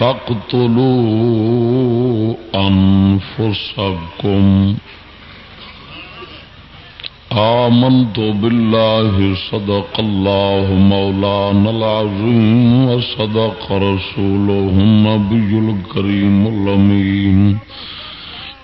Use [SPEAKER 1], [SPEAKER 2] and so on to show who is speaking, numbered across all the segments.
[SPEAKER 1] فاقتلوا أنفسكم. آمنت بالله صدق الله مولانا العظيم وصدق رسوله النبي الكريم الأمين.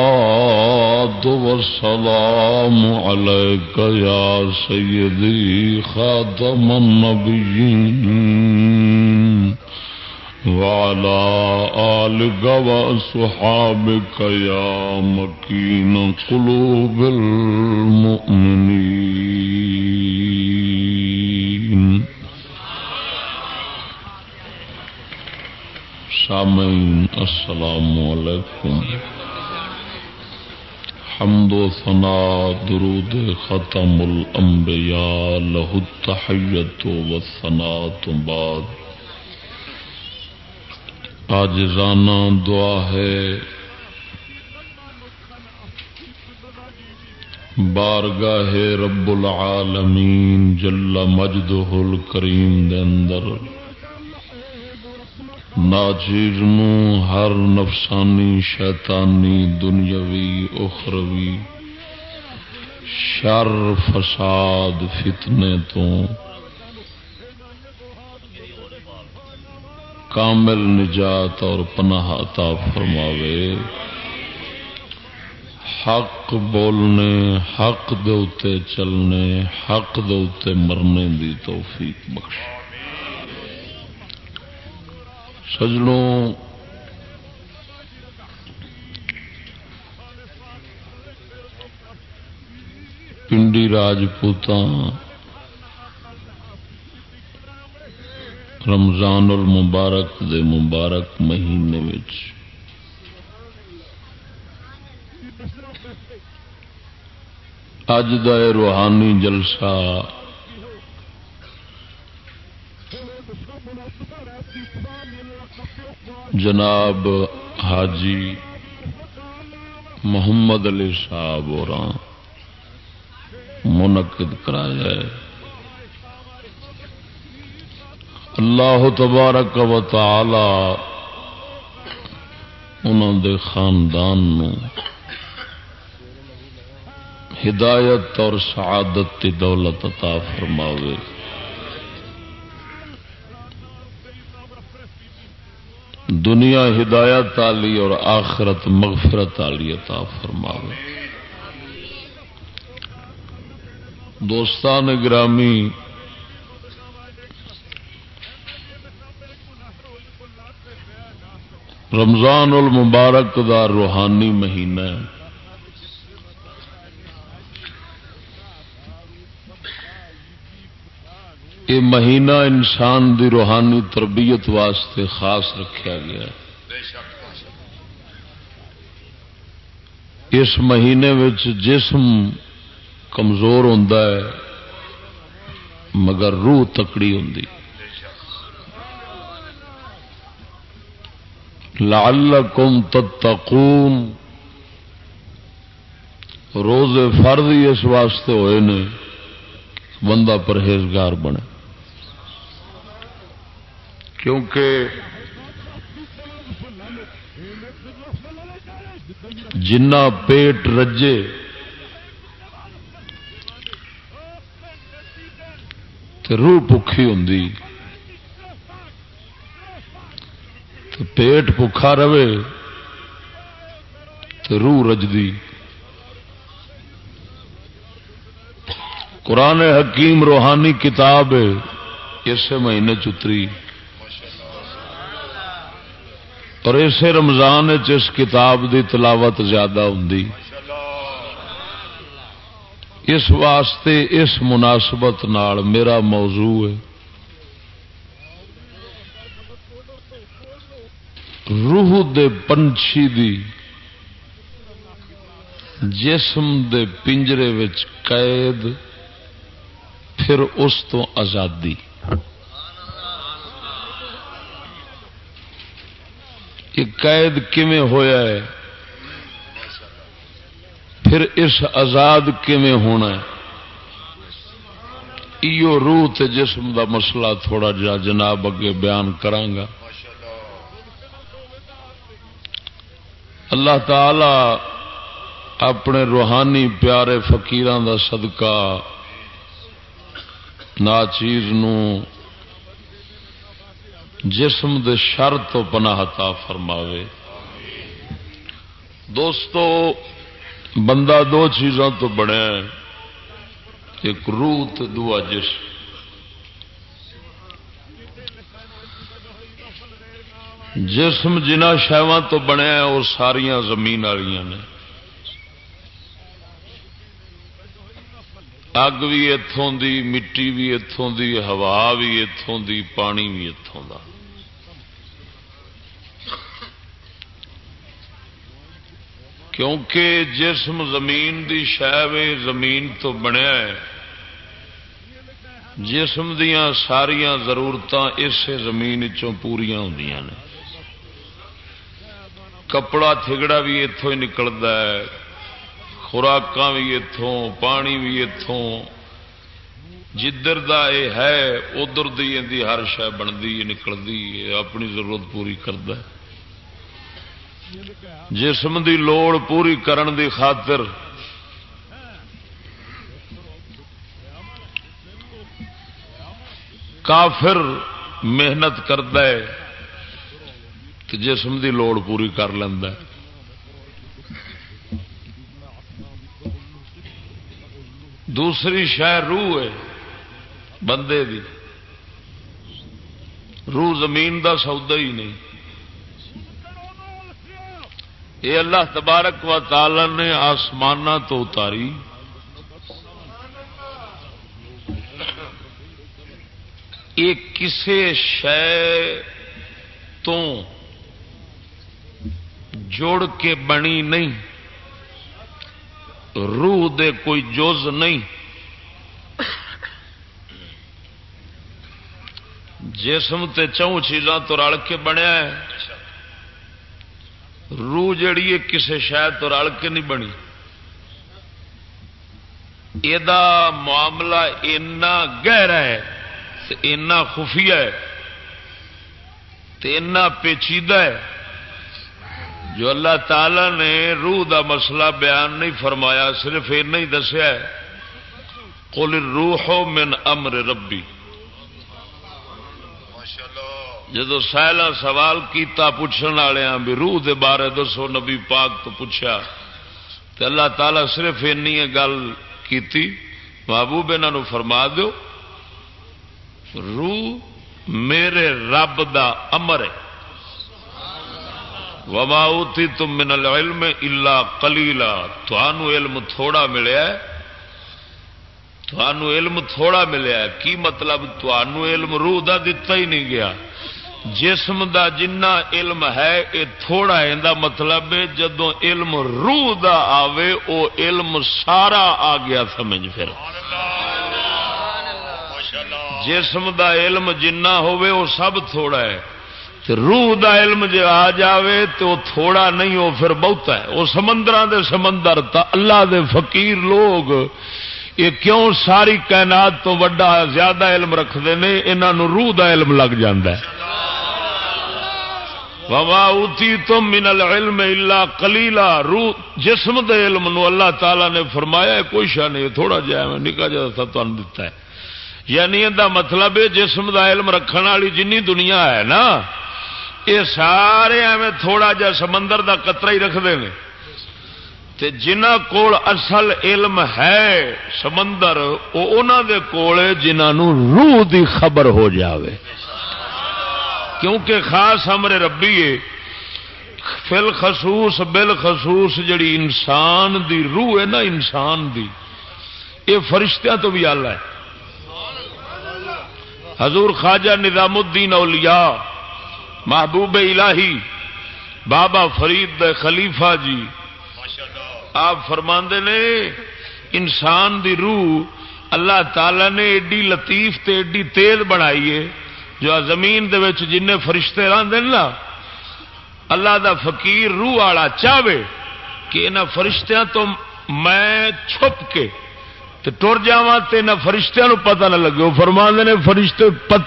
[SPEAKER 1] الصلاة والسلام عليك يا سيدي خاتم النبيين وعلى آلك وأصحابك يا مكين قلوب المؤمنين سامعین السلام علیکم۔ حمد و ثنا، درود ختم الانبیاء لہ التحیت و ثنا بعد۔ آج رانا دعا ہے۔ بارگاہ رب العالمین جل مجدہ الکریم دے اندر۔ ناچیر ہر نفسانی شیطانی دنیاوی اخروی شر فساد فتنے تو کامل نجات اور پناہ عطا فرماوے۔ حق بولنے، حق دوتے چلنے، حق دوتے مرنے دی توفیق بخش سجڑوں پنڈی راجپوتاں رمضان المبارک دے مبارک مہینے اج دا روحانی جلسہ جناب حاجی محمد علی صاحب اور منعقد کرایا ہے۔ اللہ تبارک و تعالی انہوں دے خاندان نو ہدایت اور سعادت کی دولت عطا فرماوے۔ دنیا ہدایت علی اور آخرت مغفرت علی عطا فرماوے۔ دوستان گرامی، رمضان المبارک دا روحانی مہینہ یہ مہینہ انسان دی روحانی تربیت واسطے خاص رکھا گیا اس مہینے جسم کمزور ہوں مگر روح تکڑی ہوں لعلکم تتقون۔ روز فرد ہی اس واسطے ہوئے نے، بندہ پرہیزگار بنے۔ کیونکہ جنا پیٹ رجے تو روح بکھی ہوں پیٹ بکھا رہے تو روح رجدی۔ قرآن حکیم روحانی کتاب اس مہینے چتری۔ اور اسے رمضان اس کتاب دی تلاوت زیادہ ہوں اس واسطے اس مناسبت نال میرا موضوع ہے۔ روح دے پنچھی دی جسم دے پنجرے وچ قید، پھر اس تو آزادی۔ کہ قید کیویں ہویا ہے؟ پھر اس آزاد کیویں ہونا ہے؟ ایو روح تے جسم دا مسئلہ تھوڑا جا جناب اگے بیان کرانگا۔ اللہ تعالی اپنے روحانی پیارے فقیران دا صدقہ نا چیز نو جسم دے شر تو پناہ تا فرماوے۔ دوستو، بندہ دو چیزوں تو بنے ایک روح دعا جسم۔ جسم جنہ شہواں تو بنیا وہ ساریا زمین والی نے۔ اگ بھی اتوں دی، مٹی بھی اتوں دی، ہوا بھی اتوں دی، پانی بھی اتوں کا کیونکہ جسم زمین دی شہ زمین تو بنیا ہے۔ جسم دیا ساریا ضرورت اس زمین پوریا ہوں نے۔ کپڑا تھگڑا بھی اتوں ہی نکلتا ہے۔ خوراک بھی اتوں پانی بھی اتوں جدھر دا اے ہے، ادھر دی ہر شہ بنتی نکلتی اپنی ضرورت پوری کرتا ہے۔ جسم دی لوڑ پوری کرن دی خاطر کافر محنت کرتا ہے تو جسم دی لوڑ پوری کر لینا دوسری شہ روح ہے بندے دی۔ روح زمین دا سودا ہی نہیں۔ یہ اللہ تبارک و تعالی نے آسمان تو اتاری۔ یہ کسی شے تو جوڑ کے بنی نہیں۔ روح دے کوئی جوز نہیں۔ جسم تے چون چیزاں تو رل کے بنیا ہے۔ روح جڑی ہے کسی شاید تو رل کے نہیں بنی۔ یہ معاملہ اینا گہرا ہے اینا خفیہ ہے اینا پیچیدہ ہے۔ جو اللہ تعالی نے روح دا مسئلہ بیان نہیں فرمایا، صرف اینا ہی دسیا ہے۔ قل روح من امر ربی جدو سہلا سوال کیتا پوچھنے والے بھی روح دے بارے دسو، نبی پاک تو پوچھا۔ تو اللہ تعالی صرف این گل کی محبوب انہوں فرما دو روح میرے رب دا امر ہے۔ وماؤتی تم من العلم الا کلیلا علم تھوڑا ملیا علم تھوڑا ملیا کی مطلب؟ علم روح دا دتا ہی نہیں گیا۔ جسم دا جنہ علم ہے یہ تھوڑا یہ مطلب جدو علم روح دا آوے، او علم سارا آ گیا سمجھ پھر۔ جسم دا علم جنہ ہوئے وہ سب تھوڑا ہے۔ روح دا علم جی آ جائے تو تھوڑا نہیں وہ پھر بہت ہے۔ وہ سمندر دے سمندر تا اللہ دے فقیر لوگ یہ کیوں ساری کائنات تو وڈا زیادہ علم رکھتے ہیں؟ انہوں روح دا علم لگ جاندہ ہے۔ وما اوتی تم من العلم الا کلیلا روح، جسم دے علم نو اللہ تعالی نے فرمایا کوئی شا نہیں، تھوڑا جہا میں نکا جا تھا تمہیں دتا ہے۔ یعنی یہ مطلب ہے، جسم دا علم رکھنے والی جنی دنیا ہے نا، یہ سارے ایویں تھوڑا جا سمندر دا قطرہ ہی رکھتے ہیں۔ تے جنہ کول اصل علم ہے، سمندر، وہ انہوں دے کول جنہوں روح دی خبر ہو جاوے۔ کیونکہ خاص امر ربی ہے، فل خصوص بل خصوص جڑی انسان دی روح ہے نا، انسان دی۔ یہ فرشتیاں تو بھی آلہ ہے۔ حضور خواجہ نظام الدین اولیاء، محبوب الہی، بابا فرید خلیفہ جی آپ فرما نے، انسان دی روح اللہ تعالی نے ایڈی لطیف تے ایڈی تیز بنائی ہے، جو زمین دے وچ جن فرشتے رہتے نا، اللہ دا فقیر روح والا چاہے کہ انہوں فرشتیاں تو میں چھپ کے ٹر جا تو فرشتوں پتہ نہ لگے۔ وہ فرما نے، فرشتے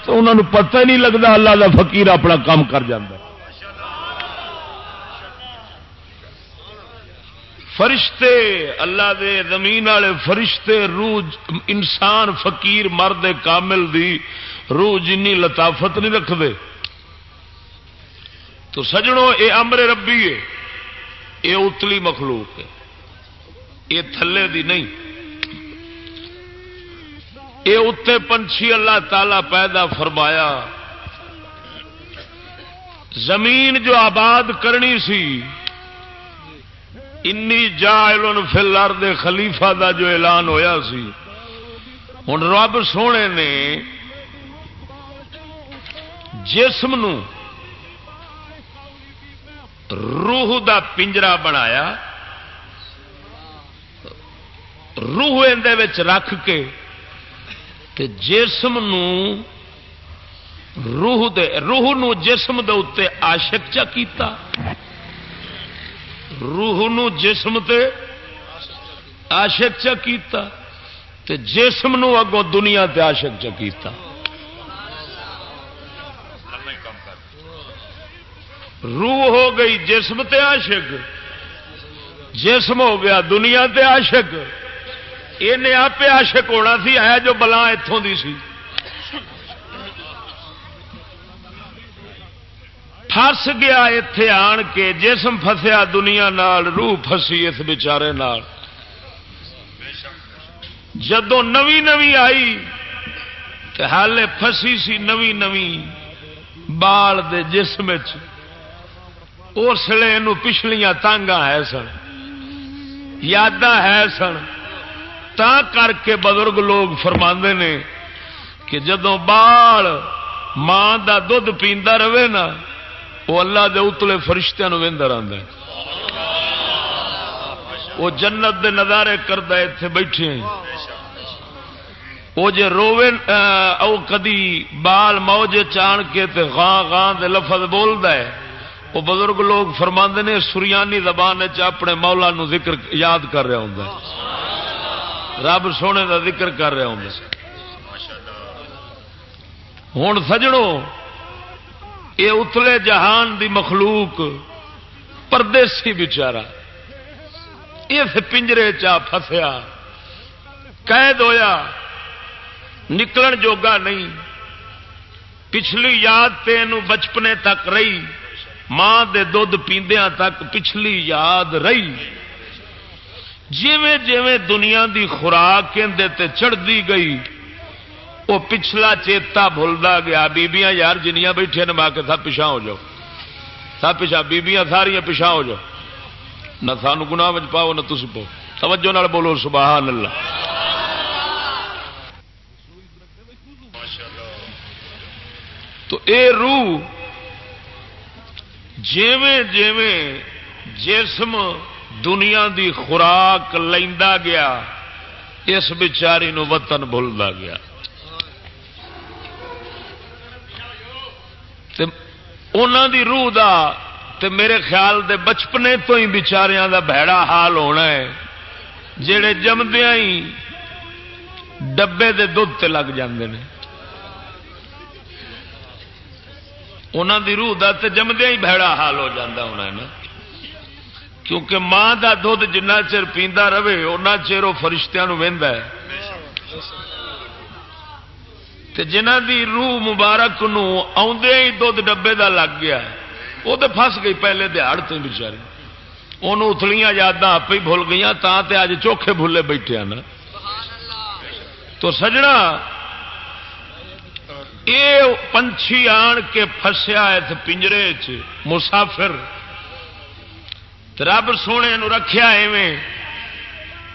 [SPEAKER 1] انہوں پتہ ہی نہیں لگتا اللہ کا فقیر اپنا کام کر فرشتے، اللہ دے زمین والے فرشتے، روح انسان، فقیر، مرد کامل دی روح جن لطافت نہیں رکھتے تو سجڑوں یہ امر ربی ہے یہ اتلی مخلوق ہے۔ یہ تھلے دی نہیں۔ یہ اتنے پنچھی اللہ تعالی پیدا فرمایا۔ زمین جو آباد کرنی سی انی جائل فل ارد خلیفہ دا جو اعلان ہویا سی۔ ہوں رب سونے نے جسم نو روح دا پنجرا بنایا۔ روح اندر رکھ کے تے جسم نو روح دے، روح نو جسم دے اتنے عاشق چا کیتا۔ روح نو جسم تے عاشق چا کیتا تے جسم نو اگو دنیا تے عاشق چا کیتا۔ روح ہو گئی، جسم تے عاشق۔ جسم ہو گیا، دنیا تے عاشق۔ یہ آپ عاشق ہونا سی ہے جو بلا اتوں دی سی۔ فس گیا اتے آن کے، جسم فسیا دنیا نال، روح فسی اس بچارے نال۔ جدو نوی نوی آئی تو حال فسی سی نوی نوی بال دے جسم اس لیے پچھلیاں تانگا ہے سن یاد ہے سن۔ تا کر کے بزرگ لوگ فرما نے کہ جدو بال ماں کا دھد پیندا رہے نا وہ اللہ دے اتلے فرشتوں وہ جنت دے نظارے کرتا اتے بیٹھے وہ جے روے او کدی بال موجے چان کے تے غاں غاں دے لفظ بولتا ہے۔ وہ بزرگ لوگ فرما نے، سریانی زبان اپنے مولا نو ذکر یاد کر رہا ہوں رب سونے کا ذکر کر رہا ہوں ہوں سجڑوں یہ اتلے جہان دی مخلوق، پردیسی بچارا اس پنجرے چا فسیا قید ہویا۔ نکلن جوگا نہیں۔ پچھلی یاد تین بچپنے تک رہی۔ ماں دے دھد پیندیاں تک پچھلی یاد رہی۔ جیویں جیویں دنیا دی خوراک تے چڑھتی گئی۔ وہ پچھلا چیتا بھولتا گیا۔ بیبیاں یار جنیاں بیٹھے نما کے سب پچھا ہو جاؤ۔ سب پچھا بیبیاں ساریا پچھا ہو جاؤ۔ نہ سانو گنا پاؤ، نہ تھی پاؤ۔ توجہ نال بولو، سبحان اللہ۔ تو اے روح جیویں جیویں جسم دنیا دی خوراک لینا گیا، اس بچاری نو وطن بھولتا گیا۔ دی روح دا تے میرے خیال دے بچپنے تو ہی بچاریاں دا بھڑا حال ہونا ہے۔ جڑے جمدیا ہی ڈبے دے دھد تے لگ جاندے نے۔ انہوں دی روح دا تے جمدیا ہی بھڑا حال ہو جاندہ ہونا ہے نا۔ کیونکہ ماں دا دھد جنہ چر پیندا رہے اُنہ چر وہ فرشتیاں وہدا ہے۔ جنہ دی روح مبارک نو آدھے ہی دھد ڈبے دا لگ گیا وہ تو فس گئی پہلے دہاڑ تو بچاری انہوں اتلیاں یاداں آپ ہی بھول گئی تا تے اج چوکھے بھولے بیٹھے نا تو سجنا یہ پنچھی آن کے فسیا اس پنجرے چ مسافر۔ رب سونے نو رکھیا ایویں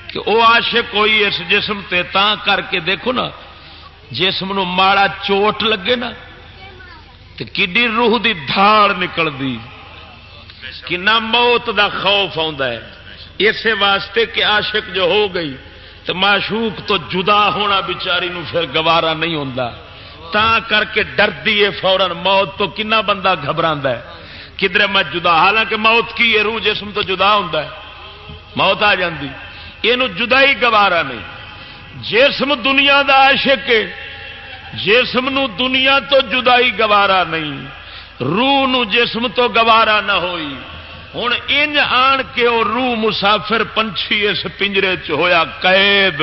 [SPEAKER 1] کہ وہ عاشق کوئی اس جسم تے تا کر کے دیکھو نا جسم نو ماڑا چوٹ لگے نا تو کڈی روح دی دھاڑ نکلتی کنا موت دا خوف ہے۔ اسی واسطے کہ عاشق جو ہو گئی تو معشوق تو جدا ہونا بچاری نو پھر گوارا نہیں ہوتا تا کر کے ڈردی ہے فورن موت تو کنا بندہ گھبرا ہے۔ کدھر میں جدا، حالانکہ موت کی یہ روح جسم تو جدا ہوں موت آ جاتی یہ جدا ہی گوارا نہیں۔ جسم دنیا دا عاشق ہے۔ جسم نو دنیا تو جدائی گوارا نہیں۔ روح نو جسم تو گوارا نہ ہوئی۔ ہوں انج آن کے وہ روح مسافر پنچھی اس پنجرے چ ہویا قید۔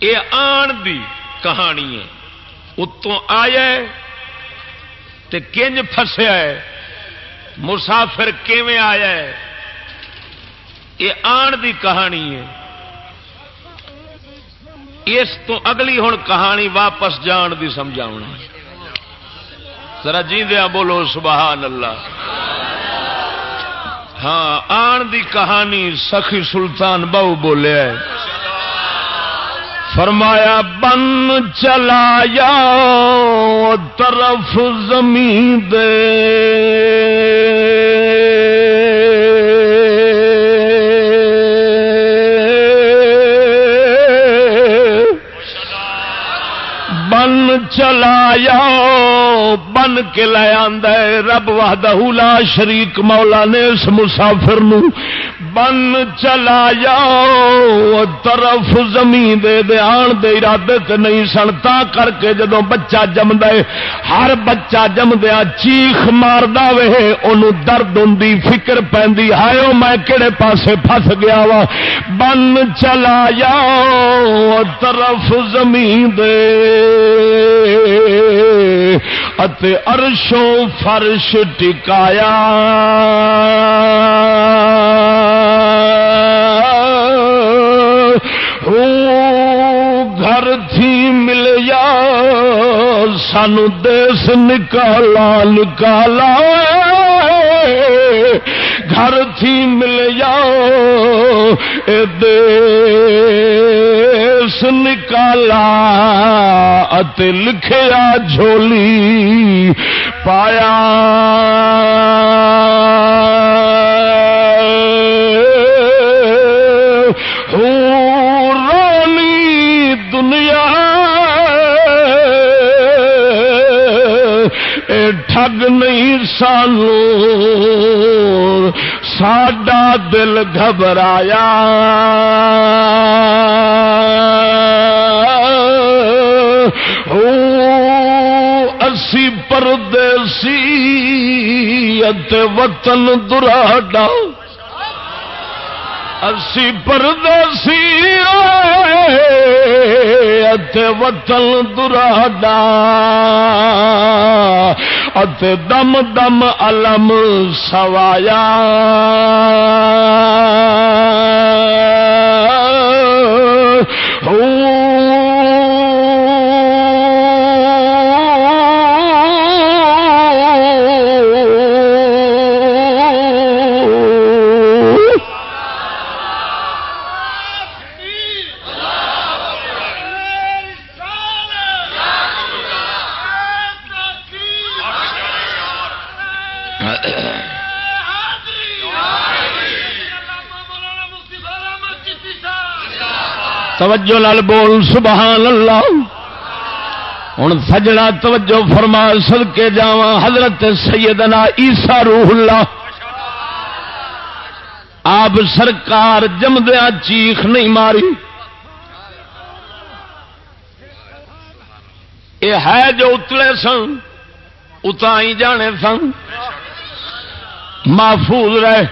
[SPEAKER 1] یہ آن دی کہانی ہے۔ اتوں آیا تے کنج فسیا ہے۔ مسافر کیویں آیا ہے؟ یہ آن دی کہانی ہے۔ اس تو اگلی ہوں کہانی واپس جان دی سمجھا ذرا جیندیا بولو سبحان اللہ ہاں آن دی کہانی سخی سلطان بہو بولے فرمایا، بن چلایا طرف زمین دے۔ چلایا بن کے لے رب وحدہ لا شریک مولا نے اس مسافر نو۔ بن چلایا طرف زمین دے دے آن دے ارادے تے نہیں سن، تا کر کے جدو بچہ جمد ہر بچہ جمدیا چیخ ماردا وے ان درد ہوں فکر پی ہاؤ میں کہڑے پاسے پھس گیا وا۔ بن چلایا طرف زمین دے۔ اتے ارشوں فرش ٹکایا۔ گھر تھی مل یا سانو دیس نکالا نکالا۔ گھر تھی مل یا دیس نکالا۔ لکھیا جھولی پایا۔ رانی دنیا ٹھگ نہیں سانو۔ ساڈا دل گھبرایا۔ اسی پردیسی وطن دراڈا۔ اسی پردیسی اتے وطن دراڈا اتے دم دم علم سوایا۔ توجہ لال بول، سبحان اللہ۔ ہوں سجنا توجہ فرما سد کے جا حضرت سیدنا عیسا روح اللہ۔ آپ سرکار جمدیا چیخ نہیں ماری۔ یہ ہے جو اتلے سن اتائی جانے سن۔ محفوظ رہے۔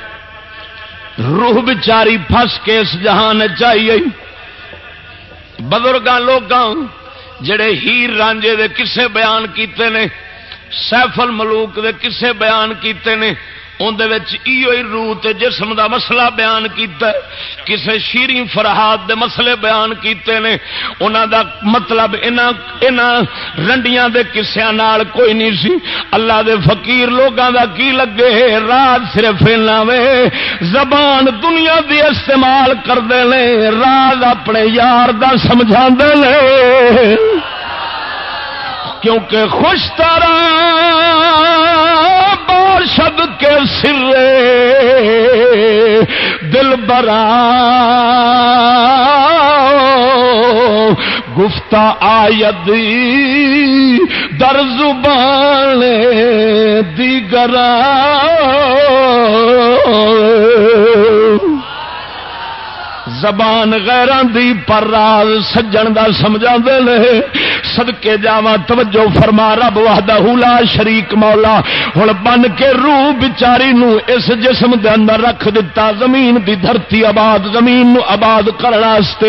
[SPEAKER 1] روح بچاری پس کے اس جہان چاہیے۔ بزرگ لوگاں جڑے ہیر رانجے دے کسے بیان کیتے نے سیفل ملوک دے کسے بیان کیتے نے اندر روح تے جسم دا مسئلہ بیان کیتا ہے۔ کسے شیری فرحات دے مسئلے بیان کیتے نے۔ انہاں دا مطلب رنڈیاں دے کسیاں نال کوئی نہیں سی۔ اللہ دے فقیر لوگاں دا کی لگے؟ رات صرف وے۔ زبان دنیا دی استعمال کرتے ہیں راز اپنے یار دا سمجھا لے کیونکہ خوش تارا ارشد کے سرے دل برا گفتا آید در زبان دیگرا زبان غیران دی پر راز سجن دا سمجھا دے سدکے جاوا توجہ فرما، رب وحدہ لا شریک مولا۔ ہوں بن کے روح بچاری نو اس جسم دے اندر رکھ دتا، زمین دی دھرتی آباد، زمین نو آباد کرنے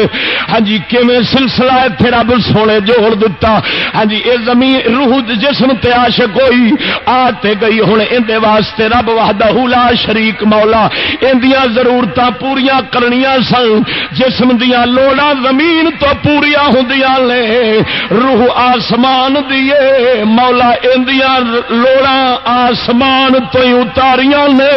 [SPEAKER 1] ہاں جی کیویں سلسلہ اتنے رب سونے جوڑ دتا؟ ہاں جی یہ زمین، روح جسم تے عاشق ہوئی آتے گئی۔ ہوں اندے واسطے رب وحدہ لا شریک مولا۔ اندیاں ضرورتاں پوریاں کرنیاں سن۔ جسم دیا لوڑا زمین تو پوریا ہوں نے۔ روح آسمان دیے مولا اندیاں لوڑا آسمان تو اتاریاں نے۔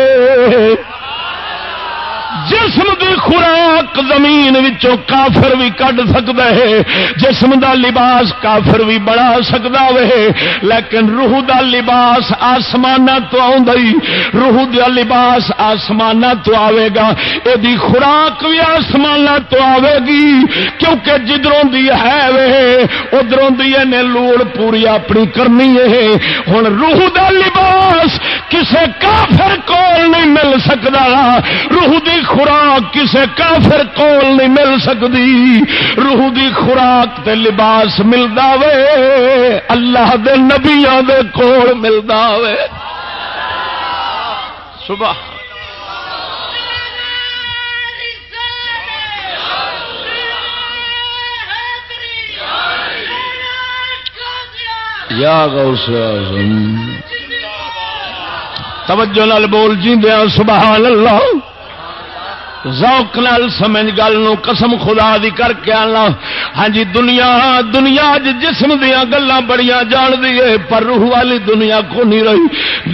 [SPEAKER 1] جسم دی خوراک زمین وچوں کافر بھی کڈ سکتا ہے، جسم دا لباس کافر بھی بڑا سکتا وے۔ لیکن روح دا لباس آسمان تو آئی روح دا لباس آسمان تو آئے گا۔ یہ خوراک بھی آسمان تو آئے گی، کیونکہ جدروں دی ہے وے، ادھروں دی نے لوڑ پوری اپنی کرنی ہے۔ ہوں روح دا لباس کسے کافر کول نہیں مل سکتا روح دی خوراک کسے کافر کول نہیں مل سکتی۔ روح دی خوراک تے لباس ملتا وے۔ اللہ دے نبیا دے کول ملتا وے۔ صبح یا غوث توجہ نال بول جی دیا سبحان اللہ۔ ذوق نال سمجھ گل نو قسم خدا دی کر کے آنا۔ ہاں جی دنیا دنیا جسم دیا گلا بڑی جان دیے پر روح والی دنیا کو نہیں رہی۔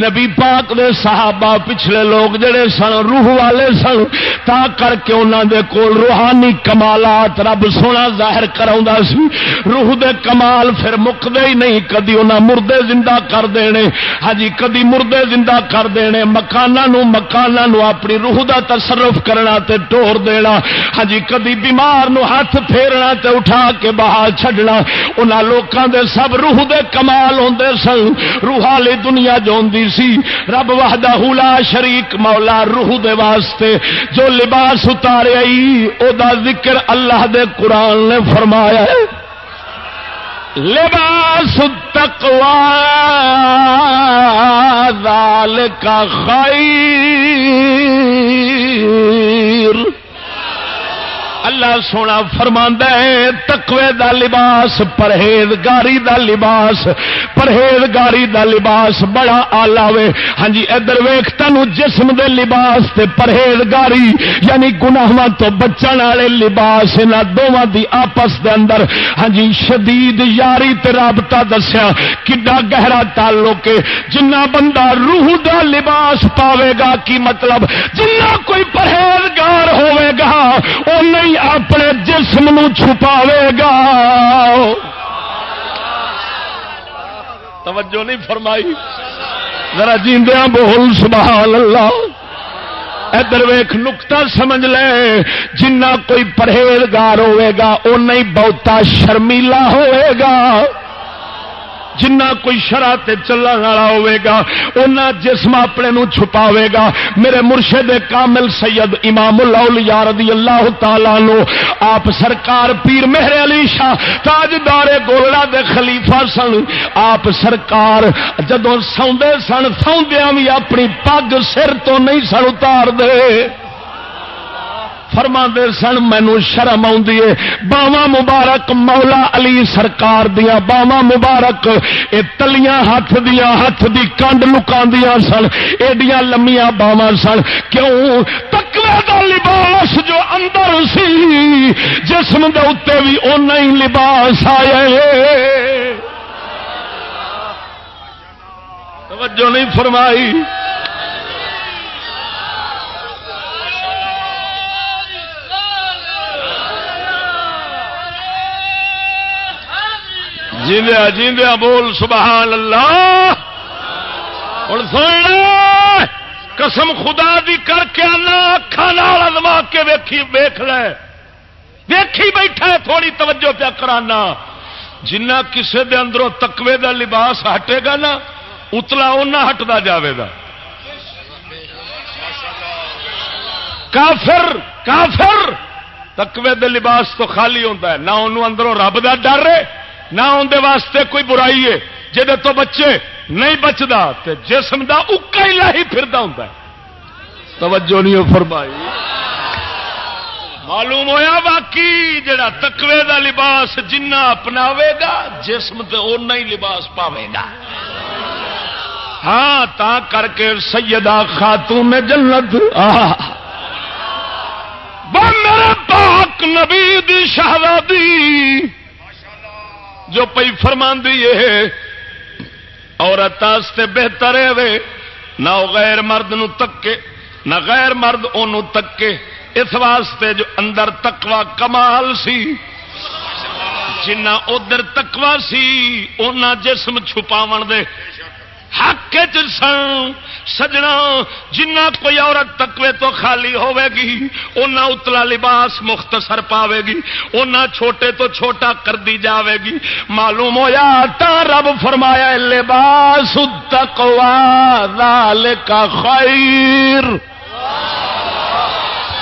[SPEAKER 1] نبی پاک دے صحابہ پچھلے لوگ جڑے سن، روح والے سن، تا کر کے انہوں دے کول روحانی کمالات رب سونا ظاہر کرا سی۔ روح دے کمال پھر مکدے ہی نہیں، کدی انہیں مردے زندہ کر دینے۔ ہاں جی کدی مردے زندہ کر دینے۔ مکانوں مکانوں اپنی روح دا تصرف کرنا تے ٹور دینا۔ ہاں جی، کدی بیمار نو ہاتھ پھیرنا تے اٹھا کے باہر چھڈنا۔ انہاں لوکاں دے سب روح دے کمال ہوندے سن۔ روح والی دنیا جوندی سی، رب وحدہ لا شریک مولا روح دے واسطے جو لباس اتارے آئی، او دا ذکر اللہ دے قرآن نے فرمایا ہے۔ لباس تقوا ذالک خیر۔ اللہ سونا فرما تکوے دا لباس، پرہیزگاری دا لباس، پرہیزگاری دا لباس بڑا آلہ وے۔ ہاں جی ادھر ویخ تین جسم دے لباس تے پرہیزگاری یعنی گناہ تو بچن والے لباس انہوں دونوں دی آپس دے اندر۔ ہاں جی شدید یاری تے رابطہ دسیا، کڈا گہرا تعلق ہے۔ جنہ بندہ روح دا لباس پاوے گا، کی مطلب؟ جنہ کوئی پرہیزگار ہوئے گا وہ نہیں اپنے جسم نو چھپاوے گا۔ توجہ نہیں فرمائی۔ ذرا جیندیا بول، سبحان اللہ۔ ادھر ویخ نکتا سمجھ لے۔ جنہ کوئی پرہیزگار ہوئے گا وہ نہیں بہتا شرمیلا ہوئے گا۔ جنہ کوئی شرح چلن والا گا اونا جسم اپنے نو چھپاوے گا۔ میرے مرشد کامل سید امام الاولیاء رضی اللہ تعالی نو آپ سرکار پیر مہر علی شاہ تاجدار گولڑا دے خلیفہ سن۔ آپ سرکار جدو سوندے سن، سوندیاں بھی اپنی پگ سر تو نہیں سن اتار دے۔ فرما دے سن، مینو شرم آئے باوا مبارک مولا علی سرکار دیا باوا مبارک۔ اے تلیاں ہاتھ دیا ہاتھ دی کنڈ لکا سن۔ ایڈیاں لمیاں باوا سن۔ کیوں؟ تکوے دا لباس جو اندر سی، جسم دے اتنے بھی اُن ہی لباس آیا توجہ نہیں فرمائی۔ جیندیا جیندیا بول سبحان اللہ۔ ہوں سن قسم خدا دی کر کے آنا اکھان ازما کے ویکھی ویخ لے۔ ویکھی بیٹھا تھوڑی توجہ پیا کرانا جنہ کسے دے اندروں تکوے دا لباس ہٹے گا نا، اتلا اُنہ ہٹتا جاوے گا۔ کافر کافر۔ تکوے دے لباس تو خالی ہوتا ہے، نہ انہوں اندروں رب دا ڈر ہے۔ نہ اندر واسطے کوئی برائی ہے جہد تو بچے نہیں بچتا تو جسم کا اکا ہی لاہی پھر ہوں توجہ نہیں فرمائی۔ معلوم ہویا باقی جڑا تکوے دا لباس جنہ اپناوے گا، جسم تے اُنہ ہی لباس پاوے گا۔ ہاں تا کر کے سیدہ خاتون جنت۔ میرے پاک نبی دی شہزادی۔ جو پی فرما ہے، عورت بہتر ہے نہ غیر مرد نو تکے، نہ غیر مرد ان تکے۔ اس واسطے جو اندر تکوا کمال سی جنا ادھر تکوا سی اونا جسم چھپاو دے۔ حق سن، سجنا جنا کوئی عورت تکوے تو خالی ہوے گی اونا اتلا لباس مختصر پاوے گی اونا چھوٹے تو چھوٹا کر دی جاوے گی۔ معلوم ہویا، تا رب فرمایا، لباس تکوا ذالک خیر۔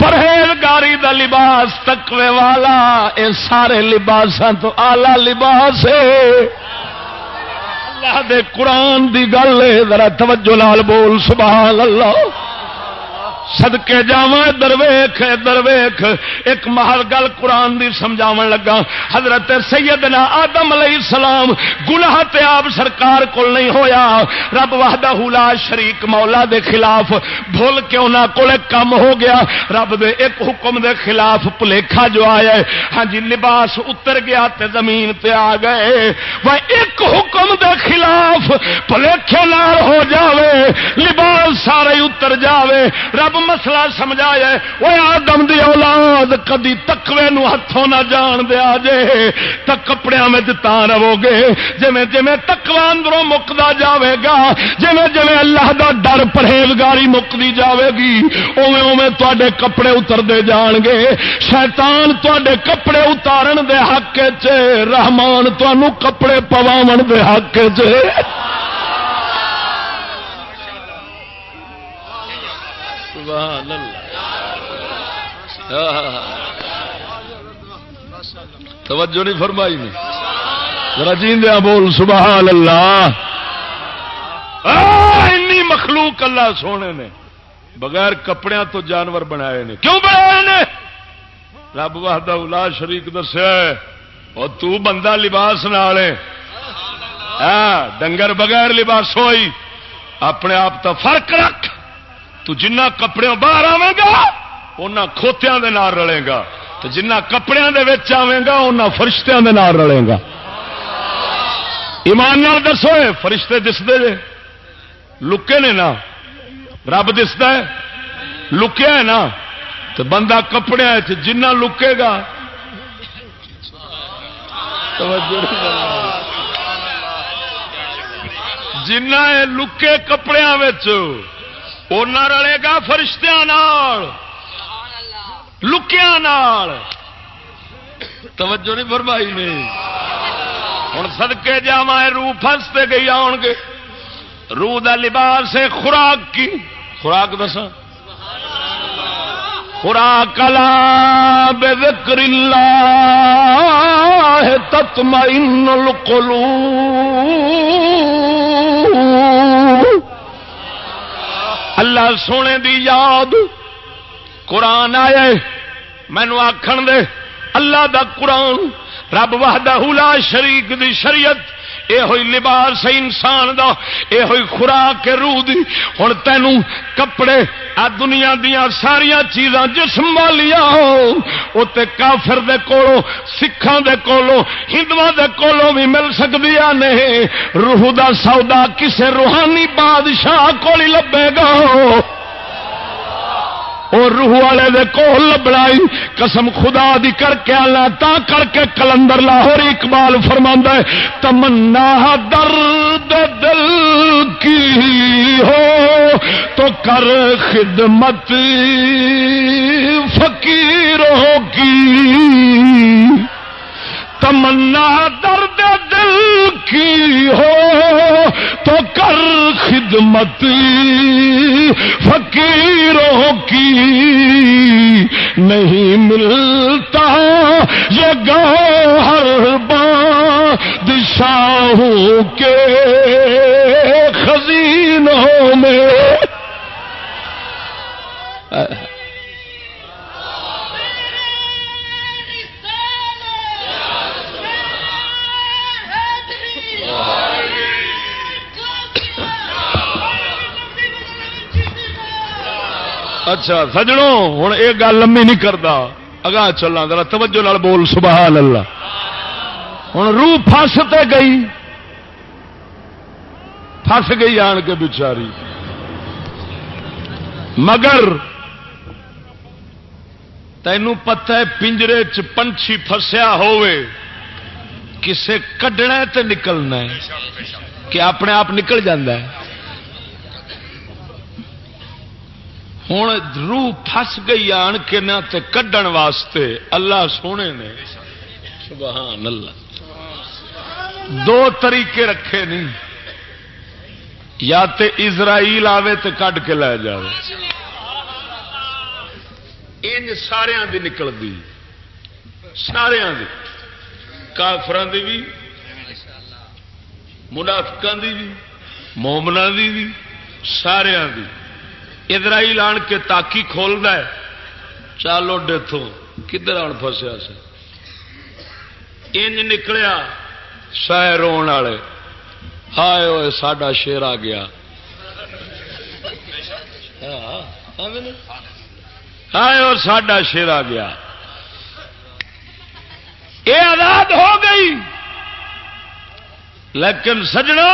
[SPEAKER 1] پرہیزگاری دا لباس تکوے والا، اے سارے لباساں تو آلہ لباس ہے۔ اللہ دے قرآن دی گل ذرا توجہ لال بول سبحان اللہ۔ سدکے جا درویخ درویخ ایک محل گل قرآن دی سمجھاو لگا۔ حضرت سیدنا آدم علیہ السلام گناہ تے آپ سرکار کو نہیں ہویا۔ رب وحدہ لا شریک مولا دے خلاف بھول کے انہاں کول کم ہو گیا۔ رب دے ایک حکم دے خلاف پلیکھا جو آیا ہے۔ ہاں جی لباس اتر گیا تے زمین تے آ گئے۔ وہ ایک حکم دے خلاف پلیکھے نال ہو جاوے۔ لباس سارے اتر جاوے۔ رب مسئلہ سمجھایا وہ آدم دی اولاد کدی تکوے نو ہاتھوں نہ جان دیا جے۔ تک کپڑے میں تا رہو گے۔ جویں جویں تکوا اندروں مکدا جاوے گا، جویں جویں اللہ دا ڈر پرہیزگاری مکدی جاوے گی، اوویں اوویں تواڈے کپڑے اتردے جان گے۔ شیطان تواڈے کپڑے اتارن دے حق چ رحمان تانوں کپڑے پواون دے حق چ سبحان اللہ۔ توجہ نہیں فرمائی نہیں رجیندیا بول، سبحان اللہ۔ ای مخلوق اللہ سونے نے۔ بغیر کپڑے تو جانور بنائے نے۔ کیوں بنائے نے؟ رب وحدہ الا شریک دسیا اور تو بندہ لباس نال ڈنگر بغیر لباس ہوئی۔ اپنے آپ تو فرق رکھ۔ تو جنہ کپڑے باہر آئے گا ان کھوتیاں دے نال رلے گا۔ تو جنہ کپڑے دے آئے گا ان فرشتیاں دے نال رلے گا۔ ایمان نال دسو فرشتے دستے جے۔ لکے نے نا۔ رب دستا ہے لکیا ہے نا۔ تو بندہ کپڑے جنہ لکے گا۔ جنہ لکے کپڑے رلے گا فرشتیاں لکیا توجہ نہیں فرمائی نہیں ہوں سدکے جا روح فستے گئی آن گے۔ روح دا لباس ہے خوراک کی۔ خوراک دسا خوراک لا بے ذکر اللہ تطمئن القلوب۔ اللہ سونے دی یاد قرآن آئے۔ مینو آخر دے، اللہ دا قرآن رب وحدہ لا شریک دی شریعت یہ ہوئی لباس انسان دا یہ ہوئی خوراک روح دی۔ ہوں تینوں کپڑے، آ دنیا دیا ساریا چیزاں جسم والیا ہو کافر دے کولو سکھان دے کولو ہندو دے کولو بھی مل سکتی نہیں روح دا سودا کسے روحانی بادشاہ کو لبے گا۔ اور روح والے دے کول لبڑائی، قسم خدا دی کر کے اللہ تا کر کے کلندر لاہور اقبال فرما ہے، تمنا درد دل کی ہو تو کر خدمت فقیروں کی۔ تمنا درد دل کی ہو تو کر خدمت فقیروں کی نہیں ملتا یہ گاؤں ہر بادشاہوں کے خزینوں میں۔ اچھا سجڑوں ہوں یہ گل لمبی نہیں کرتا اگاں چلنا ذرا توجہ لال بول سبحان اللہ ہوں روح فس تے گئی۔ فس گئی آن کے بچاری مگر تینوں پتہ ہے پنجرے چ پنچھی فسیا ہوئے کسے کڈنا تے نکلنا ہے۔ کہ اپنے آپ نکل جاندہ ہے۔ ہوں روح فس گئی آن کے نہ تے کڈن واسطے اللہ سونے نے سبحان اللہ دو طریقے رکھے نہیں یا تے اسرائیل آوے تے کڈ کے لے جائے ان سارا دی نکل دی سارا دی کافران دی بھی منافقان دی بھی مومنا دی بھی سارا دی ادھر آن کے تاکی کھول ہے۔ چالو ڈیتوں کدھر آن فسیا سے انج نکلیا سہ رو والے۔ ہائے ہوئے ساڈا شیر آ گیا۔ ہائے اور ساڈا شیر آ گیا۔ یہ آزاد ہو گئی۔ لیکن سجنا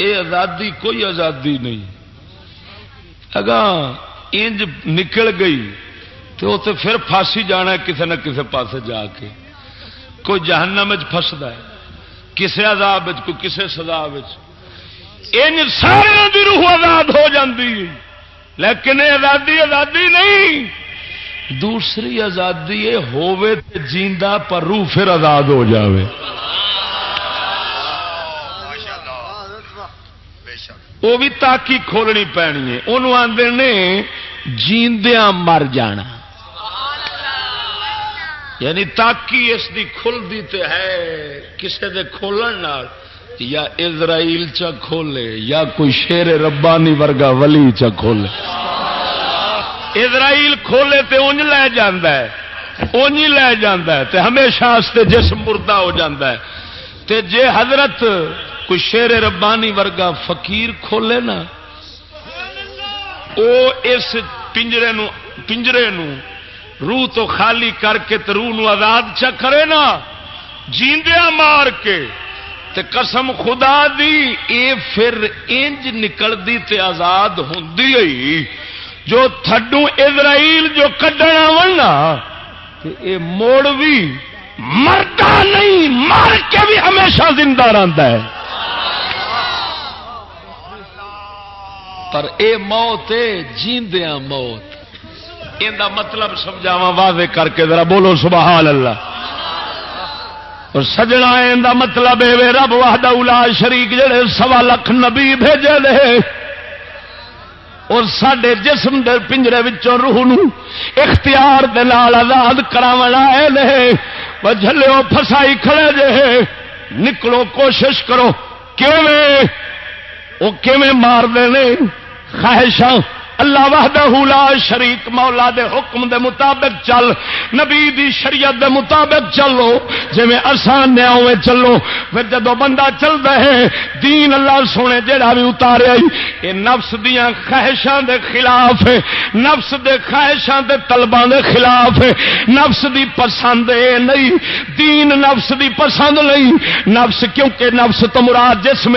[SPEAKER 1] یہ آزادی کوئی آزادی نہیں۔ اگاں انج نکل گئی تو وہ پھر پھانسی جانا کسی نہ کسی پاس جا کے۔ کوئی جہنم فستا ہے کسی عذاب کوئی کسی سزا ان سارے دی روح آزاد ہو جاتی لیکن آزادی آزادی نہیں۔ دوسری آزادی یہ ہوے جیندا پر روح پھر آزاد ہو جاوے۔ وہ بھی تاکی کھولنی پینی ہے۔ انہوں آدھے نے جیندیا مر جانا۔ یعنی تاکی اس دی کھلتی تے ہے کسے دے کھولن نال، یا اسرائیل چا کھولے، یا کوئی شیر ربانی ورگا ولی چا کھولے۔ اسرائیل کھولے تے اونج لے جاندہ ہے۔ اونج ہی لے جاندہ ہے تے ہمیشہ جسم مردہ ہو جاندہ ہے۔ تے جے حضرت کوئی شیر ربانی ورگا فقیر کھولے نا، او اس پنجرے نو پنجرے نو روح تو خالی کر کے تو روح نو آزاد چا کرے نا جیندیا مار کے۔ تے قسم خدا دی، اے پھر انج نکلتی تے آزاد ہوں جو تھڈو اسرائیل جو کڈنا ورنا اے موڑ بھی مرتا نہیں مر کے بھی ہمیشہ زندہ رہتا ہے۔ پر اے موت جیندیا موت۔ یہ مطلب سمجھاوا واضح کر کے ذرا بولو سبحان اللہ۔ اور سجنا یہ مطلب ہے رب واہد الا شریک جڑے سوا لکھ نبی بھیجے دے اور سڈے جسم دے پنجرے وچوں روح نو اختیار دے نال آزاد کراون آئے لے جلو فسائی کھڑے جے نکلو کوشش کرو۔ کیویں؟ وہ کیون مار دے خواہشاں اللہ وحدہ لا شریک مولا دے حکم دے مطابق چل، نبی دی شریعت دے مطابق چلو۔ جی آسان نیا چلو، پھر جدو بندہ چلتا ہے، دین اللہ سونے جڑا بھی اتارے یہ نفس دیا خواہشاں دے خلاف ہے، نفس دے خواہشاں دے طلباں دے خلاف ہے۔ نفس دی پسند نہیں، دین نفس دی پسند نہیں۔ نفس کیونکہ نفس تو مراد جسم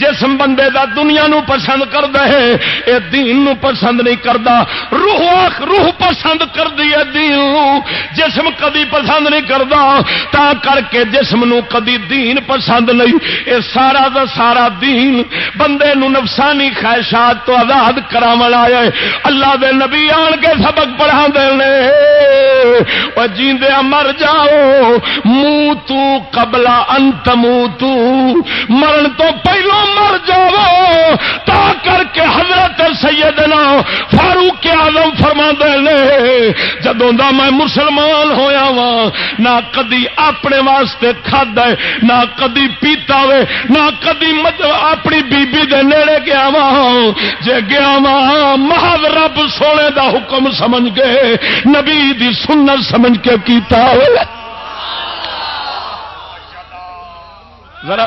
[SPEAKER 1] جسم بندے دا دنیا نو پسند کرتا ہے، اے دین نو پسند پسند نہیں کرتا روح روح پسند کر دی دین۔ جسم کدی پسند نہیں کرتا تا کر کے جسم نو کدی دین پسند نہیں۔ اے سارا دا سارا دین بندے نو نفسانی خواہشات تو آزاد کرا آیا اللہ دے نبی آن کے سبق پڑھا دے جیندیا مر جاؤ منہ تو قبلا انت منہ تو مرن تو پہلو مر جاؤ۔ تا کر کے حضرت سیدنا فاروق آلم فرما نے، جدوں میں مسلمان ہویا وا نہ کدی اپنے واسطے کھد ہے، نہ کدی پیتا وے، نہ کدی اپنی بیبی دے نیڑے گیا وا جے گیا وا محض رب سونے دا حکم سمجھ کے، نبی دی سنت سمجھ کے کیتا ہوئے۔ ذرا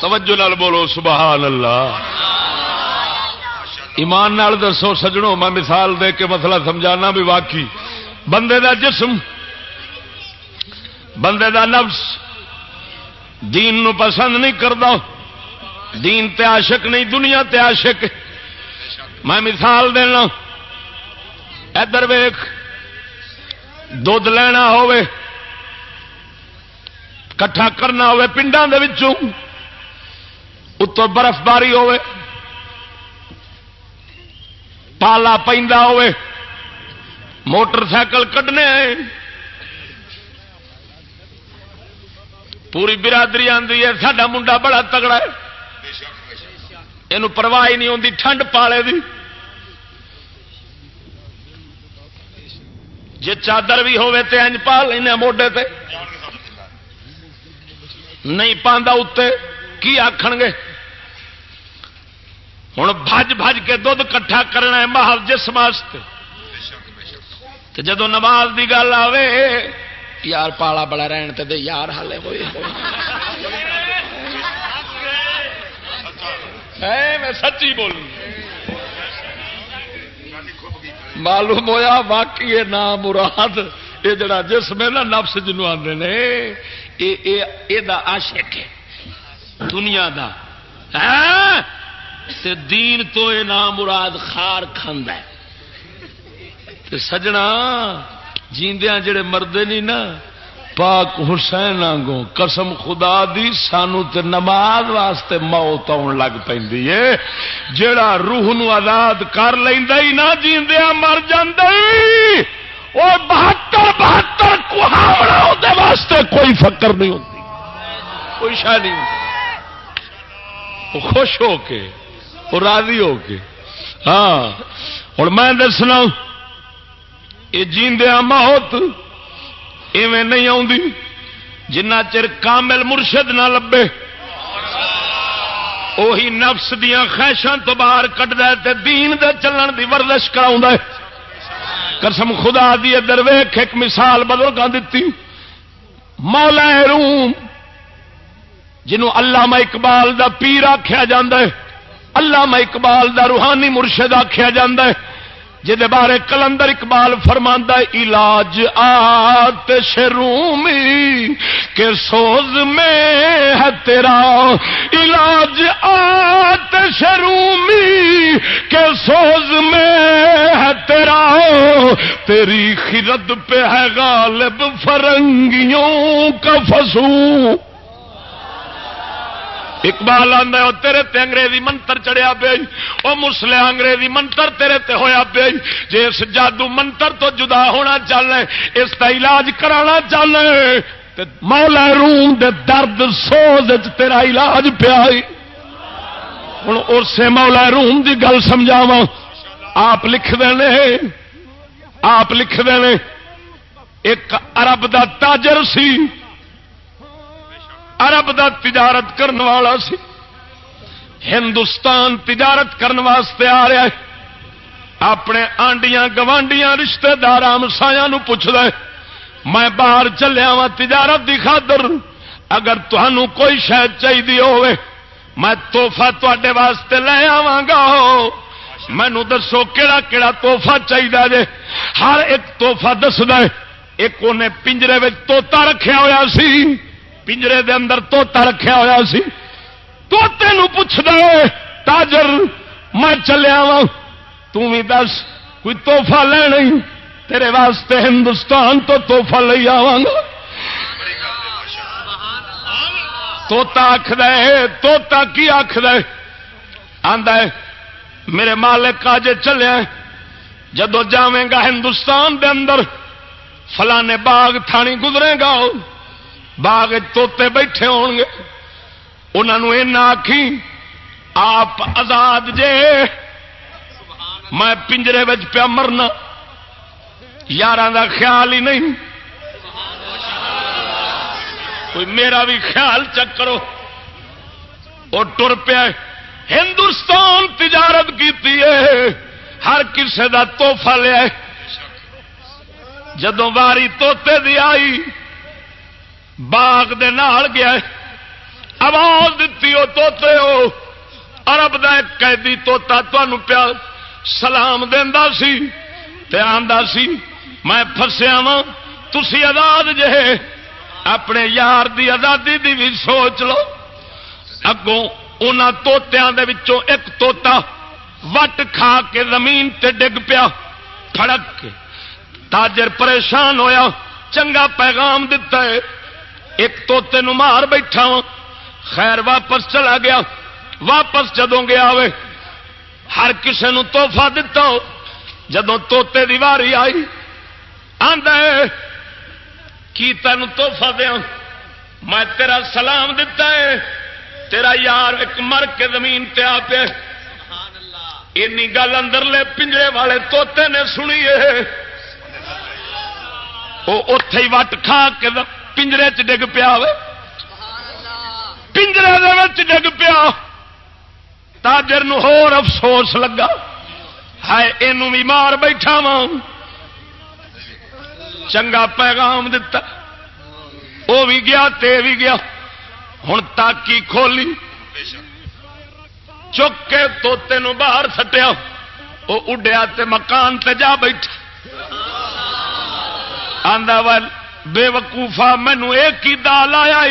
[SPEAKER 1] توجہ نال بولو، سبحان اللہ۔ ایمان نال دسو سجڑوں میں مثال دے کے مسئلہ سمجھانا بھی واقعی۔ بندے دا جسم، بندے دا نفس، دین نو پسند نہیں کرتا دین تے عاشق نہیں، دنیا تے عاشق۔ میں مثال دینا۔ ادھر ویخ دھد لینا ہوئے کٹھا کرنا ہوئے پنڈان دے وچوں۔ اتو برف باری ہوے پالا پہ ہوے موٹر سائیکل کڈنے پوری برادری آتی ہے، ساڈا منڈا بڑا تگڑا ہے۔ یہ پرواہ نہیں ہوتی ٹھنڈ پالے دی۔ جی چادر بھی ہوے تے انج پا لینا موڈے تے۔ نہیں پاندا اتنے کی آخ گے؟ ہوں بج بج کے دھد کٹھا کرنا ہے محل جس واسطے۔ جدو نماز کی گل آئے یار پالا بڑا رہن تے دے، یار ہالے ہوئے۔ میں سچی بولی معلوم ہوا باقی یہ نام مراد، یہ جڑا جسم ہے نا، نفس جنوب آتے یہ آشک ہے۔ دنیا دا۔ ہاں؟ تے دین تو یہ نام مراد خار کھانا سجنا، جیندیاں جڑے مردے نہیں نا، پاک حسین آگوں قسم خدا دی سانو تے نماز واسطے موت آن لگ پی جڑا روح نو آزاد کر لینا ہی نہ جیندیا مر جی وہ بہتر بہتر کہاوڑا واسطے کوئی فکر نہیں ہوتی کوئی شاید نہیں خوش ہو کے راضی ہو کے۔ ہاں۔ ہوں میں دسنا، یہ جیندیا موت ایویں نہیں آتی جنہ چر کامل مرشد نہ لبے۔ وہی نفس دیا خواہشان تو باہر کٹ دین دے چلن دی ورزش کرا قسم خدا دی درویخ ایک مثال بدل دیتی مولا روم، جنوں علامہ اقبال دا پیر آخیا جا علامہ اقبال دا روحانی مرشد آخیا جا جہد بارے کلندر اقبال فرماندہ علاج آت شرومی کے سوز میں ہے تیرا۔ علاج آت شرومی کے سوز میں ہے تیرا۔ تیری خرد پہ ہے غالب فرنگیوں کا فسوں اقبال آدھا تیرے تے انگریزی منتر چڑھیا پی وہ مسلے انگریزی منتر تیرے تے ہویا پی جی اس جادو منتر تو جدا ہونا چل اس کا علاج کرانا چل مولا روم دے درد سوز تیرا علاج پیا ہوں اسے مولا روم دی گل سمجھاوا آپ لکھ دے آپ لکھ دے ایک ارب دا تاجر سی۔ عرب دا تجارت کرنے والا سی، ہندوستان تجارت کرنے واسطے آ رہا ہے۔ اپنے آنڈیاں گوانڈیاں رشتے دار مسایا پوچھ لے میں باہر چلیا وا تجارت کی خاطر، اگر تمہوں کوئی شاید چاہیے ہوے میں توحفہ تے واسطے لے آوا گا۔ مینو دسو کہڑا کہڑا توحفہ چاہیے جے۔ ہر ایک توحفہ دس دے ایک انہیں پنجرے میں توتا رکھا ہوا سی۔ پنجرے دے اندر توتا رکھا ہوا سی۔ توتے پوچھ دے تاجر، میں چلیا وا تھی دس، کوئی توحفہ لے تیرے واسطے ہندوستان تو توحفہ لے آوا گا توتا آخ دے توتا کی آخ دے آدھا میرے مالک آج چلے جدو جاویں گا ہندوستان دے اندر، فلانے باغ تھانی گزرے گا۔ باغ توتے بیٹھے ہون گے۔ انہوں آخی آپ آزاد جے۔ میں پنجرے پیا مرنا۔ یار کا خیال ہی نہیں۔ کوئی میرا بھی خیال چکرو وہ ٹر پیا ہندوستان تجارت کی ہر کسے کا توحفہ لیا جدو واری توتے دی آئی باغ دے نال گیا آواز دیتی ہو توتے ہو ارب دا ایک قیدی توتا تمہوں پیا سلام دینا سی تے آندا سی، میں فسیا وا تھی آزاد جے اپنے یار دی آزادی دی بھی سوچ لو۔ اگوں ان توتیاں دے وچوں ایک توتا وٹ کھا کے زمین تے ڈگ پیا۔ پھڑک کے تاجر پریشان ہویا۔ چنگا پیغام دتا ہے۔ ایک توتے نو مار بیٹھا وا خیر واپس چلا گیا۔ واپس جدوں گیا وے ہر کسی نو توحفہ دتا ہاں۔ ہو توتے دی واری آئی کی تین توحفہ دیا؟ میں تیرا سلام دتا ہے، تیرا یار ایک مر کے زمین تے آ پہ اینی گل اندر لے پنجرے والے توتے نے سنی ہے۔ وہ اتے ہی وٹ کھا کے پنجرے چ ڈگ پیا پنجرے ڈگ پیا. تاجر ہور افسوس لگا. ہے یہ بھی مار بیٹھا وا چنگا پیغام دتا. وہ بھی گیا تے بھی گیا. ہوں تاکی کھولی. چک کے توتے باہر سٹیا. وہ اڈیا تے مکان تے جا بیٹھا. آدھا وال بے وقوفا مینو ایک ہی دال آیا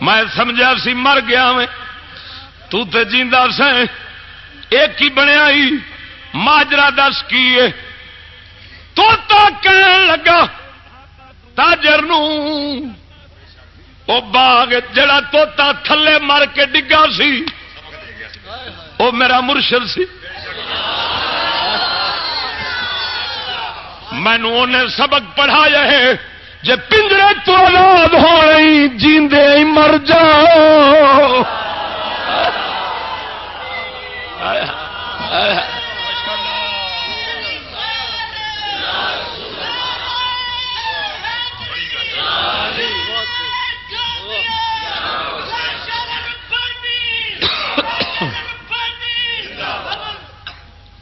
[SPEAKER 1] میں سمجھا سی مر گیا میں۔ تو تے جیندا سے ایک ہی بنیا ماجرا دس کی توتا کہن لگا، تاجر او باغ جڑا توتا تھلے مر کے ڈگا سی۔ وہ میرا مرشد سی۔ مینو نے سبق پڑھایا ہے۔ جے پنجرے تو آزاد ہو رہی، جیندے ہی مر جاؤ۔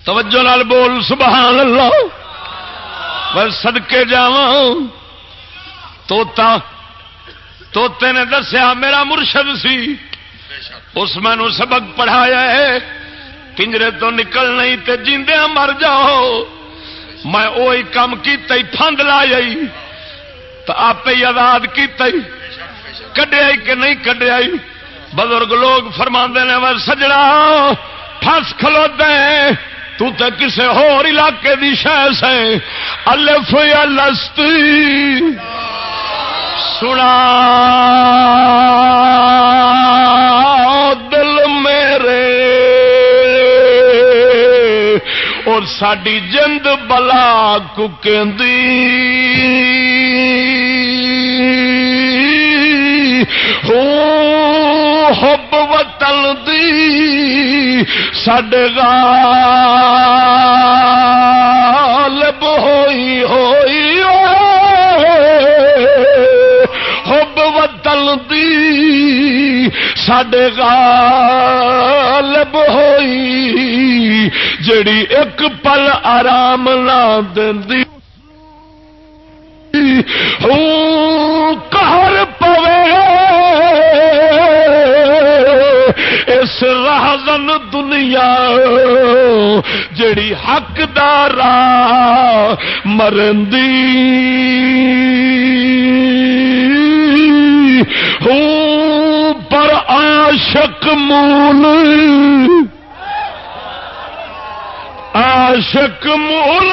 [SPEAKER 1] توجہ نال بول، سبحان اللہ۔ بس سدکے جا توتا توتے نے دسیا، میرا مرشد سی۔ اس مینو سبق پڑھایا ہے۔ پنجرے تو نکل نہیں تے جیندیا مر جاؤ۔ میں وہی کام کیتا ہی فند لا جائی تو آپ ہی آزاد کیتا ہی۔ کڈیا کہ نہیں کڈیا بزرگ لوگ فرما نے وہ سجڑا، پھس کھلو دے تو تے کسے ہور علاقے دی شہ سے الف یا لستی سنا۔ دل میرے۔ اور ساری جند بلا حب وطن دی سڈے غالب ہوئی ہوئی حب وطن دی سڈے غالب ہوئی جڑی ایک پل آرام نہ دی اس راہن دنیا جڑی حقدار مرندی ہوں پر عاشق مول عاشق مول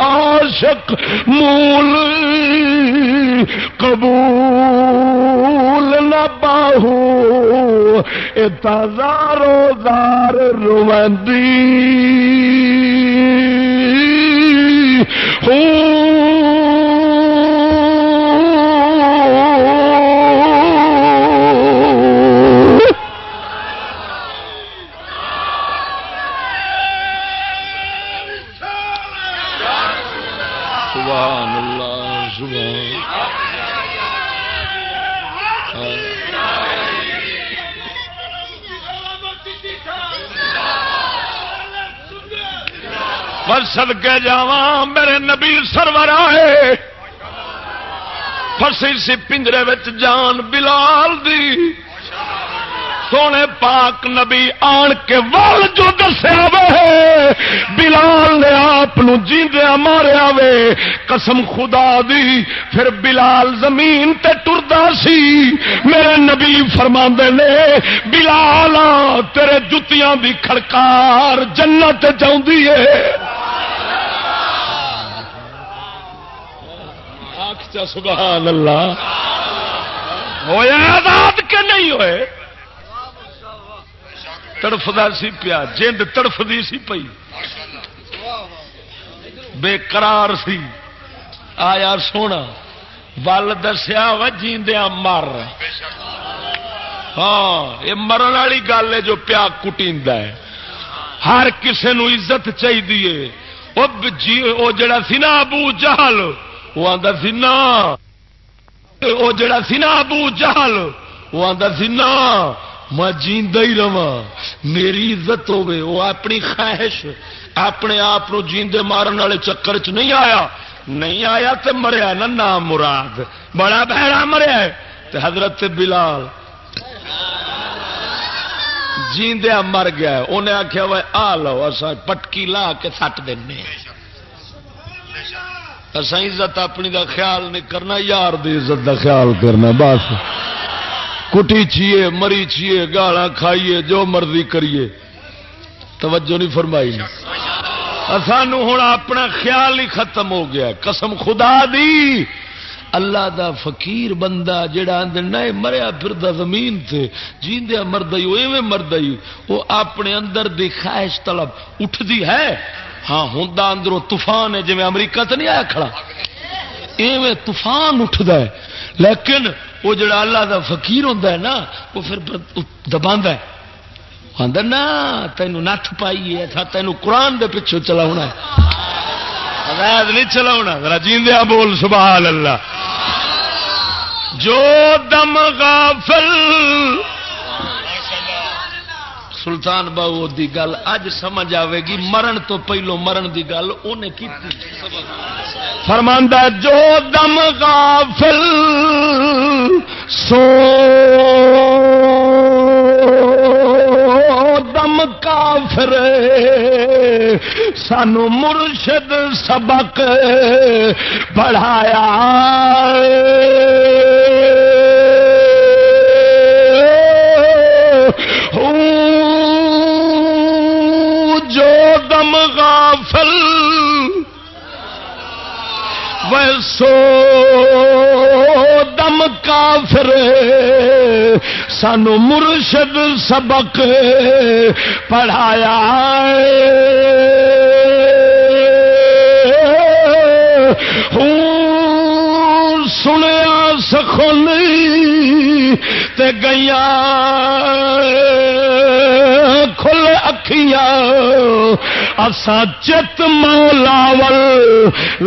[SPEAKER 1] عاشق مول قبول نہ باہو اتارو دار روندی۔ ہوں بس سدکے جا میرے نبی سرور آئے۔ فسی سی پنجرے وچ جان بلال دی۔ سونے پاک نبی آن کے ول جو دسیا وے، بلال نے آپ جیندیا ماریا وے۔ قسم خدا دی، پھر بلال زمین تے ٹردا سی۔ میرے نبی فرما نے، بلال تیرے جتیاں دی کھڑکار جنت چاہتی ہے۔ سبحان اللہ۔ ہویا آزاد کے نہیں ہوئے؟ تڑفدا سی پیا، جند تڑفدی سی پئی۔ بے قرار سی۔ آیا سونا ول دسیا و جیندیا مر۔ ہاں یہ مرن والی گل ہے جو پیا کٹی ہر کسے نو عزت چاہیے وہ جی، جڑا سی نا ابو جہل وہ آتا سی نا وہ جڑا سی نا ابو جہل، وہ آتا سی نا میں جیندہ ہی رہا میری عزت ہوے وہ اپنی خواہش، اپنے آپ جیندے مارن والے چکر چ نہیں آیا۔ نہیں آیا تے مریا نا نام مراد۔ بڑا بہرا مریا تے حضرت بلال۔ جیندیا مر گیا انہیں آخیا وہ آ لو اصا پٹکی لا کے سٹ دینا اصا عزت اپنی دا خیال نہیں کرنا، یار دی عزت دا خیال کرنا، بس۔ کٹی چیے مری چیے گالا کھائیے، جو مرضی کریے۔ توجہ نہیں فرمائی۔ سانو ہوں اپنا خیال ہی ختم ہو گیا۔ قسم خدا دی۔ اللہ دا فقیر بندہ جڑا اندر مریا پھر زمین تے۔ جیندیا مرد ایویں مرد وہ اپنے اندر دی خواہش طلب۔ اٹھتی ہے۔ ہاں ہوں اندروں طوفان ہے جی امریکہ تو نہیں آیا کھڑا۔ ایویں طوفان اٹھتا ہے۔ لیکن وہ جڑا اللہ دا فقیر ہوتا ہے نا، وہ پھر دبا آدھا نا تینوں نت پائی ہے تھا تینوں قرآن دے پچھو چلا ہونا نہیں چلا ہونا جیندیا بول، سبحان اللہ۔ جو دم غافل سلطان بابو دی گل اج سمجھ آئے گی، مرن تو پہلو مرن دی گل انہیں کی فرماندہ جو دم غافل سو، دم کافر، سانو مرشد سبق پڑھایا ویسو دم کافر سانو مرشد سبق پڑھایا سنیا سخنی تے گیا کھل اکھیا اسا چت مولاول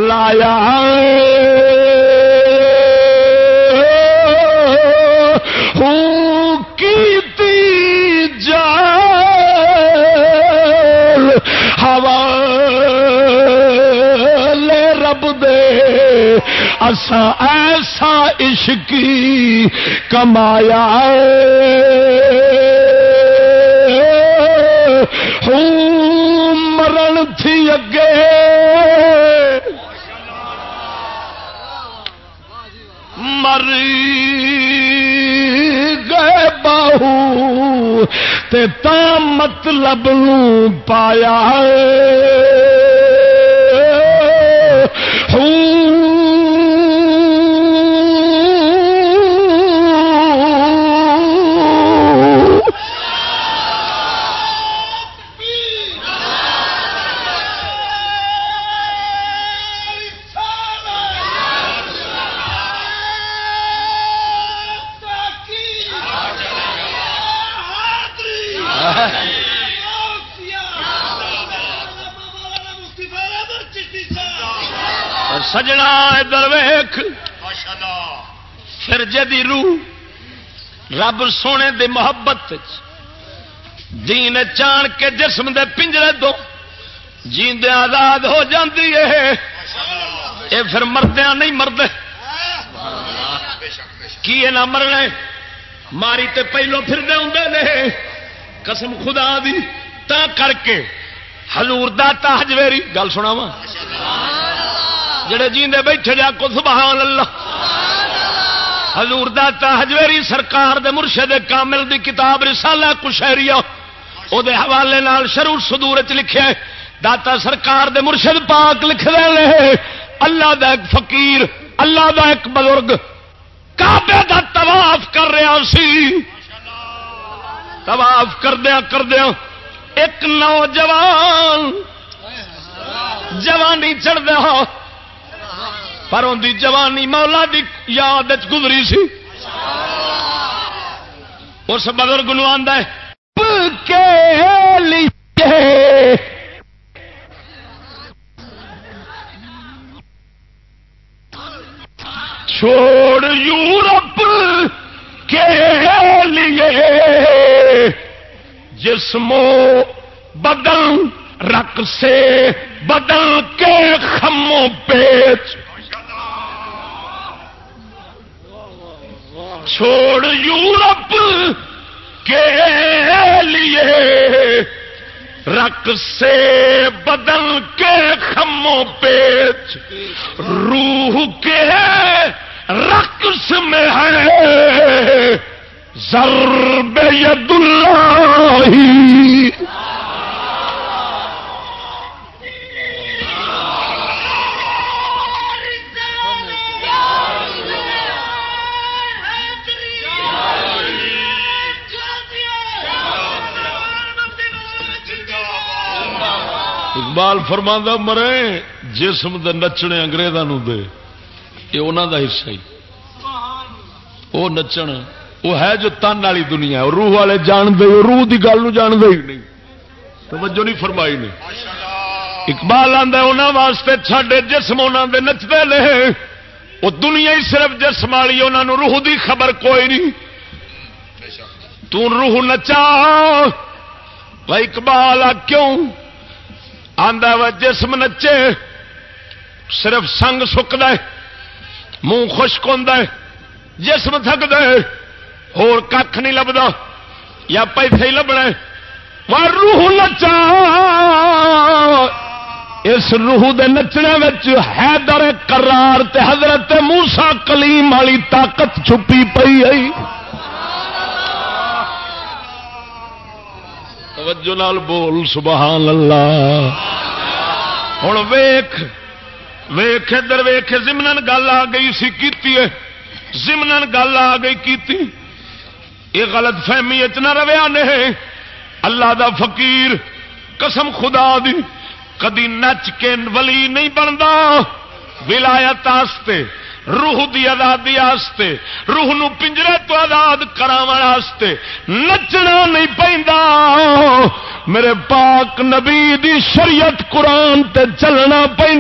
[SPEAKER 1] لایا کی جا ہوا لے رب دے۔ اسا ایسا عشقی کمایا مرن تھی اگے مری گئے باہو تے تا مطلب پایا ہے پھر جدی روح رب سونے دی محبت دین چان کے جسم دے پنجرے دو، جیندے آزاد ہو جاتی ہے یہ پھر مردیا نہیں مرد کی نہ مرنے؟ ماری تے پہلو پھر دے ہوں قسم خدا دی، تا کر کے ہلور دا ہجویری گل سنا وا جڑے جیندے بیٹھے جا کو سبحان اللہ۔ حضور دا ہجویری سرکار دے مرشد کامل دی کتاب رسالہ کشہری او دے حوالے نال شروع صدور چ لکھیا ہے۔ داتا سرکار دے مرشد پاک لکھ رہے ہیں اللہ دا ایک فقیر، اللہ دا ایک بزرگ۔ کعبے دا طواف کر رہا سی۔ طواف کردیا کردیا ایک نوجوان، جوانی چڑھ دیا پر ان دی جوانی مولا دی یاد گزری سی۔ اس بزرگ نو آدھا چھوڑ یورپ کے لیے۔ جسموں بدل رق سے بدل کے خموں پیچ چھوڑ یورپ کے لیے۔ رق سے بدل کے خموں پیچ۔ روح کے رقص میں ہے۔ ضرب ید اللہ اقبال فرما مرے، جسم دے نچنے اگریزوں دے۔ یہ انہوں دا حصہ ہی۔ وہ نچن، وہ ہے جو تن والی دنیا ہے روح والے جان دے روح کی گل جانتے ہی نہیں۔ توجہ نہیں فرمائی نہیں اقبال آدھا انہوں واسطے سڈے جسم انہوں دے نچتے لے وہ دنیا ہی صرف جسم والی انہوں روح دی خبر کوئی نہیں۔ تو روح نچا۔ وہ اقبال، آ کیوں؟ آدھا و جسم نچے، صرف سنگ سکد منہ خشک ہوں جسم تھک دے ہور کھ نہیں لبدا، یا پیسے ہی لبنا وہ روح نچا۔ اس روح دے نچنے حیدر کرار تے حضرت موسا کلیم والی طاقت چھپی پئی ہے۔ توجہ نال بول، سبحان اللہ۔ ہوں ویخ ویخ ادھر ویخ زمن گل آ گئی سی کی زمن گل آ گئی کی یہ غلط فہمی اتنا رویا نہیں اللہ دا فقیر، قسم خدا دی، کدی نچ کے ولی نہیں بنتا ولایت روح دی آزادی آستے، روح نو پنجرے تو آزاد کراستے نچنا نہیں پہ میرے پاک نبی دی شریعت قرآن تے چلنا پہ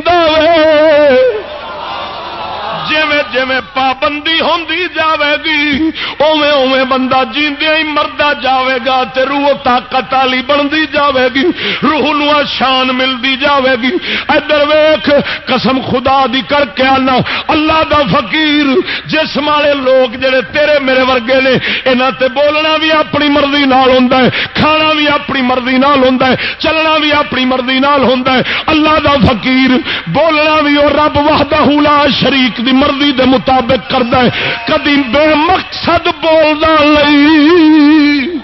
[SPEAKER 1] جیویں جیویں پابندی ہوندی جاوے گی، اوویں اوویں بندہ جیندیا ہی مردا جاوے گا تے روح طاقت والی بندی جاوے گی، روح نو شان ملدی جاوے گی۔ ادھر ویکھ، قسم خدا دی کر کے آنا۔ اللہ دا فقیر، جسم والے لوگ جڑے تیرے میرے ورگے نے، انہاں تے بولنا بھی اپنی مرضی نال ہوندا ہے، کھانا بھی اپنی مرضی نال ہوندا ہے، چلنا بھی اپنی مرضی نال ہوندا ہے۔ اللہ دا فقیر، بولنا بھی اور رب وحدہ لا شریک دی مرضی دے مطابق کرتا ہے، کدی بے مقصد بولنا لئی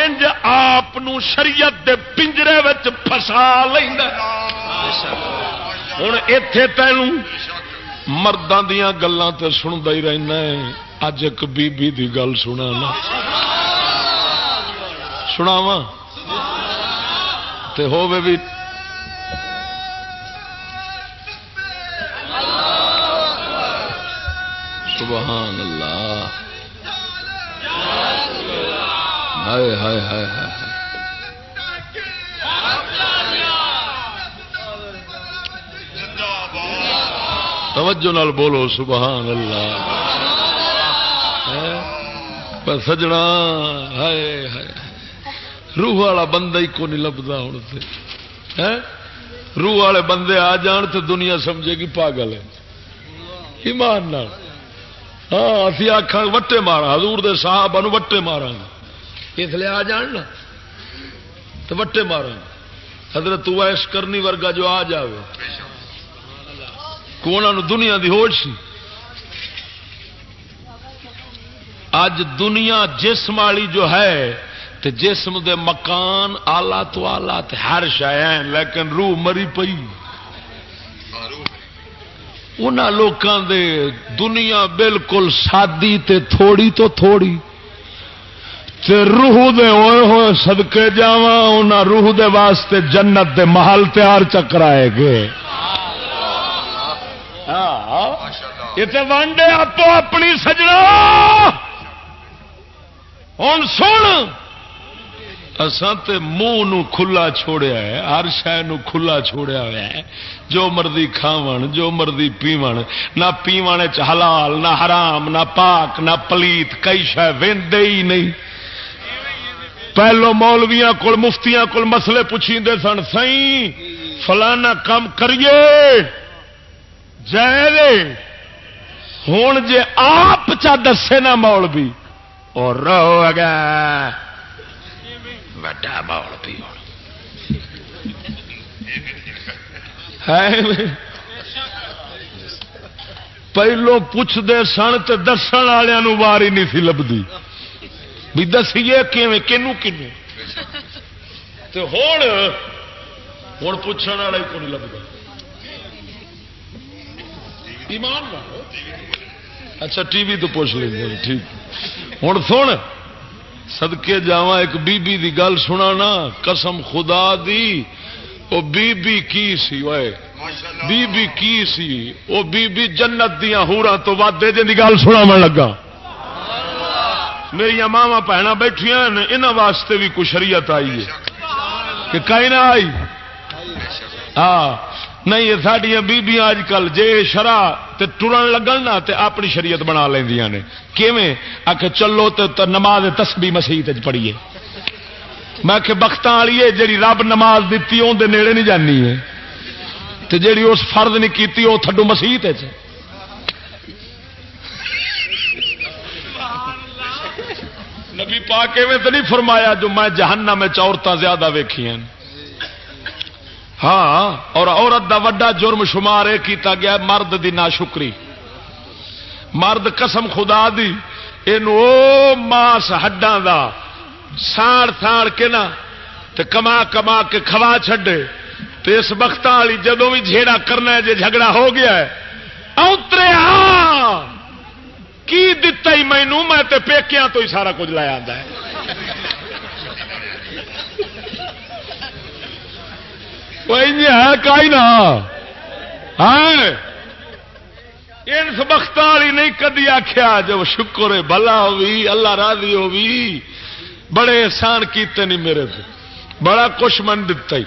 [SPEAKER 1] انج آپ شریعت دے پنجرے فسا لینا ہوں اتے تین مردوں دیا گلوں تے سنتا ہی رہنا ہے۔ اج ایک بی بی دی گل سنا سناوا تے ہوے بھی سبحان اللہ۔ ہائے ہائے ہائے ہائے توجہ نال بولو، سبحان اللہ۔ پر سجنا، ہائے ہائے۔ روح والا بندہ ہی کو نہیں لبتا ہوں سے روح والے بندے آ جان تو دنیا سمجھے گی پاگل ہے۔ ایمان نال۔ ہاں اسی وٹے مارا، حضور دے صاحب وٹے مارا اس لیے آ جان نا تو وٹے مارا حضرت ویس کرنی ورگا جو آ جائے کو دنیا دی ہوش سی۔ اج دنیا جسم والی جو ہے، تے جسم دے مکان آلہ تو آلہ تے ہر شہ لیکن روح مری پئی۔ ان لوگوں دے دنیا بالکل سادی تے تھوڑی تو تھوڑی۔ تے روح دے ہوئے ہوئے سدکے جا روح دے واسطے جنت دے محل تیار چکرائے گے یہ وانڈے آپ اپنی سجنا۔ ہوں سن۔ اسان تے منہ کھلا چھوڑیا ہے، ہر شہ کھلا چھوڑیا ہوا ہے۔ جو مرضی کھاو جو مرضی پیو نہ پیو حلال، نہ حرام، نہ پاک، نہ پلیت، کئی شہ وے ہی نہیں۔ پہلو مولویا کول، مفتیاں کول مسئلے پوچھی سن سی فلانا کام کریے۔ جائے ہوں جے آپ چا دسے نا مولوی۔ اور رہو گا وڈا مول پی پہلو پوچھتے سن تو دس والوں وار ہی نہیں سی لبھی بھی دسیے کنو کنو ہوں ہوں پوچھنے والا ہی کو نہیں لگتا ایمان اچھا ٹی وی تو پوچھ لیں ٹھیک ہوں سن سدکے جا ایک بی بی دی گل سنا نا قسم خدا دی او بی بی کی سی؟ وے بی بی کی سی؟ او بی بی جنت دیا ہورا تو وعدے جن دی گل سنا من لگا میری ماوا بھن بیٹھیا انہوں واسطے بھی کچھ شریعت آئی ہے۔ کہ کہیں نہ آئی ہاں نہیں، یہ سڈیا بیبیاں اج کل جے شرح ٹرن لگن نا تے اپنی شریعت بنا لیا نے۔ کیویں؟ آ کے چلو تو نماز تسبی مسیح پڑھیے۔ میں کہ بخت والی ہے جی رب نماز دیتی اندر نیڑے نہیں جانی ہے۔ تو جیڑی اس فرد نہیں کیتی وہ تھڈو مسیح نبی پا کے تو نہیں فرمایا جو میں جہنم میں عورتیں زیادہ ویخیا ہاں اور عورت دا وڈا جرم شمار یہ کیتا گیا مرد دی نا شکری مرد قسم خدا دی یہ ماس ہڈاں دا ساڑ ساڑ کے نا، تے کما کما کے کھوا چھڈے۔ تو اس وقت والی جدو بھی جھیڑا کرنا ہے جی جھگڑا ہو گیا ہے۔ اترے ہاں، کی دتا ہی مینو میں تے پیکیاں تو ہی سارا کچھ لایا ہے۔ ہے، کائی نا ان وقت والی نہیں کدی آخیا جب شکر ہے بلا ہوگی اللہ راضی ہوگی بڑے احسان کیتے نہیں میرے سے بڑا کچھ من دتا ہی۔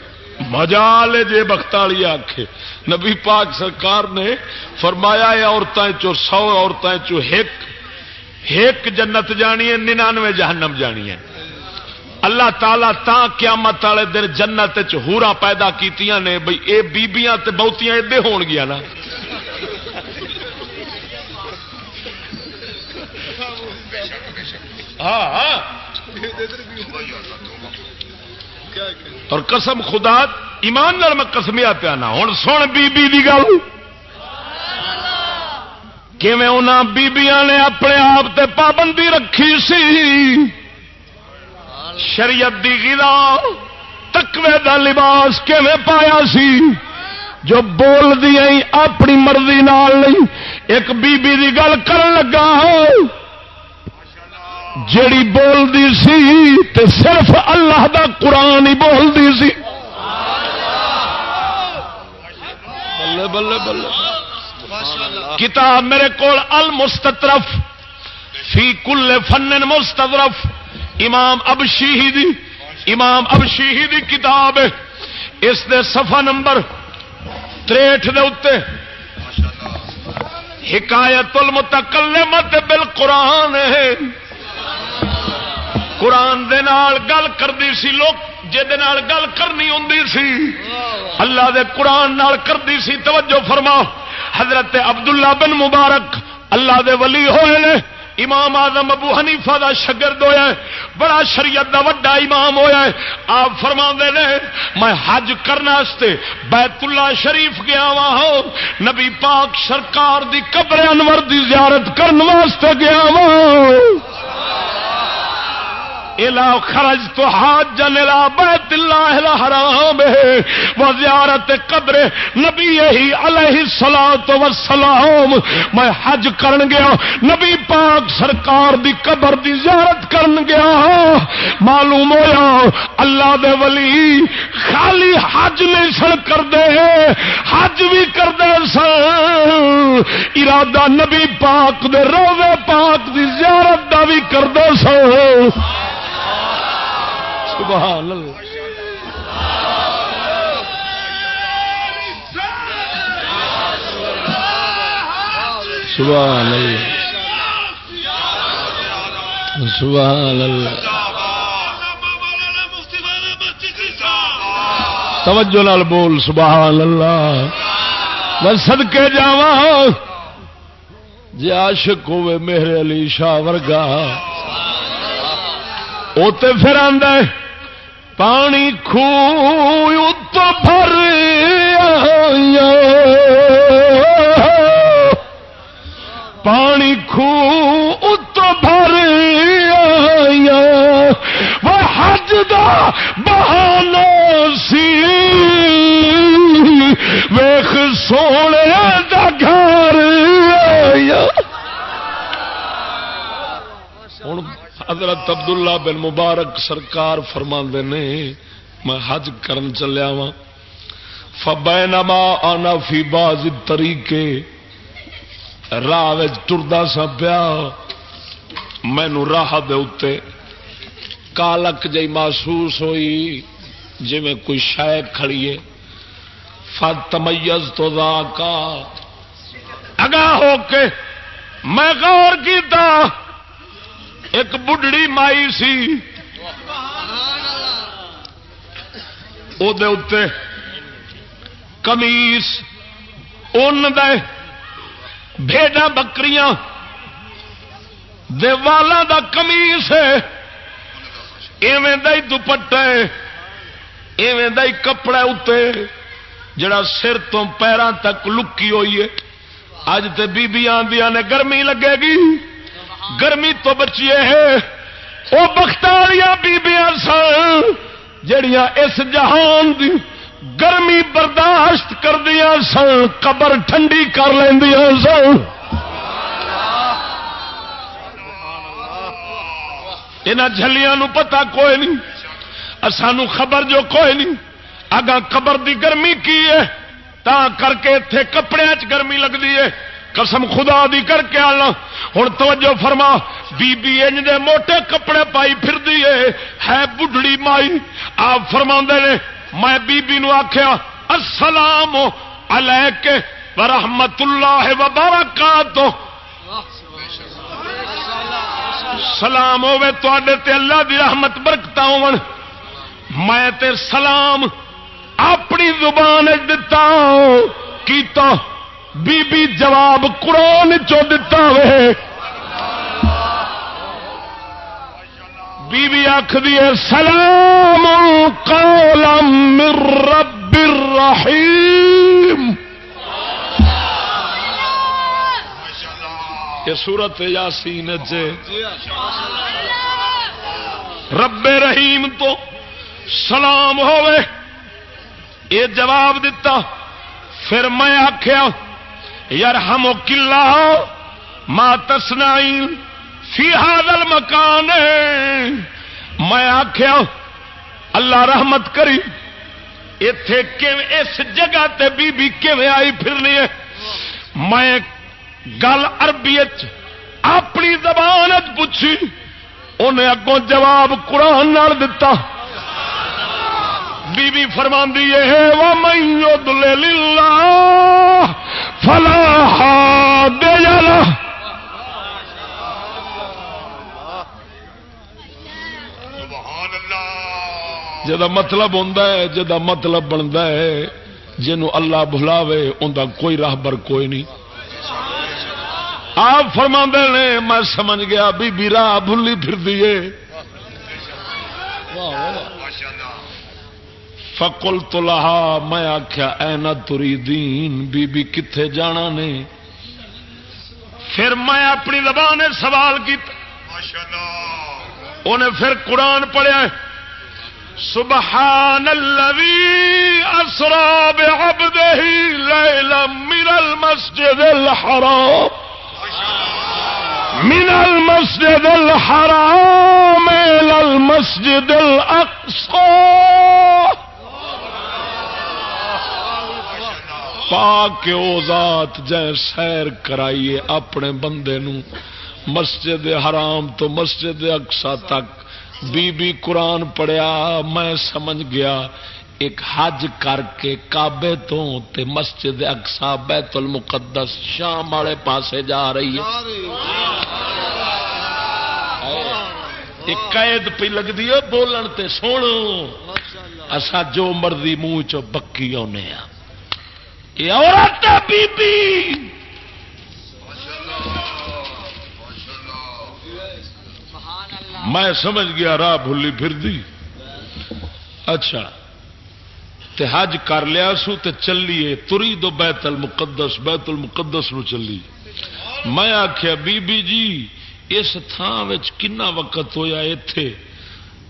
[SPEAKER 1] لے جے بختالی آخے نبی پاک سرکار نے فرمایا عورتیں چو سو عورتیں چو ایک جنت جانی ہے، ننانوے جہنم جانی ہے۔ اللہ تعالی تا قیامت والے دن جنت چورا پیدا کیتیاں نے، بھئی اے بیبیاں تے بہتیاں ادے ہون گیا نا۔ ہاں،, ہاں اور قسم خدا، ایمان نال میں کسمیا پیا نا۔ ہوں سن بی بی دی گل۔ بیبیاں نے اپنے آپ تے پابندی رکھی سی؟ شریعت دی گلا تکوے دا لباس کیویں پایا سی؟ جو بول دی اپنی مرضی نال نہیں، ایک بی بی دی گل کر لگا جیڑی بولتی سی، تے صرف اللہ دا قرآن ہی بولتی سی۔ بلے بلے بلے۔ کتاب میرے کو المسترف فی کل فن مسترف امام اب شیحی امام اب شیحی کتاب اس دے صفحہ نمبر تریٹ دے اتنے حکایت المتکلمت بالقرآن ہے۔ قرآن دے نال گل کرتی سی لوگ گل کرنی ہوں سی۔ اللہ دے قرآن نال کرتی سی، توجہ فرما حضرت عبداللہ بن مبارک اللہ دے ولی ہوئے نے۔ امام آزم ابو حنیفہ دا شگرد ہویا ہے، بڑا شریعت دا وڈا امام ہویا ہے۔ آپ فرما نے، میں حج کرنے بیت اللہ شریف گیا وا ہوں نبی پاک سرکار دی قبر انور دی زیارت کرنے واسطے گیا وا الا خرج تو حاج جن بیت اللہ الحرام و زیارت قبر نبی ہی علیہ الصلوۃ والسلام۔ میں حج کرن گیا، نبی پاک سرکار دی قبر دی زیارت کرن گیا۔ معلوم ہویا، اللہ دے ولی خالی حج نہیں سن کر دے حج بھی کر دے سن۔ ارادہ نبی پاک دے، روزے پاک دی زیارت دا بھی کر دے سن۔ سبحان اللہ۔ سبحان اللہ۔ سبحان اللہ۔ توجہ لال بول، سبحان اللہ۔ میں سدکے جا جی عاشق ہوئے میرے علی شاہ ورگا۔ وہ تو پھر آدھا پانی خو تو بھر پانی خو تو بھر وہ حج دا بہانا سی۔ ویخ سونے دا گھر ہوں حضرت عبداللہ بن مبارک سرکار فرما نے، میں حج کرن چلیا وا فبینما آنا فی باز طریقے راہ ٹردا سا پیا۔ مینو راہ دے کالک جی محسوس ہوئی جی میں کوئی شہ کھڑیے فت تمیز تو دا کا اگاں ہو کے میں غور کیتا۔ ایک بڑھڑی مائی سی۔ اتنے کمیس ان بھیڈا بکریاں۔ دیوالا دا کمیس ہے۔ ایویں ہی دوپٹا ہے۔ ایویں ہی کپڑا اتنے جڑا سر تو پیروں تک لکی ہوئی ہے۔ اج تو بیبی آدیا نے گرمی لگے گی۔ گرمی تو بچیے وہ بخت بیبیاں سن، جڑیاں اس جہان دی گرمی برداشت کر دیا سن، قبر ٹھنڈی کر لیا سن۔ یہاں جلیاں پتا کوئی نہیں سانو خبر جو کوئی نہیں۔ اگا قبر دی گرمی کی ہے تا کر کے اتے کپڑے چ گرمی لگتی ہے۔ قسم خدا دی کر کے آنا۔ ہوں توجہ فرما بی بی انج دے موٹے کپڑے پائی پھر دیے ہے بڑھڑی مائی۔ آپ فرما نے، میں بی بی نو آخیا السلام علیک ورحمت اللہ وبرکاتہ۔ سلام ہوے تے اللہ دی رحمت برکت ہو میں تے سلام اپنی زبان دتا کیتا۔ بی بی جواب قرآن چو دتا وے۔ بی بی آخ دیے سلام قولا من رب الرحیم۔ یہ سورت یاسین جے۔ رب رحیم تو سلام ہوئے یہ جواب دیتا پھر میں آخیا یار ہم کلا ماں تسنائی فی حاضل مکان میں آخیا اللہ رحمت کری اتے اس جگہ تے بی بی کیویں آئی پھرنی ہے؟ میں گل عربی اپنی زبان پوچھی انہیں اگوں جواب قرآن دتا۔ بی بی فرما ہے وہ میں دل فلا جا مطلب ہوں جا مطلب بنتا ہے جنوں اللہ بلاوے انہیں کوئی راہبر کوئی نہیں. آپ فرما نے میں سمجھ گیا بی بی راہ بھلی پھر دیے فکل تو لہا میں آخیا اینا تری دین بی بی کتنے جانا نے؟ پھر میں اپنی زبان سوال کیا انہیں پھر قرآن پڑھیا۔ سبحان الذي اسرا بعبده ليلا من المسجد الحرام۔ من المسجد الحرام الى المسجد الاقصى پاک او ذات جے سیر کرائیے اپنے بندے نو۔ مسجد حرام تو مسجد اقصا تک۔ بی بی قرآن پڑھیا، میں سمجھ گیا۔ ایک حج کر کے کابے تو تے مسجد اقسا بیت المقدس شام والے پاسے جا رہی ہے۔ قید پہ لگتی ہے، بولن تے سونا اسا جو مرضی منہ چ بکی آنے یہ عورت بی بی میں سمجھ گیا راہ بھلی پھر دی اچھا تے حج کر لیا سو تے چلیے، تری دو بیت المقدس بیت المقدس نو چلی میں آخیا بی بی جی اس تھان کنا وقت ہویا اتے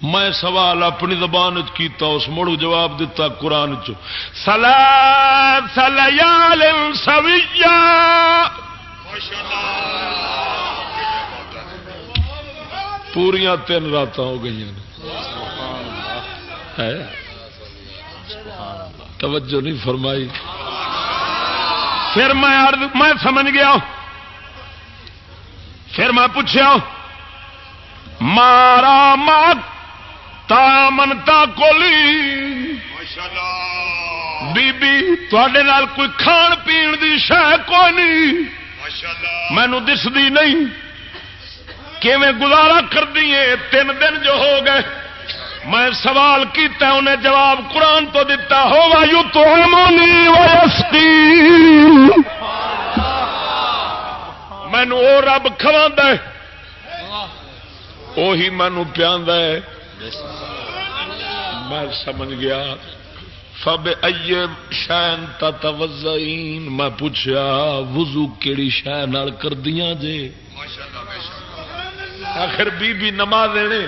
[SPEAKER 1] میں سوال اپنی زبان کیتا، اس مڑو جواب دیتا قرآن چو سلا سلیال سویا پوریا تین رات ہو گئی توجہ نہیں فرمائی۔ پھر میں میں سمجھ گیا۔ پھر میں پوچھا مارا مات تا منتا کولی بی بی کوئی کھان پین دی شہ کوئی نہیں مینو دستی نہیں کیویں گزارا کر دیے تین دن جو ہو گئے میں سوال کیتا انہیں جواب قرآن تو دتا ہو وایو تو مینو رب کھوا وہی مینو پیا میں سمجھ گیا۔ فب شین توزین میں پوچھا، وضو کیڑی شہ نال کر کردیاں جے؟ آخر بی بی نماز دینے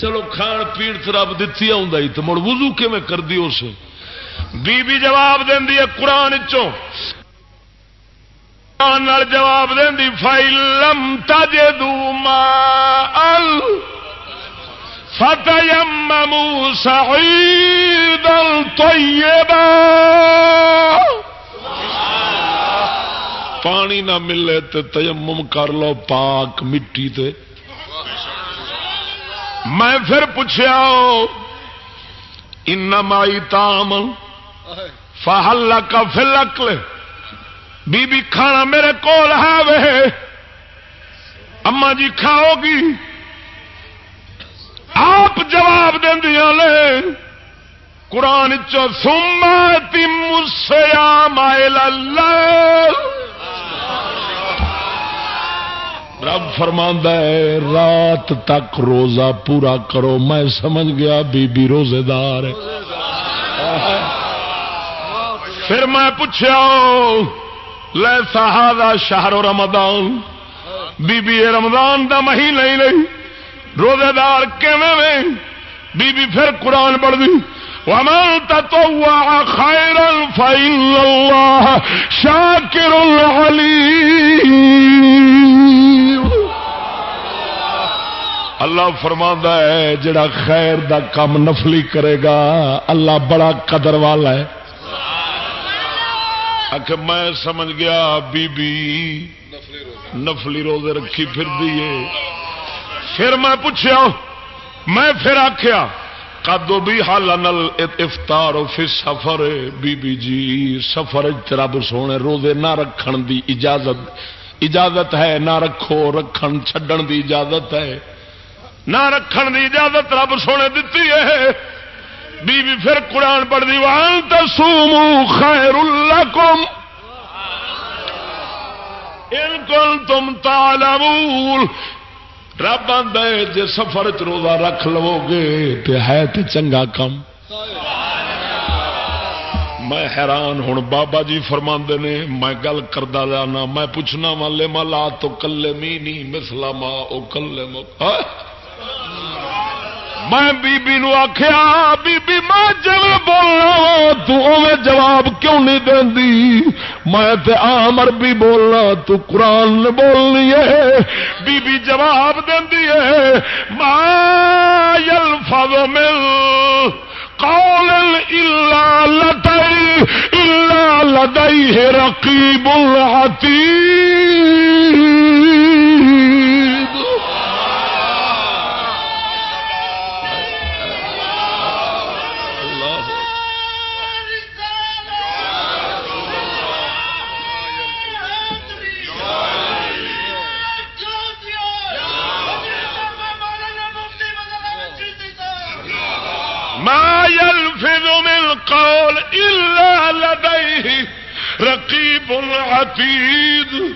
[SPEAKER 1] چلو کھان پین رب دتی آئی تو مڑ وضو کی میں کر دی اس؟ بی بی جواب دینی ہے قرآن چوں چو جواب دینی فائلم تج دل فتيمموا سعيدا طيبا پانی نہ ملے تو تیمم کر لو پاک مٹی تے. میں پھر پوچھا ان مائی تام فہل کا فلکل بی بی کھانا میرے کول ہے وے. اما جی کھاؤ گی؟ آپ جواب دیا لے قرآن چما تم سیا مائل رب فرما ہے، رات تک روزہ پورا کرو۔ میں سمجھ گیا بی بی روزے دار پھر میں پوچھا لے سہادا شہر رمضان۔ بی بی رمضان دا مہی نہیں نہیں۔ روزے دار بی بی پھر قرآن پڑھ دی ومن تطوع خيرا فإن الله شاكر عليم۔ اللہ فرما ہے، جڑا خیر دا کم نفلی کرے گا، اللہ بڑا قدر والا ہے۔ کہ میں سمجھ گیا بی بی نفلی روزے رکھی پھر دیے پھر میں پوچھا میں پھر آخیا کدو بھی حال نل افطار فی سفر بی بی جی سفر رب سونے روزے نہ رکھن دی اجازت اجازت ہے، نہ رکھو، رکھن چھڈن دی اجازت ہے۔ نہ رکھن دی اجازت رب سونے دیتی ہے۔ بی بی پھر قرآن پڑھ دی وان تسومو خیر لکم ان کنتم تعلمون۔ رب آدھے جی سفر چ روزہ رکھ لو گے تو ہے تو چنگا کم۔ میں حیران ہوں، بابا جی فرما نے، میں گل کرتا جانا، میں پوچھنا والے ملا تو کلے می نہیں مسلا ماں وہ کلے میں بی بی نو آخیا بی بی میں جب بولنا تو جواب کیوں نہیں دینی؟ میں تے عام عربی بولنا، تو قرآن بولنی ہے۔ بی بی جواب دینی ہے، ما یلفظ من قول الا لدی الا لدیه رقیب العتید يلفظ من قول إلا لديه رقيب عتيد.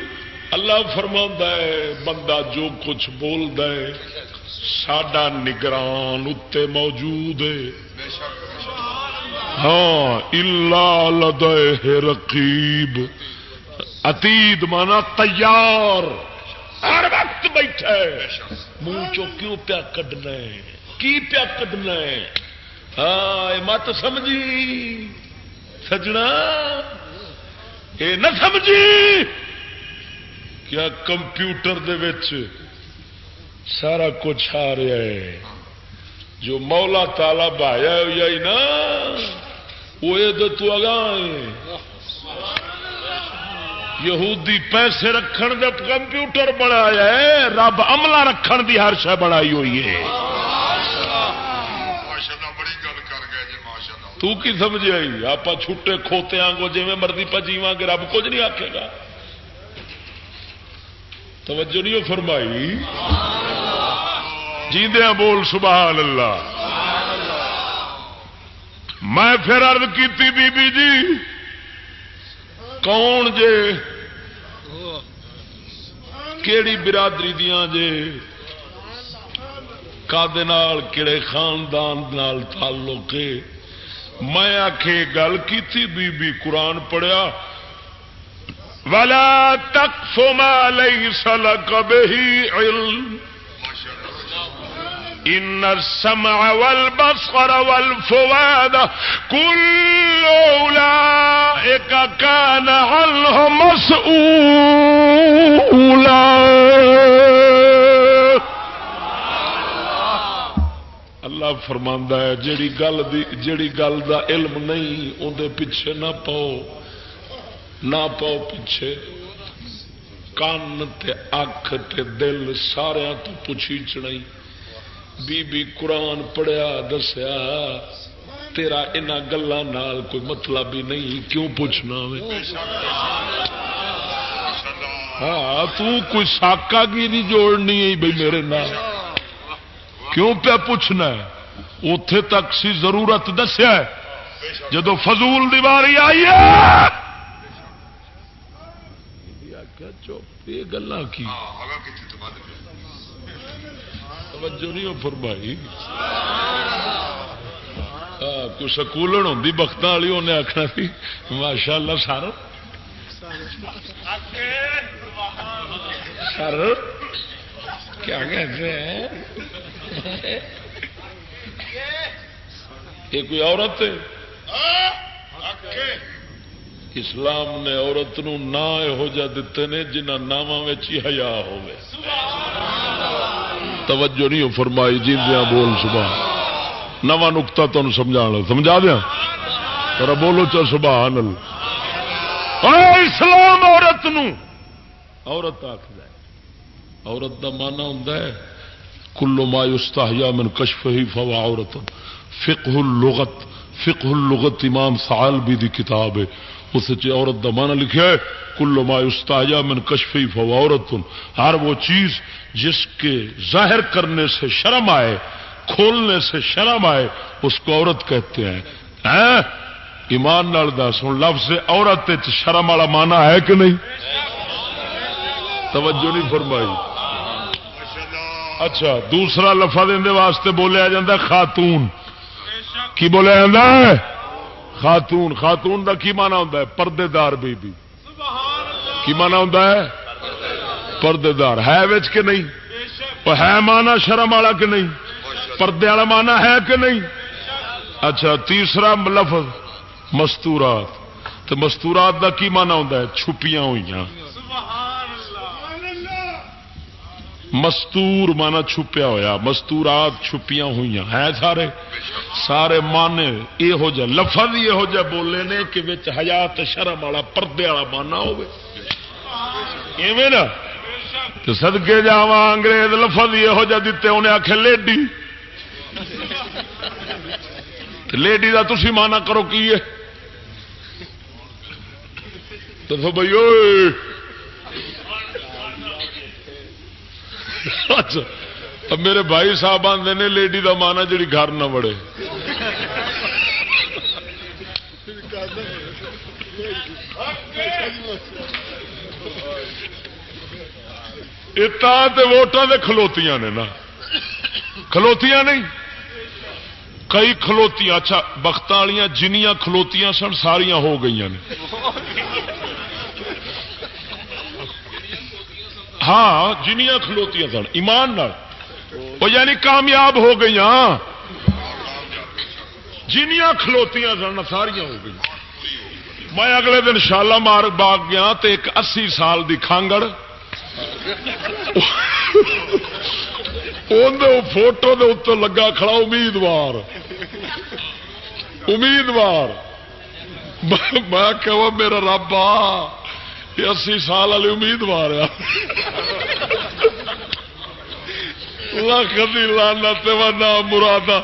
[SPEAKER 1] اللہ فرما ہے، بندہ جو کچھ بول دے ساڈا نگران اتنے موجود ہے۔ ہاں اللہ لدے رقیب۔ اتید مانا تیار۔ ہر وقت بیٹھے منہ چو کیوں پیا کڈنا کی پیا کڈنا ہاں مت سمجھی۔ سجنا یہ نہ سمجھی۔ کیا کمپیوٹر دے وچ سارا کچھ آ رہا ہے۔ جو مولا تالا بہایا ہی نا۔ وہ تو اگاں یہودی پیسے رکھن دے کمپیوٹر بنایا ہے۔ رب عملہ رکھن دی ہر شہ بنائی ہوئی ہے۔ تو کی سمجھ آئی؟ آپ چھٹے کھوتے آنگو جی مرضی پہ جیواں گے، رب کچھ نہیں آکے گا۔ توجہ نہیں فرمائی؟ جیدیا بول سبحان اللہ۔ میں پھر ارد کی بی بی جی کون جے؟ کیڑی برادری دیا جے؟ کہڑے خاندان نال تعلق میں آخ گل کی بی بی قرآن پڑھیا والا تک فما لئی سل کبھی علم۔ ان السمع والبصر والفؤاد كل اولئك كان عنه مسؤولا اللہ فرماندا ہے، جیڑی گل دی، جیڑی گل دا علم نہیں اندر پیچھے نہ پاؤ۔ نہ پاؤ پیچھے۔ کان تے اکھ تے دل سارے تو پوچھی چڑائی بی بی قرآن پڑھیا، دسیا، تیرا ان گلوں کوئی مطلب ہی نہیں، کیوں پوچھنا ہاں تو کوئی ساکا کی نہیں جوڑنی بھائی میرے نال؟ کیوں پیا پوچھنا اتے تک سی ضرورت دسیا جدو فضول دیواری آئی ہے۔ چپ یہ گلا کی؟ توجہ نہیں فرمائی۔ کوئی سکولن ہوں بخت والی انہیں آخنا سی۔ ماشاء اللہ سر۔ سر؟ کیا کہتے ہیں؟ ہے یہ کوئی عورت ہے؟ اسلام نے عورت نو نہ یہو جہ دیتے ہیں جنہ ناواں ہیا ہوئے توجہ نہیں فرمائی جی دیا بول صبح نوا نکتا تمہیں سمجھا سمجھا دیا؟ پر بولو چل سبحان اسلام عورت نو۔ عورت آخ عورت کا مانا ہوں کلو ما استاہیا من کشف ہی فوا عورت فقہ اللغت فقہ اللغت امام سال بھی دی کتاب ہے اس عورت کا مانا لکھا ہے کلو ما استاہیا من کشف ہی فوا عورت ہر وہ چیز جس کے ظاہر کرنے سے شرم آئے، کھولنے سے شرم آئے، اس کو عورت کہتے ہیں۔ ہاں؟ ایمان نال دس ہوں لفظ عورت شرم والا مانا ہے کہ نہیں؟ توجہ نہیں فرمائی۔ اچھا دوسرا لفا دے واسطے بولیا جا خاتون۔ کی بولیا جا خاتون۔ خاتون کا کی مانا ہوں پردے دار بی بی کی مانا ہوں پردے دار ہے کہ نہیں؟ ہے مانا شرم والا کہ نہیں؟ پردے والا مانا ہے کہ نہیں؟ اچھا تیسرا لفظ مستورات۔ تو مستورات کا کی مانا ہوں چھپیاں ہوئی مستور مانا چھپیا ہوا مستورات چھپیاں ہوئی ہیں سارے؟ سارے مانے یہو جہ لفظ یہو جہ بولے نے کہ حیات شرم والا پردے والا مانا ہو سدکے جا انگریز لفظ یہو جہ دیتے انہیں آخ لیڈی۔ لیڈی کا تھی مانا کرو کی ہے؟ دسو بھائی اچھا میرے بھائی صاحب آتے نے لیڈی کا مانا جی گھر نہ بڑے ووٹان کھلوتیاں نے نا۔ کھلوتیاں نہیں۔ کئی کھلوتیاں اچھا بخت والیاں جنیاں کھلوتیاں سن، ساریاں ہو گئی نے۔ ہاں جنیاں کھلوتی سن، ایمان وہ یعنی کامیاب ہو گئی جنیاں کھلوتی سن ساریا ہو گئی میں اگلے دن شالا مار باغ گیا تو ایک اسی سال کی کانگڑ فوٹو دے اتر لگا کھڑا امیدوار۔ امیدوار۔ میں کہ میرا رب آ۔ اسی سال والی امیدوار کدی لانا نہ مرادا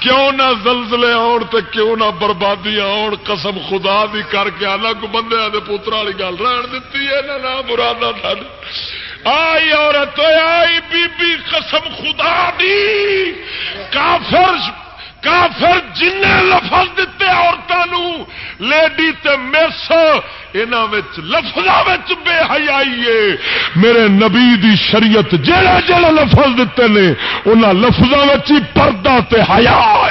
[SPEAKER 1] کیوں نہ زلزلے آن تے کیوں نہ بربادی آن قسم خدا دی کر کے الگ بندے دے پوترا والی گل رہن دیتی ہے، نہ نہ مرادا آئی عورت آئی بی بی، قسم خدا دی۔ کافر کافر جن لفظ دیتے عورتوں لیڈی تے مس لفظ بے حیائی میرے نبی دی شریعت جہاں جہاں لفظ دیتے ہیں انہوں لفظوں ہی پردہ تے حیا۔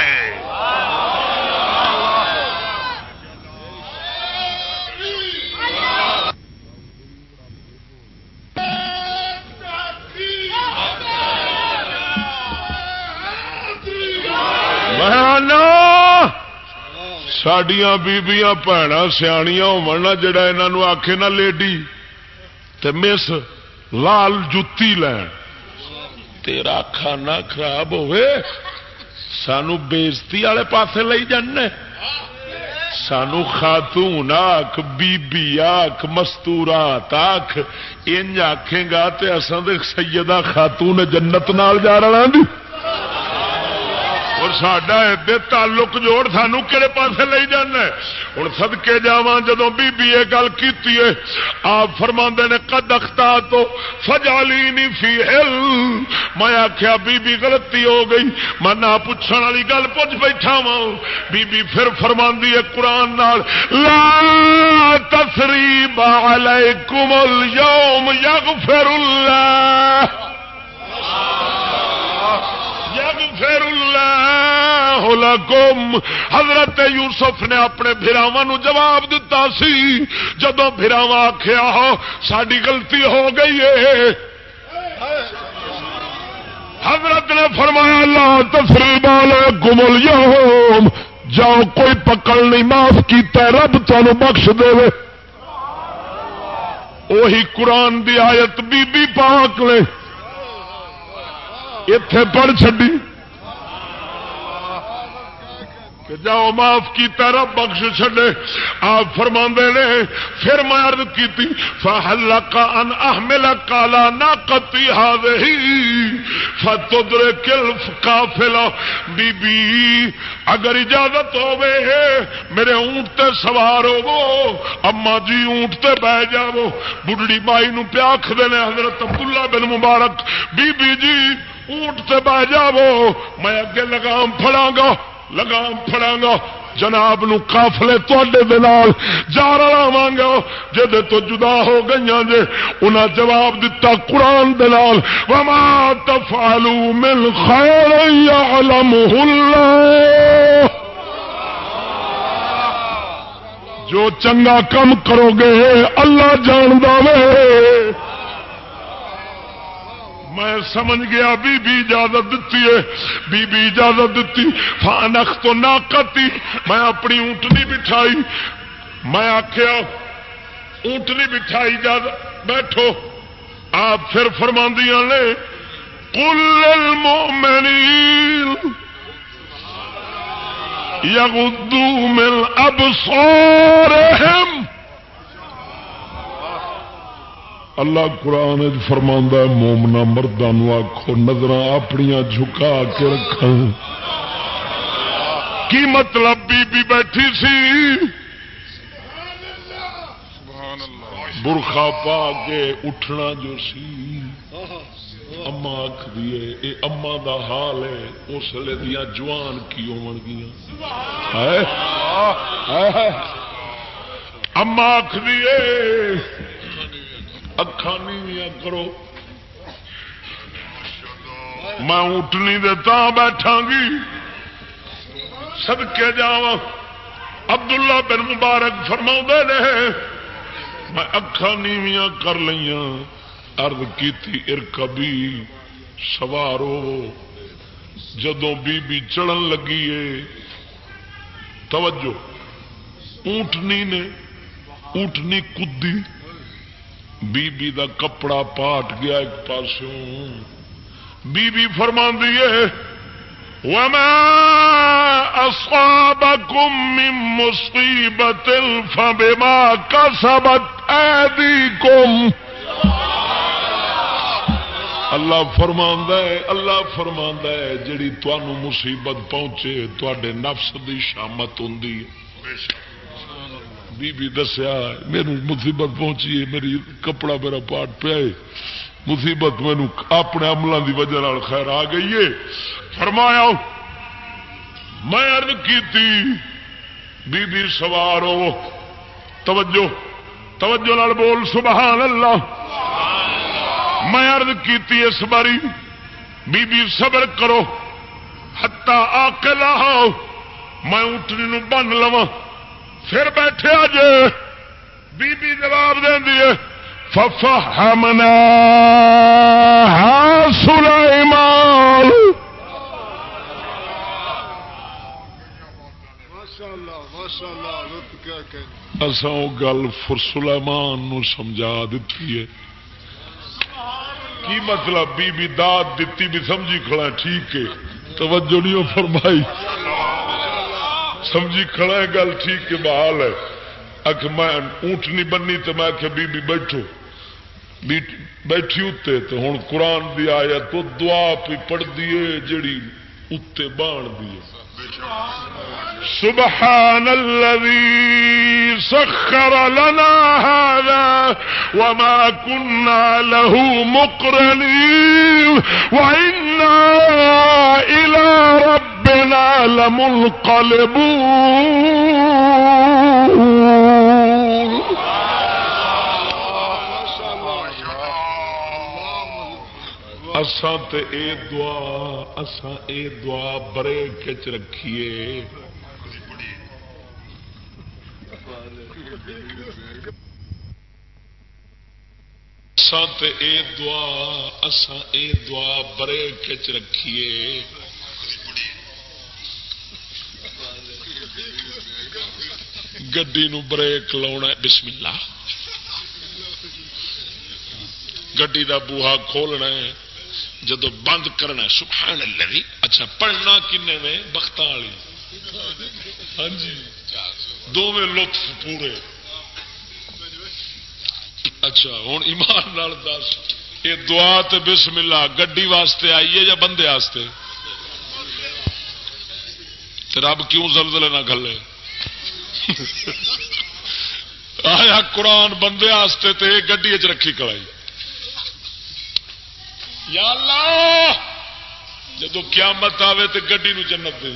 [SPEAKER 1] سڈیا بیبیاں بھن سیاح ہوا جڑا یہ آخے نا لیڈی تے مس لال جتی لین تیرا کھانا خراب ہوئے سانو بےزتی والے پاسے لے جانے سانو خاتون آخ بی آخ مستورات آخ انج آخے گا تو اصل سیدہ خاتون جنت نال جا رہا دی اور سڈا ادے تعلق جوڑ سانو کہڑے پاسے لے جانا ہوں سدکے جا جدو بی بی یہ گل کی آپ فرما نے کد اختا تو فجالی نہیں فی ہل میں آخیا بی بی غلطی ہو گئی۔ میں نہ پوچھنے والی گل پوچھ بیٹھا وا بی بی پھر فرما ہے قرآن نال، لا تسری بالے کمل یوم یگ اللہ۔ یغفر اللہ لکم، حضرت یوسف نے اپنے براواں جواب دیتا سی جدو براوا آخیا ساری غلطی ہو گئی ہے۔ حضرت نے فرمایا اللہ تفریب گمل یوم جاؤ، کوئی پکڑ نہیں، معاف کیتا رب تمہیں بخش دے۔ وہی قرآن دی آیت بی بی پاک نے۔ اتے پڑھ چڈی کہ جاؤ معاف کیتا، رب بخش چھڈے۔ آپ فرما نے، پھر میں عرض کیتی، فحلق ان احمل کالا نا کتی فتدر کل قافلہ بی بی اگر اجازت ہوے میرے اونٹ تے سوار ہوو اما جی اونٹ تے بہ جاو بڈڑی مائی نو پیاکھ دینے حضرت عبداللہ بن مبارک۔ بی بی جی اونٹ تے بہ جاو میں اگے لگام پھڑاں گا لگام پڑا گا جناب نو کافلے تے جا رہا گا جد تو جدا ہو گئی جے انہیں جواب دتا قرآن دلال وما تفالو مل خیر جو چنگا کم کرو گے، اللہ جان دے میں سمجھ گیا بی بی اجازت دیتی ہے بی بی اجازت دیتی فانخ تو نہ کتی میں اپنی اونٹنی بٹھائی، میں آخیا اونٹنی بٹھائی اجازت بیٹھو۔ آپ پھر فرما نے کل المؤمنین یغدو من ابصارهم اللہ قرآن فرما مومنا مردوں آخو نظر اپنی جھکا کے رکھ کی مطلب بی بی بیٹھی سی؟ برخا پا کے اٹھنا جو سی۔ اما آخ دیے اما دا حال ہے، اس لیے دیا جوان کی ہو گیا اما آخ دیے اکھان کرو میں اٹھنی دتا بیٹھا گی سدکے جا عبداللہ بن مبارک فرما رہے میں اکھان نیویاں کر لیا ارد کی ارکبی سوارو جدو بی بی چڑھن لگی ہے توجہ اونٹنی نے اونٹنی کدی بی بی دا کپڑا پاٹ گیا ایک پاسوں۔ بی بی فرما دیے وما أصابكم من مصيبة فبما كسبت أيديكم۔ اللہ فرما ہے، اللہ فرما ہے، جڑی تنوع مصیبت پہنچے تے نفس دی شامت ہوں بی بی دسیا میرے مصیبت پہنچی ہے، میری کپڑا میرا پاٹ پیا مصیبت مینو اپنے عملوں کی وجہ خیر آ گئی ہے۔ فرمایا، میں ارد کی بی بی سوار ہو۔ توجہ توجہ نال بول، سبحان اللہ۔ میں ارد کی اس باری بی بی صبر کرو۔ ہتا آ کے لاؤ میں اٹھنی بن لوا پھر بیٹھے جے بی بی جواب دینی ہے۔ ففا ہمنا سلیمان اصا گل سلیمان نو سمجھا دیتی ہے۔ کی مطلب بی بی داد دیتی بھی سمجھی کھڑا ٹھیک ہے۔ توجہ نہیں فرمائی۔ سمجھی کھڑا ہے، گل ٹھیک ہے، بحال ہے۔ اک میں اونٹنی بننی تو میں کہ بی بی بیٹھو بیٹھی اتنے تو ہوں قرآن دی آیا تو دعا پی پڑھ دیے جڑی اتنے بان دیے سبحان الذي سخر لنا هذا وما كنا له مقرنين وإنا إلى ربنا لمنقلبون. اساں تے اے دعا، اساں اے دعا برے کچ رکھیے۔ اساں تے اے دعا، اساں اے دعا برے کچ رکھیے۔ گڈی نو بریک لاؤنا بسم اللہ۔ گڈی دا بوہا کھولنا ہے۔ جدو بند کرنا سبحان اللہ اچھا پڑھنا کن میں؟ بخت والی ہاں جی۔ دونوں لطف پورے۔ اچھا ہوں ایمان دس۔ یہ دعا تو بسم اللہ، گڈی واسطے آئیے یا بندے واسطے؟ رب کیوں زلزلے نہ گلے آیا قرآن بندے واسطے تے گڈی چ رکھی کرائی۔ یا اللہ، جدو قیامت آئے تو گی جنت دے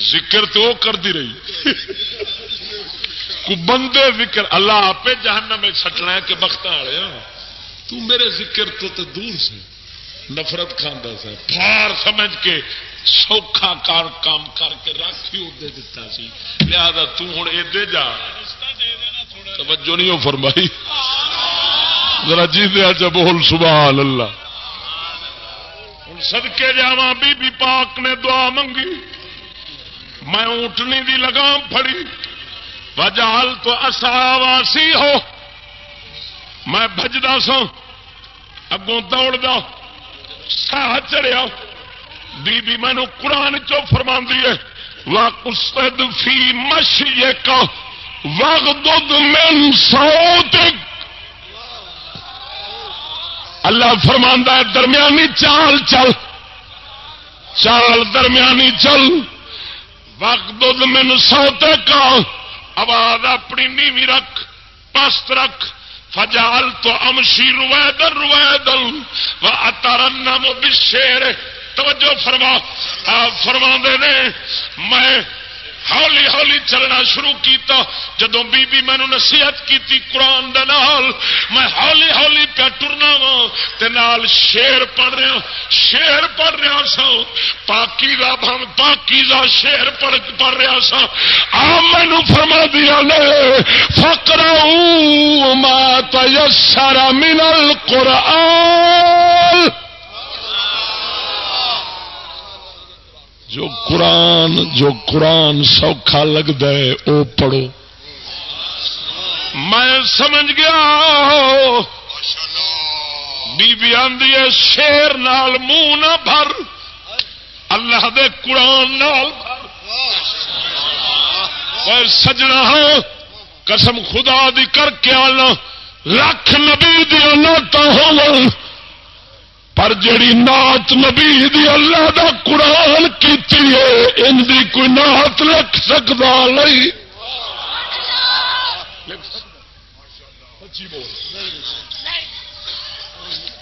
[SPEAKER 1] ذکر تو کرتی رہی۔ کو بندے ذکر، اللہ آپ جہنم میں سٹنا ہے کہ بخت والے تو میرے ذکر تو تو دور سے۔ نفرت کھانا سا۔ پھار سمجھ کے سوکھا کار کام کر کے رکھ ہی ادے دتا سی۔ لہذا توں ادے جا۔ توجہ نہیں ہو فرمائی۔ ذرا جی دیا جب بول سبحان اللہ ہوں سدکے جا بی بی پاک نے دعا منگی۔ میں اونٹنی دی لگام پھڑی۔ وجال تو اصاواسی ہو۔ میں بجدا سا اگوں دوڑ ساہ چڑیا بی بی مینو قرآن چو فرما ہے واقد فی مش یہ کہ من صوتك. اللہ فرماندہ ہے، درمیانی چال چل، چال درمیانی چل وقت من سوتے کا آواز اپنی نیوی رکھ، پست رکھ فجال تو امشی رویدن رویدن و اترنم بشیر توجہ فرما. فرما دے میں ہولی ہولی چلنا شروع کیتا۔ جدو بی بی مینو نصیحت کی قرآن نال، میں ہولی ہولی پہ ٹرنا وا نال شیر پڑھ رہا شیر پڑھ رہا سا پاکی کا بھن پاکی شیر پڑھ پڑھ رہا سا آ مینو فرما دیا لے فکر ما تیسر من القرآن۔ جو قرآن جو قرآن سوکھا لگتا ہے وہ پڑھو۔ میں سمجھ گیا بی بی آدھی ہے، شیر نال منہ نہ بھر۔ اللہ دے قرآن نال بھر۔ سجنا ہاں قسم خدا دی کر کے آنا۔ لکھ نبی دیا نعت ہو پر جڑی نات نبی دی اللہ دا قرآن کی ان دی کوئی نات لکھ سکتا نہیں۔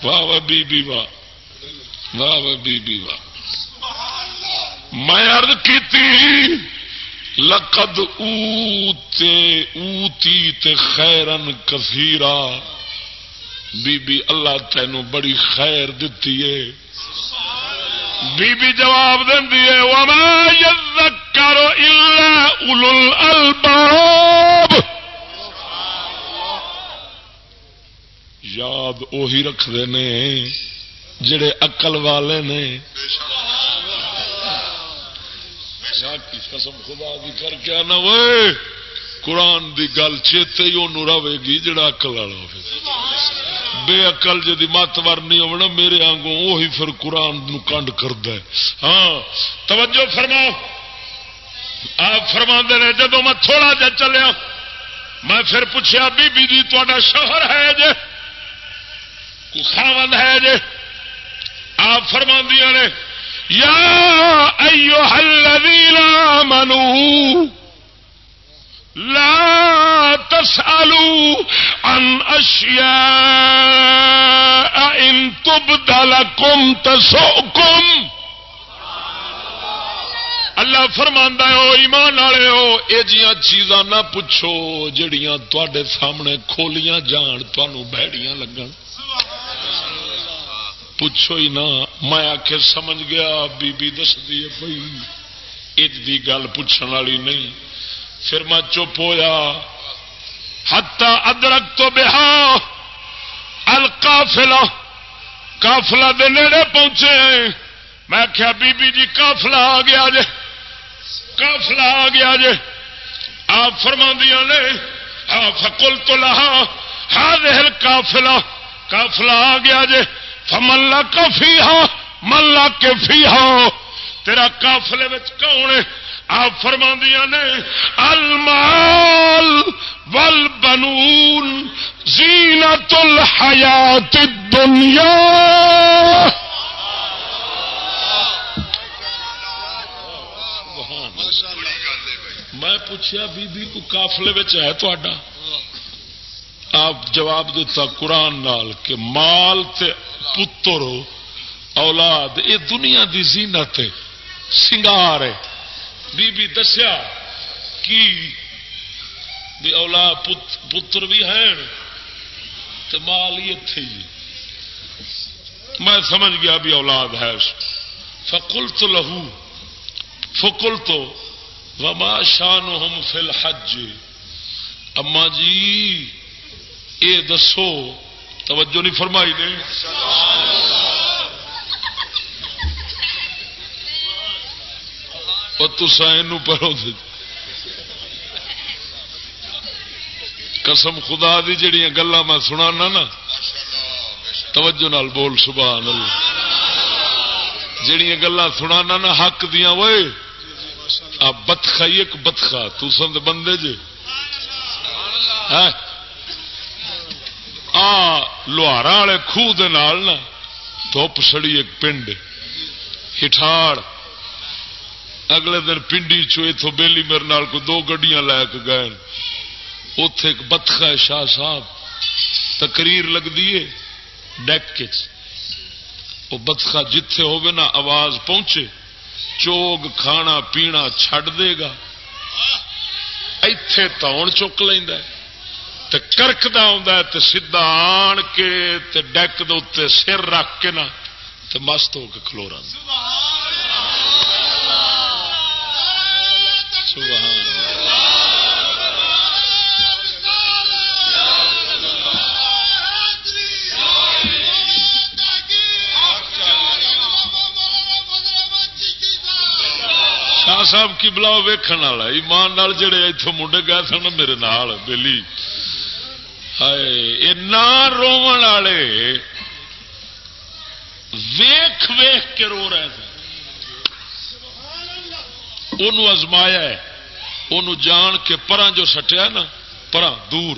[SPEAKER 1] واہ واہ بی بی واہ۔ واہ واہ بی بی واہ۔ میں ارد کی لقد اوتے، اوتی تے خیرن کثیرا۔ بی بی، اللہ تینوں بڑی خیر دتی ہے۔ بی بی جواب دینی ہے، وما یذکر الا اولو الالباب یاد اوہی رکھتے ہیں جڑے اقل والے نے۔ قسم خدا دی کر کے آنا وہ قرآن دی گل چیتے ہی انہوں رہے گی، جڑا اقل والا ہو بے اقل جی مت ورنی ہونا میرے آنگوں وہی پھر قرآن نو کنڈ کرد ہاں توجہ فرما آپ فرما نے جدو میں تھوڑا جا چلیا، میں پھر پوچھا بی بی جی تا شوہر ہے جے؟ خاوند ہے جے؟ آپ فرما نے، یا ایو الذین آمنوا لا تسألوا عن اشیاء ان تبد لکم تسؤکم اللہ فرماندا ہے، او ایمان والے ہو اے جیاں چیزاں نہ پوچھو، جڑیاں تواڈے سامنے کھولیاں جان تانوں بہڑیاں لگن۔ پوچھو ہی نہ، میں آخ سمجھ گیا، بی بی دس دی پی اج دی گل پوچھنے والی نہیں۔ پھر میں چپ ہویا۔ ہتا ادرک تو بہا القافلہ کافلا دے نیڑے پہنچے۔ میں کیا بی بی جی کافلا آ گیا جے۔ کافلا آ گیا جے۔ آپ فرما دیا نے فکل تو لہا ہا دہل کافلا کافلا آ گیا جے۔ فملا کفی ہا ملا کے فی ہا تیرا کافلے کون ہے؟ آپ فرما دیا نے، المال ول بنون زینت الحیات دنیا میں پوچھا بی بی کو کافلے ہے تا آپ جواب دیتا، قرآن نال کہ مال تے پتر، اولاد یہ دنیا دی زینت ہے، سنگار ہے۔ بی بی دسیا کی بھی اولاد پتر بھی ہیں تو مال ہی اتے ہی میں سمجھ گیا بھی اولاد ہے فکل تو لہو فکل تو وما شان ہوم فل حج اما جی یہ دسو، توجہ نہیں فرمائی نے؟ تسا پڑھو قسم خدا دی جڑیاں گلا میں سنا نا۔ توجہ نال بول، سبحان اللہ۔ جڑیاں گلا سنا نا، حق دیا وہ بتخا ایک بتخا۔ تسند بندے جے۔ ہاں۔ آ لوہارا والے خوہ دھوپ سڑی ایک پنڈ۔ ہٹھاڑ۔ اگلے دن پنڈی چو بیلی میرے نال کو دو گڈیاں لے کے گئے۔ اتے ایک بتخا ہے شاہ صاحب، تقریر لگتی ہے ڈیک وہ بتخا جتھے ہوگی نا آواز پہنچے، چوگ کھانا پینا چھڈ دے گا۔ اتے تون چک لینا کرکدا آ سیدا آن کے تے ڈیک دے سر رکھ کے نا مست ہو کے کھلو رہا۔ شاہ صاحب کی بلاؤ ویکن والا ایمان نال جڑے اتوں منڈے گئے سن میرے نال بہلی رو والے ویخ ویخ کے رو رہے تھے انہوں ازمایا انہوں جان کے پرا جو سٹیا نا پرا دور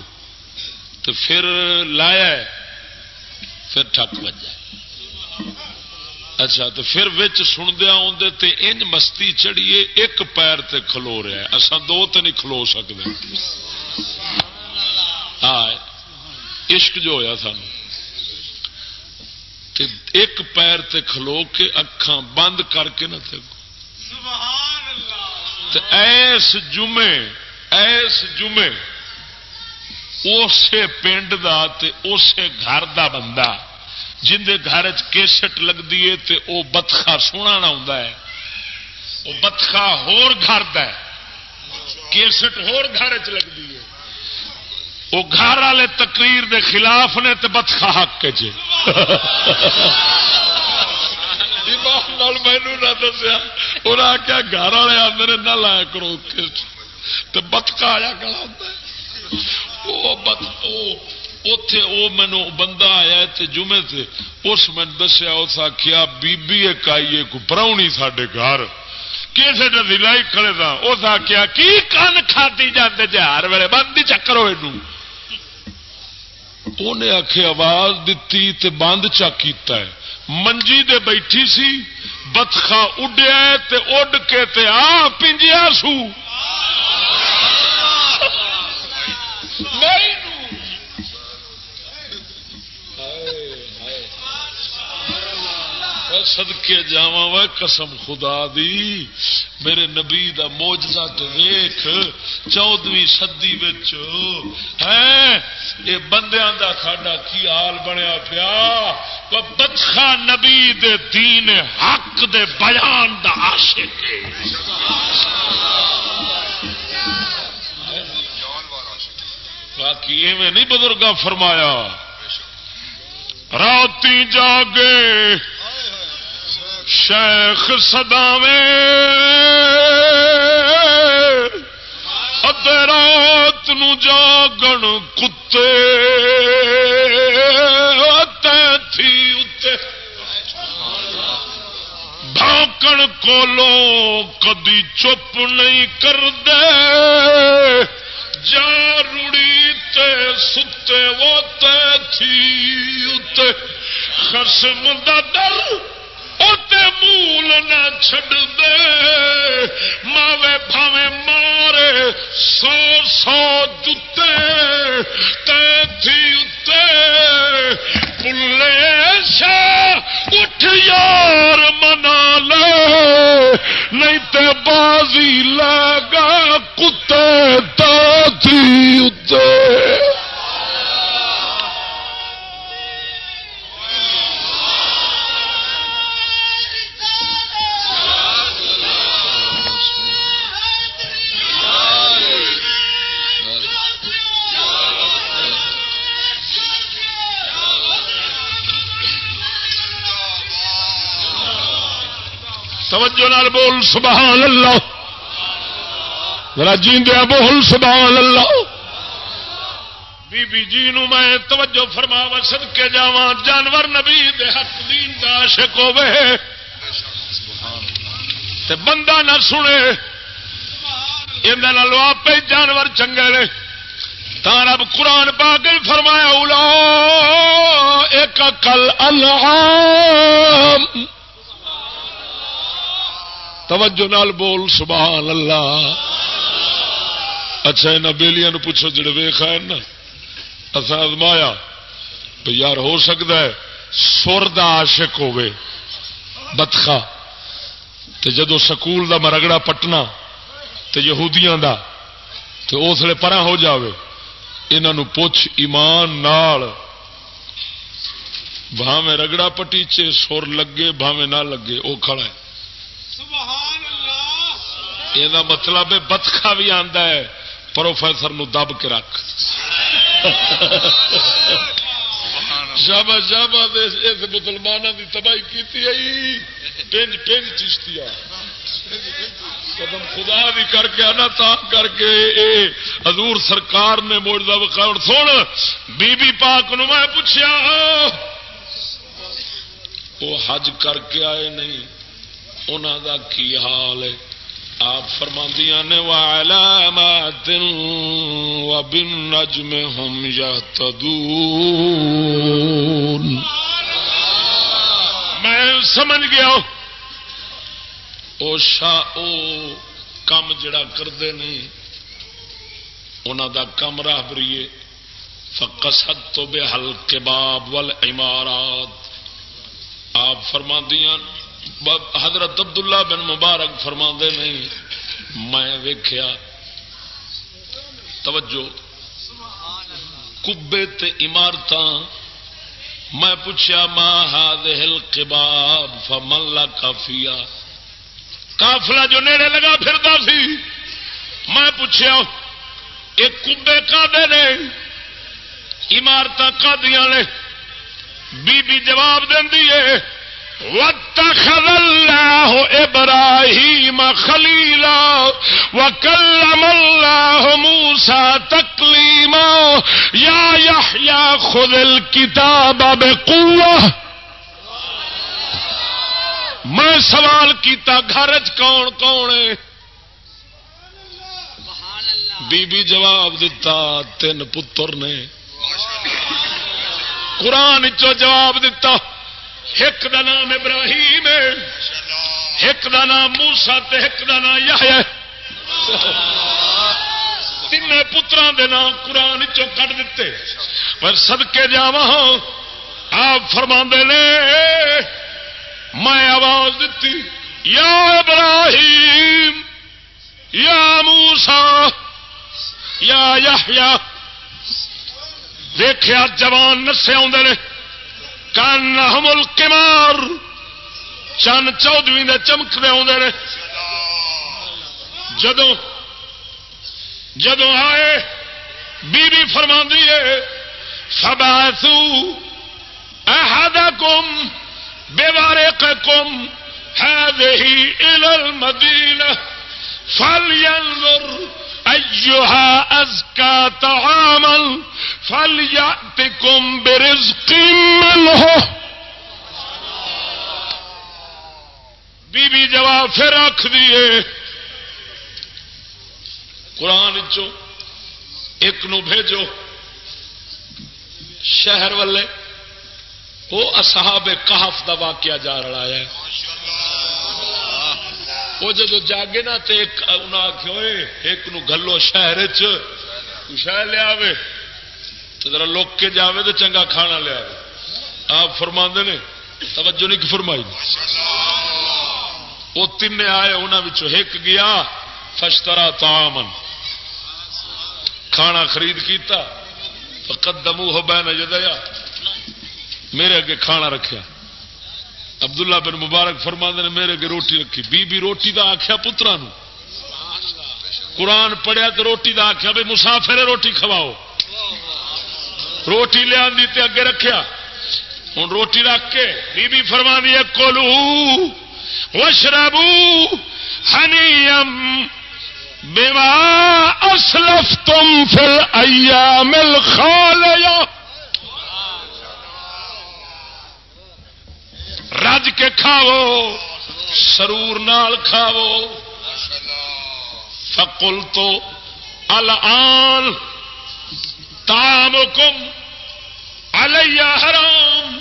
[SPEAKER 1] تو پھر لایا ہے۔ پھر ٹک بجا اچھا تو پھر سندیا آدھے تے انج مستی چڑھیے، ایک پیر تے کھلو رہا ہے۔ اصا دو تو نہیں کھلو سکتے ہاں عشق جو ہوا سان ایک پیر تے کھلو کے اکھاں بند کر کے نہ ایس جمعے ایس جمعے اسے پنڈ دا تے اسے گھر دا بندہ، جن دے گھر کیسٹ لگتی ہے تے او بتخا سونا نہ ہے۔ وہ بتخا ہور گھر دا ہے، کیسٹ ہور گھر چ لگتی ہے۔ وہ گھر والے تقریر دے خلاف نے تو بتخا حق چ مینو نہ دسیا۔ انہیں آخیا گھر والے آدھے نہ لایا کرو تو بتکا آیا کلا اتے وہ مینو بندہ آیا جمعے سے اس میں دسیا، اس آخیا بی ایک آئی کو پراؤنی سڈے گھر۔ کسی ڈی لائی کھڑے تھا؟ اس آخیا کی کن کھاتی جاتے جہار ویلے بند ہی چکر ہوئے انہیں آخ آواز دیتی تے بند چا منجی دے بیٹھی سی بتخا اڈیا تے اڈ کے تے آ پنجیا سو۔ سدکے جا قسم خدا دی۔ میرے نبی دا موجزہ تو ویخ چودویں سدی یہ ہاں، بندیاں دا ساڈا کی حال بنیا پیا۔ بچخا نبی دے دین حق دے بیان دا عاشق باقی ایویں نہیں بزرگ فرمایا۔ راتی جاگے شیخ سداوے ادے رات نو جاگن کتے تھی اتے بھاکن کولو کدی چپ نہیں کر دے جا روڑی تے ستے وہ تھی اتے خسم دا در مول نہ چھڈ دے ماوے بھاوے مارے سو سو جتے تھی پلے شا اٹھ یار منا لے نہیں تے بازی لگا کتے تھی اتنے توجہ نال بول، سبحان اللہ۔ ذرا جیندیا بول، سبحان اللہ۔ بی بی جی نو میں توجہ فرما سد کے جا جانور نبی دے حق دین دا عاشق ہوے تے بندہ نہ سنے یہ آپ جانور چنگے نے۔ تا رب قرآن پاگل فرمایا اولا ایک کل اللہ توجہ نال بول، سبحان اللہ۔ اچھا یہاں بےلیاں پوچھو جڑے ویخ ہے نا اصا ازمایا تو یار ہو سکتا ہے، سر دا عاشق ہوے بتخا تو جدو سکول دا مرگڑا پٹنا تو یہودیاں دا تو اس لیے پرا ہو جاوے۔ انہوں پوچھ ایمان نال۔ بھاویں رگڑا پٹیچے سر لگے، بھاویں نہ لگے وہ کھڑا ہے۔ یہ مطلب بتخا بھی آتا ہے، پروفیسر نو دب کے رکھ۔ شابا شابا اس مسلمانوں کی تباہی کی پنج پنج چشتی قدم خدا بھی کر کے آنا تا کر کے، اے حضور سرکار نے موجودہ بخار سن، بی بی پاک نو میں پوچھا وہ حج کر کے آئے نہیں۔ انہوں دا کی حال ہے؟ آپ فرماندیاں نے، وعلامات وبالنجم هم يهتدون۔ میں سمجھ گیا او شا، او کم جڑا کرتے ہیں انہوں دا کم راہ بریے۔ فقصد تو بے حل کے باب ول عمارات آپ فرما دیا حضرت عبداللہ بن مبارک فرما دے نہیں، میں ویخیا توجہ۔ کبے تے عمارت میں پوچھا ماں ہاد ہل کباب فمن لا کافیا کافلا جو نیڑے لگا پھرتا سی، میں پوچھا ایک کبے کا دے نے؟ عمارت کا دیا نے؟ بی بی جواب دینی ہے واتخذ الله إبراهيم خليلا وكلم الله موسى تكليما. يا يحيى، خذ الكتاب بقوة. میں سوال کیتا، گھر کون کون ہے؟ بی بی جواب دیتا تین پتر نے۔ قرآن چو جواب دیتا ایک دا نام ابراہیم ایک دا نام موسا ایک دا نام یا تین پترا دے نام قرآن چو کٹ دیتے پر سدکے جا ہاں، آپ فرما نے، میں آواز دیتی یا ابراہیم، یا موسا یا یا دیکھا جوان نسے آدھے کان حمل کمار چند چودویں دے چمکتے آدھے جدو جدو آئے بی بی فرما ہے سباسو احد کم بے بارے کم ہے مدین فل ایوہا ازکا تعامل فلیاتکم برزق منہو بی بی جواب، پھر رکھ دیے قرآن چو ایک نو بھیجو۔ شہر والے، وہ اصحاب کہف دا واقعہ جا رہا ہے۔ وہ جدو جاگے نا تو ایک آخو ایک نو گلو شہر شہ لیا ذرا لوک کے جاوے تو چنگا کھانا لیا آپ فرما نے، توجہ نہیں فرمائی۔ وہ تین آئے انہوں ایک گیا فشترا تامن کھانا خرید کیتا قدمو ہو بہن جدیا میرے اگے کھانا رکھیا۔ عبداللہ بن مبارک فرما نے میرے اگے روٹی رکھی۔ بی بی روٹی دا آخیا پترا قرآن پڑھیا تو روٹی دا آخیا بھائی مسافر روٹی کھواؤ۔ روٹی لیا تے اگے رکھیا۔ ہوں روٹی رکھ کے بی بی فرما دی کولو وشربو ہنیم بما اسلف تم فل ایا مل رج کے کھاو، سرور نال کھاو. فکل تو الان تام کم الیا حرام.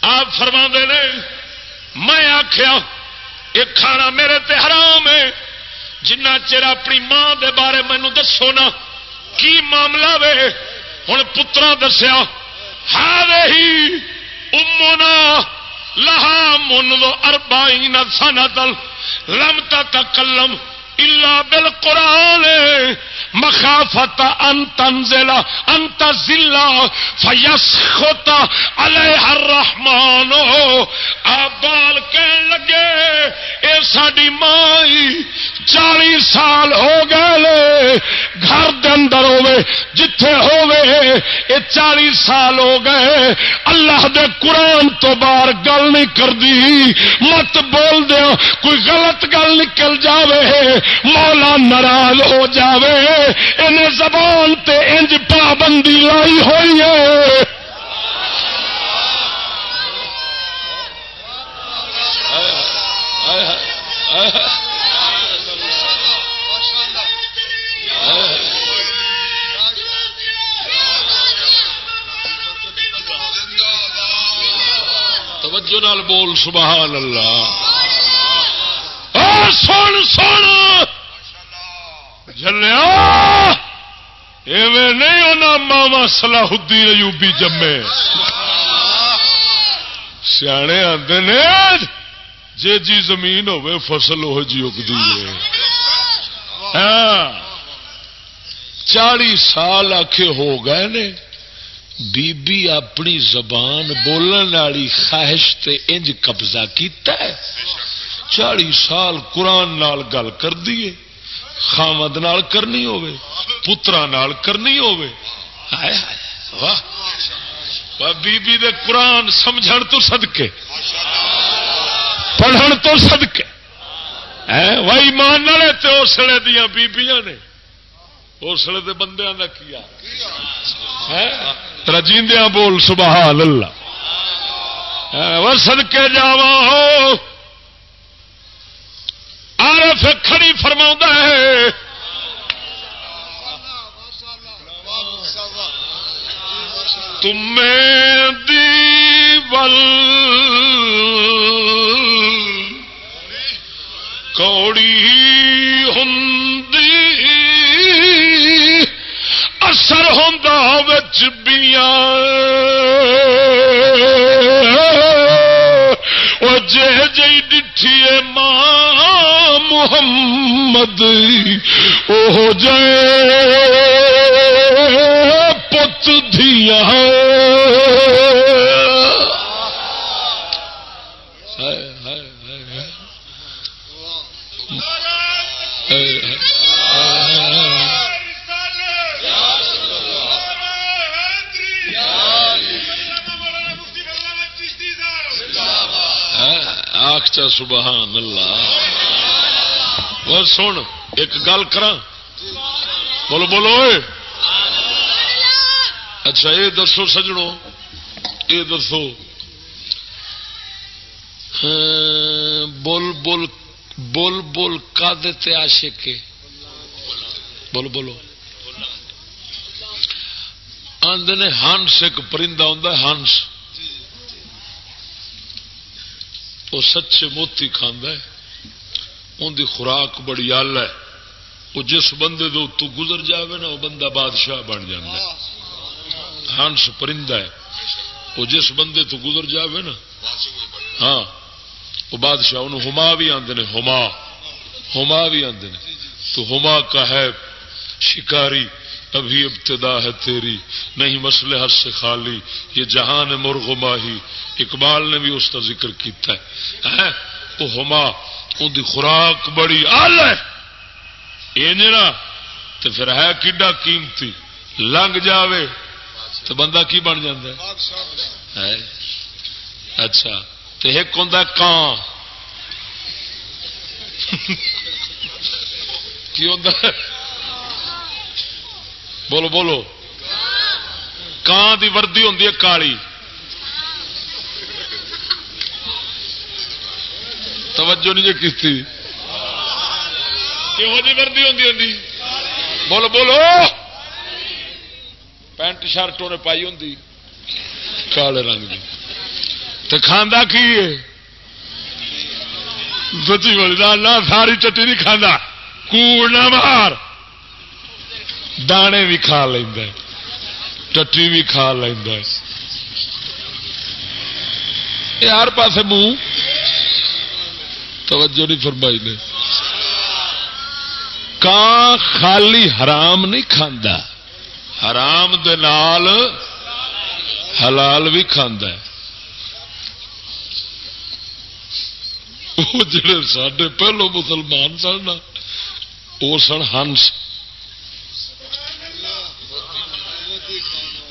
[SPEAKER 1] آپ فرما نے، میں آخیا یہ کھانا میرے تے حرام ہے. جنہ چر اپنی ماں دے بارے مینو دسو نا، کی معاملہ وے؟ ہوں پترا دسیا ہاں ہی امنا لہا منذ اربعین سنتل لم تتکلم تل لمتا تکلم الا بالقران مخافت ان تنزل انت ذلا فيسخط عليها الرحمن. ابال کہن لگے، اے ساڈی مائی، چالی سال ہو گئے لے، گھر دے اندر ہوے جتھے ہوے اے چالی سال ہو گئے، اللہ دے قرآن تو باہر گل نہیں کردی، مت بول دیا کوئی غلط گل نکل جاوے مولا ناراض ہو جاوے ان زبان تے انج پابندی لائی ہوئی ہے۔ توجہ نال بول، سبحان اللہ۔ سن سن۔ جلیا ایویں نہیں انہیں ماوا سلاح الدین ایوبی جمے۔ سیانے آتے نے جی جی زمین ہوے فصل وہ جی اگتی ہے۔ ہاں۔ چالی سال آخے ہو گئے نے بی بی اپنی زبان بولن والی خواہش تے انج قبضہ کیتا ہے۔ چالی سال قرآن نال گل کر دیے خامد نال کرنی ہوے پترا نال کرنی ہوے واہ۔ بی بی دے قرآن سمجھن تو صدقے۔ پڑھن تو صدقے۔ وائی مان والے تے اسلے دیا بیبیاں نے۔ اسلے دے بندیاں دا کیا؟ رجیندیا بول، سبحان اللہ۔ وہ صدقے جاوا ہو۔ عارف کھڑی فرما ہے۔ تمہیں دیول کوڑی ہوں اثر ہوں بچیاں وہ جے جی ڈٹھیے ماں محمد وہ جے پت دیا آخچا، سبحان اللہ۔ اور سن، ایک گل کر بولو بولو اچھا یہ دسو سجڑو یہ دسو۔ ہاں، بول بول بول بول کا دیتے آشے کے بولو بولو۔ آدھے ہنس ایک پرندہ ہوں ہنس وہ سچے موتی کھانا ان کی خوراک بڑی آل ہے۔ وہ جس بندے دو تو گزر جاوے نا، وہ بندہ بادشاہ بن جائے ہنس پرندہ ہے۔ وہ جس بندے تو گزر جاوے نا۔ ہاں وہ بادشاہ، انہوں ہما بھی آتے ہیں ہما۔ ہما بھی آتے ہیں تو ہما کا ہے شکاری۔ ابھی ابتدا ہے تیری، نہیں مسئلے ہر سے خالی، یہ جہان مرغ ماہی۔ اقبال نے بھی اس کا ذکر کیتا ہے۔ وہ ہما ان کی خوراک بڑی آل ہے۔ یہ تو پھر ہے کڈا قیمتی؟ لنگ جاوے تو بندہ کی بن ہے؟ اچھا تو ایک ہوں کان کی ہوں بولو بولو۔ کان کی وردی ہوں کالی؟ توجہ نہیں جی کی وردی ہوں بولو بولو۔ پینٹ شرٹ انہیں پائی ہوں کالے رنگ کی تو کھانا کی سچی بولی نہ ساری چٹی نہیں کھانا کوڑ نہ مار۔ دانے بھی کھا لینا ٹٹی بھی کھا لینا یہ ہر پاس منہ۔ توجہ نہیں فرمائی نے۔ کان خالی حرام نہیں کھانا حرام دے نال حلال بھی کھانا وہ جڑے سڈے پہلو مسلمان سن وہ سن ہنس۔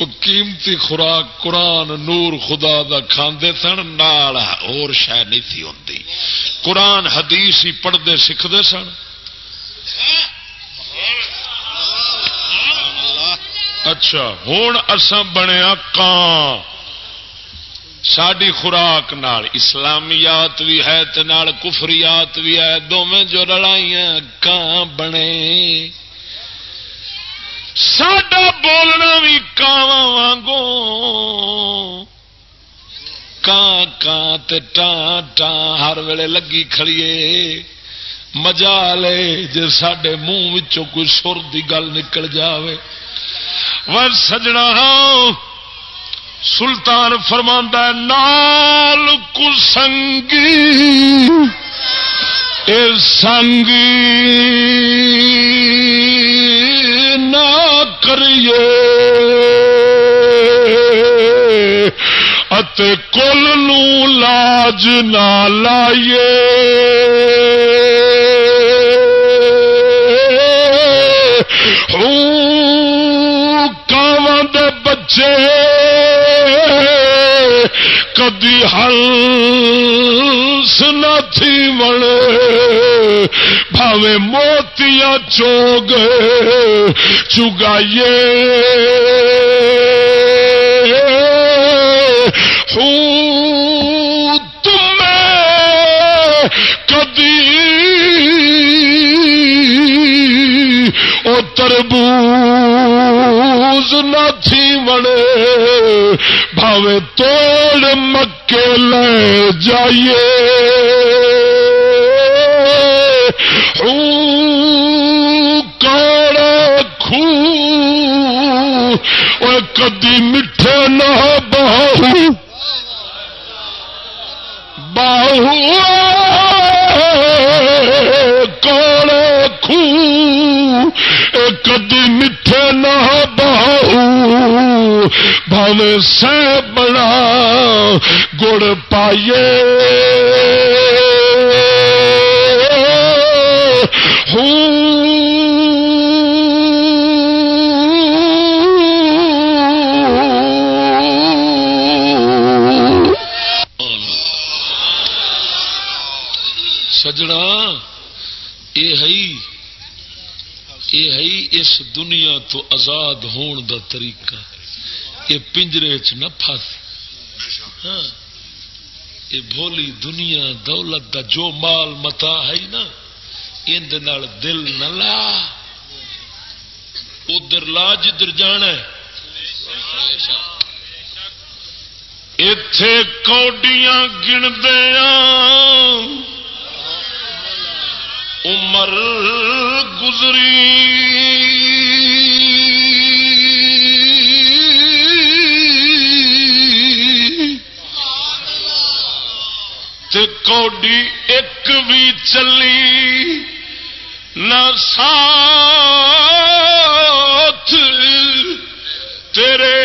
[SPEAKER 1] قیمتی خوراک قرآن نور خدا دا کھاندے سن، نال اور شہ نہیں تھی ہوتی قرآن حدیث ہی پڑھتے سیکھتے سن۔ اچھا ہوں اساں بنیا کان ساری خوراک نال اسلامیات بھی ہے نال کفریات بھی ہے دونوں جو رلائیاں کان بنے؟ ساڈا بولنا بھی کاواں وانگو۔ کان کان ٹان ٹان ہر ویلے لگی کھڑیے۔ مجا لے جی سڈے منہ کوئی سر کی گل نکل جائے و سجنا ہاں، سلطان فرماندہ نال کسنگی اے سنگی۔ نہ کریے۔ کل نو لاج نہ لائیے۔ کاواں دے بچے۔ کدی ہلس نہ تھی بڑے بھاوے موتیاں چوگ چگائیے۔ تم کدی او تربوز نہ تھی بڑے بھاوے توڑ مکے لے جائیے۔ خو کدی میٹھے نہ بہو۔ باہو کول خو کدی میٹھے نہ بہو۔ بھاوے سہ بڑا گڑ پائیے۔ ہوں۔ اس دنیا تو آزاد ہون دا طریقہ یہ پنجرے چ نہ پس ہاں۔ یہ بھولی دنیا، دولت دا جو مال متا ہے نا اندر دل نہ لا۔ ادھر لا جدھر جانا اتے کوڈیاں گندیا عمر گزری۔ تے کوڈی ایک بھی چلی نہ ساتھ۔ تیرے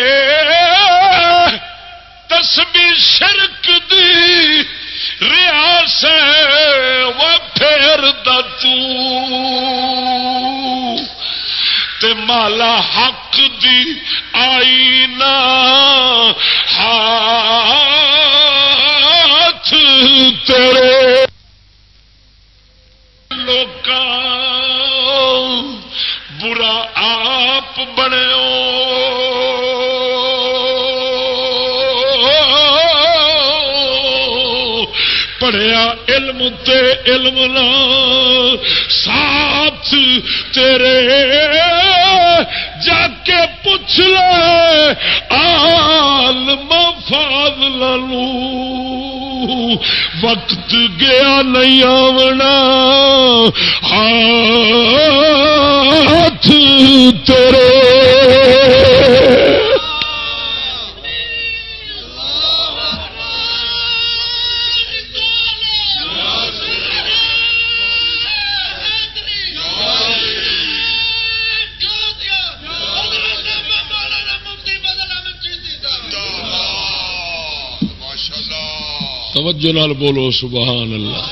[SPEAKER 1] تسبی شرک دی ریاس و پھر تے مالا حق دی آئی نا ہاتھ تیرے۔ لوگ برا آپ بنے پڑھیا علم تے علم نا، ساتھ تیرے جا کے پوچھ لے آل مفاد لو وقت گیا نہیں آونا، ہاتھ تیرے۔ توجہ نال بولو سبحان اللہ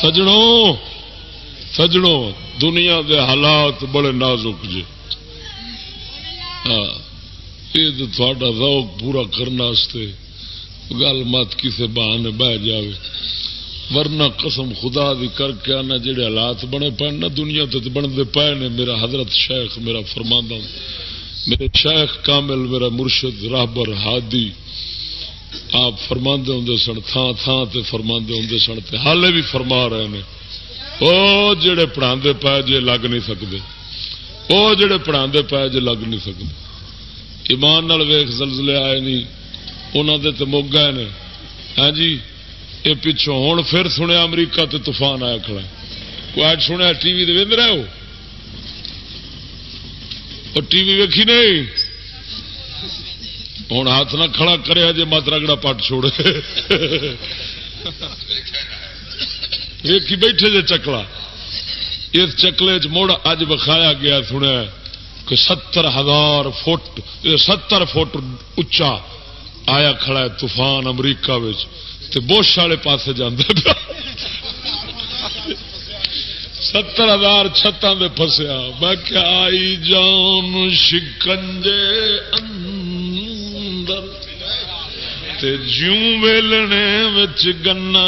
[SPEAKER 1] سجڑوں سجڑوں دنیا دے حالات بڑے نازک جی ہاں یہ تھوڑا روک پورا کرنے گل مت کسی بہانے بہ جائے ورنہ قسم خدا دی کر کے آنا، جڑے حالات بنے پے نا، دنیا تے بنتے پے نے۔ میرا حضرت شیخ، میرا فرماندہ، میرے شیخ کامل، میرا مرشد راہبر ہادی۔ آپ فرما ہوں سن تھان تھان سے فرما ہوں سن تے، حالے بھی فرما رہے ہیں وہ جڑے پڑھا پائے جے لگ نہیں سکتے وہ جڑے پڑھا پائے جے لگ نہیں سکتے ایمان نال ویخ زلزلے آئے نہیں انہوں دے تو مگ گئے نے۔ ہاں جی یہ پچھوں ہوں پھر سنیا امریکہ تے طوفان آیا کھڑا کوئی اج سنیا ٹی وی دے رہے ہو؟ اور ٹی وی ویکھی نہیں۔ ہوں ہاتھ نہ کھڑا کرے جی مت رگڑا پٹ چھوڑے۔ ویکھی بیٹھے جے چکلا۔ اس چکلے چ مڑ اج بخایا گیا، سنیا کہ ستر ہزار فٹ، ستر فٹ اچا آیا کھڑا ہے طوفان امریکہ بوش والے پاس جانا ستر ہزار چھتان دے فسیا میں کیا آئی جان شکنجے اندر اندر تے جوں ویلنے وچ گنا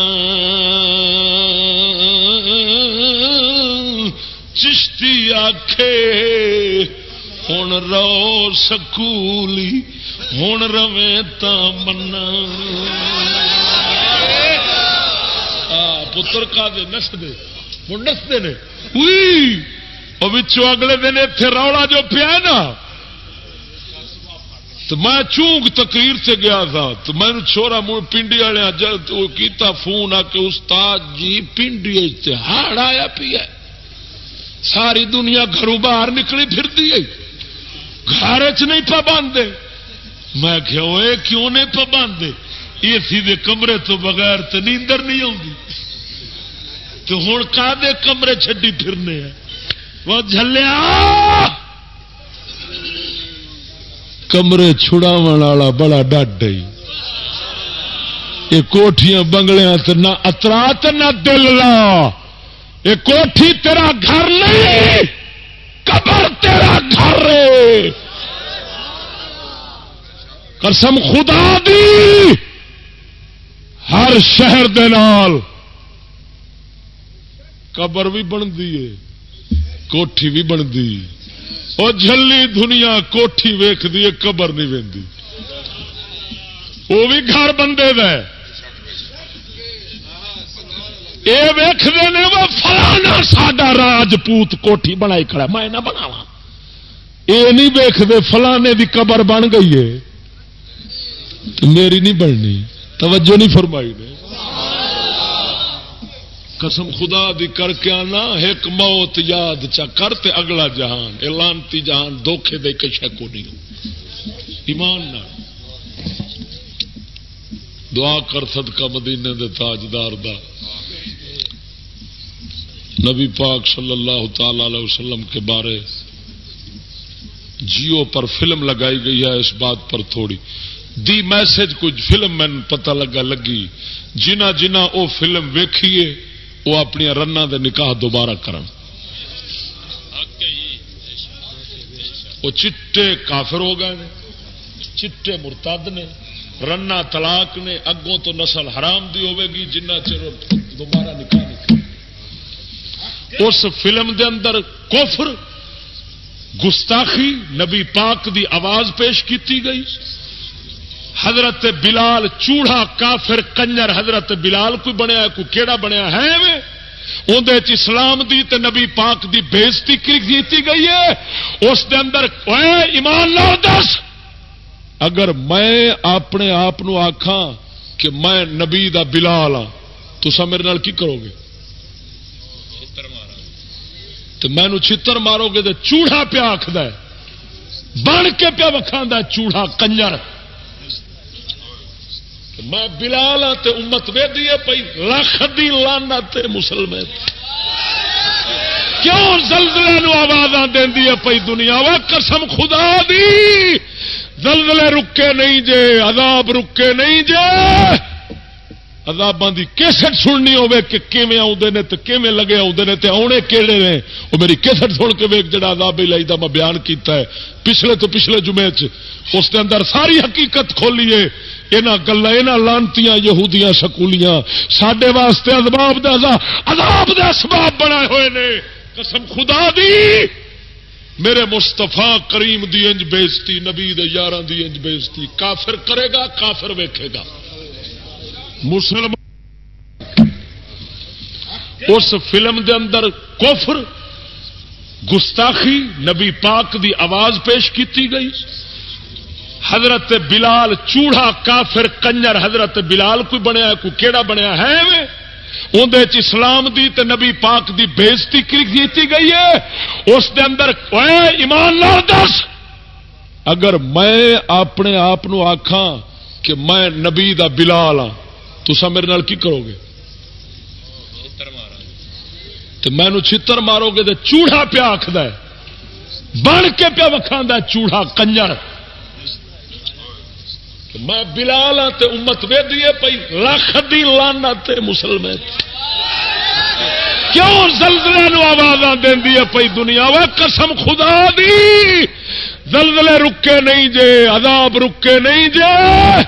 [SPEAKER 1] چشتی آکھے ہوں رو سکولی ہوں رویں تا منا۔ پتر کا دے نس دے ہوں نستے نے اگلے دن اتے رولا جو پیا نا تو میں چونگ تقریر سے گیا تھا، تو میں نے چھوڑا مڑ پنڈی والے ہاں، کیتا فون آ کے، استاد جی پنڈی ہاڑ آیا پیا ساری دنیا گھروں باہر نکلی پھرتی ہے۔ گھر چ نہیں پابند میں کیوں نہیں پابند اے سی دے کمرے تو بغیر تو نیندر نہیں آتی تو ہوں کا دے کمرے چڈی پھرنے ہیں؟ وہ جلیا کمرے چھڑا والا بڑا ڈڈ یہ کوٹیاں بنگلیاں نہ اترا نہ دل لا۔ یہ کوٹھی تیرا گھر نہیں، قبر تیرا گھر قسم خدا دی، ہر شہر دے نال قبر بھی بنتی ہے، کوٹھی بھی بنتی۔ اور جلی دنیا کوٹھی ویخ دی قبر نہیں وی وہ بھی گھر بندے د یہ ویختے نے، وہ فلانا ساڈا راجپوت کوٹھی بنائی کھڑا میں نہ بناوا یہ نہیں ویختے فلانے دی قبر بن گئی ہے۔ میری نہیں بننی۔ توجہ نہیں فرمائی نے۔ قسم خدا دی کر کے آنا، ایک موت یاد چا کرتے اگلا جہان۔ اعلانتی جہان دھوکھے دے کے شہ کو نہیں ایمان نہ دعا کر صدقہ مدینے دے تاجدار دا۔ نبی پاک صلی اللہ تعالی علیہ وسلم کے بارے جیو پر فلم لگائی گئی ہے، اس بات پر تھوڑی۔ دی میسج کچھ فلم میں پتہ لگا لگی۔ جنا جنا او فلم ویکھیے وہ اپنی رنا دے نکاح دوبارہ کرن۔ وہ چٹے کافر ہو گئے نے، چٹے مرتد نے رنا طلاق نے، اگوں تو نسل حرام دی ہوے گی، جنہ چر دوبارہ نکاح اس فلم دے اندر کوفر گستاخی، نبی پاک دی آواز پیش کیتی گئی۔ حضرت بلال چوڑا کافر، کنجر حضرت بلال کوئی بنیا کوئی کیڑا بنیا ہے؟ میں اندر اسلام دی تے نبی پاک دی بےزتی کی گئی ہے؟ اس دے اندر ایمان لو دس۔ اگر میں اپنے آپ آخا کہ میں نبی دا بلال ہاں تو میرے نال کی کرو گے؟ تو مینو چھتر مارو گے تو چوڑا پیا آخد بن کے پیا وکھا چوڑا کنجر۔ میں بلال ہاں امت وے دی پی لکھ دی لانا مسلمان کیوں زلزلے نو آواز دینی ہے پی دنیا؟ وا قسم خدا دی۔ زلزلے رکے نہیں جے، عذاب رکے نہیں جے۔ عذاباں دی کیسٹ سننی ہوے کہ کیویں آوندے نے تے کیویں لگے آوندے نے تے آونے کیڑے نے۔ او میری کیسٹ سن کے ویکھ جڑا عذاب الہی دا میں بیان کیتا ہے۔ پچھلے تو پچھلے جمعے چ اس دے اندر ساری حقیقت کھولی ہے۔ یہاں گلا یہاں لانتیاں یہودیاں سکولیاں۔ سڈے واسطے ازباب عذاب دے اسباب ہوئے نے۔ قسم خدا دی۔ میرے مستفا کریم دی انج بےزتی، نبی دے یاراں دی انج بےزتی۔ کافر کرے گا، کافر ویکھے گا۔ مسلم اس فلم دے اندر کفر، گستاخی، نبی پاک دی آواز پیش کیتی گئی۔ حضرت بلال چوڑا کافر کنجر حضرت بلال کوئی بنیا کوئی کیڑا بنیا ہے اندر اسلام دی تے نبی پاک دی بےزتی کی گئی ہے؟ اس دے اندر ایمان لال دس۔ اگر میں اپنے آپ آخا کہ میں نبی دا بلال ہاں تو میرے نال کی کرو گے؟ تو میں چھتر مارو گے تو چوڑا پیا آخد بن کے پیا وکھا چوڑا کنجر۔ میں بلال ہاں امت وے دیے پی لکھ دی لانا مسلم کیوں زلزلے نو آواز دینی ہے پی دنیا؟ وہ قسم خدا دی۔ زلزلے رکے نہیں جے، عذاب رکے نہیں جے۔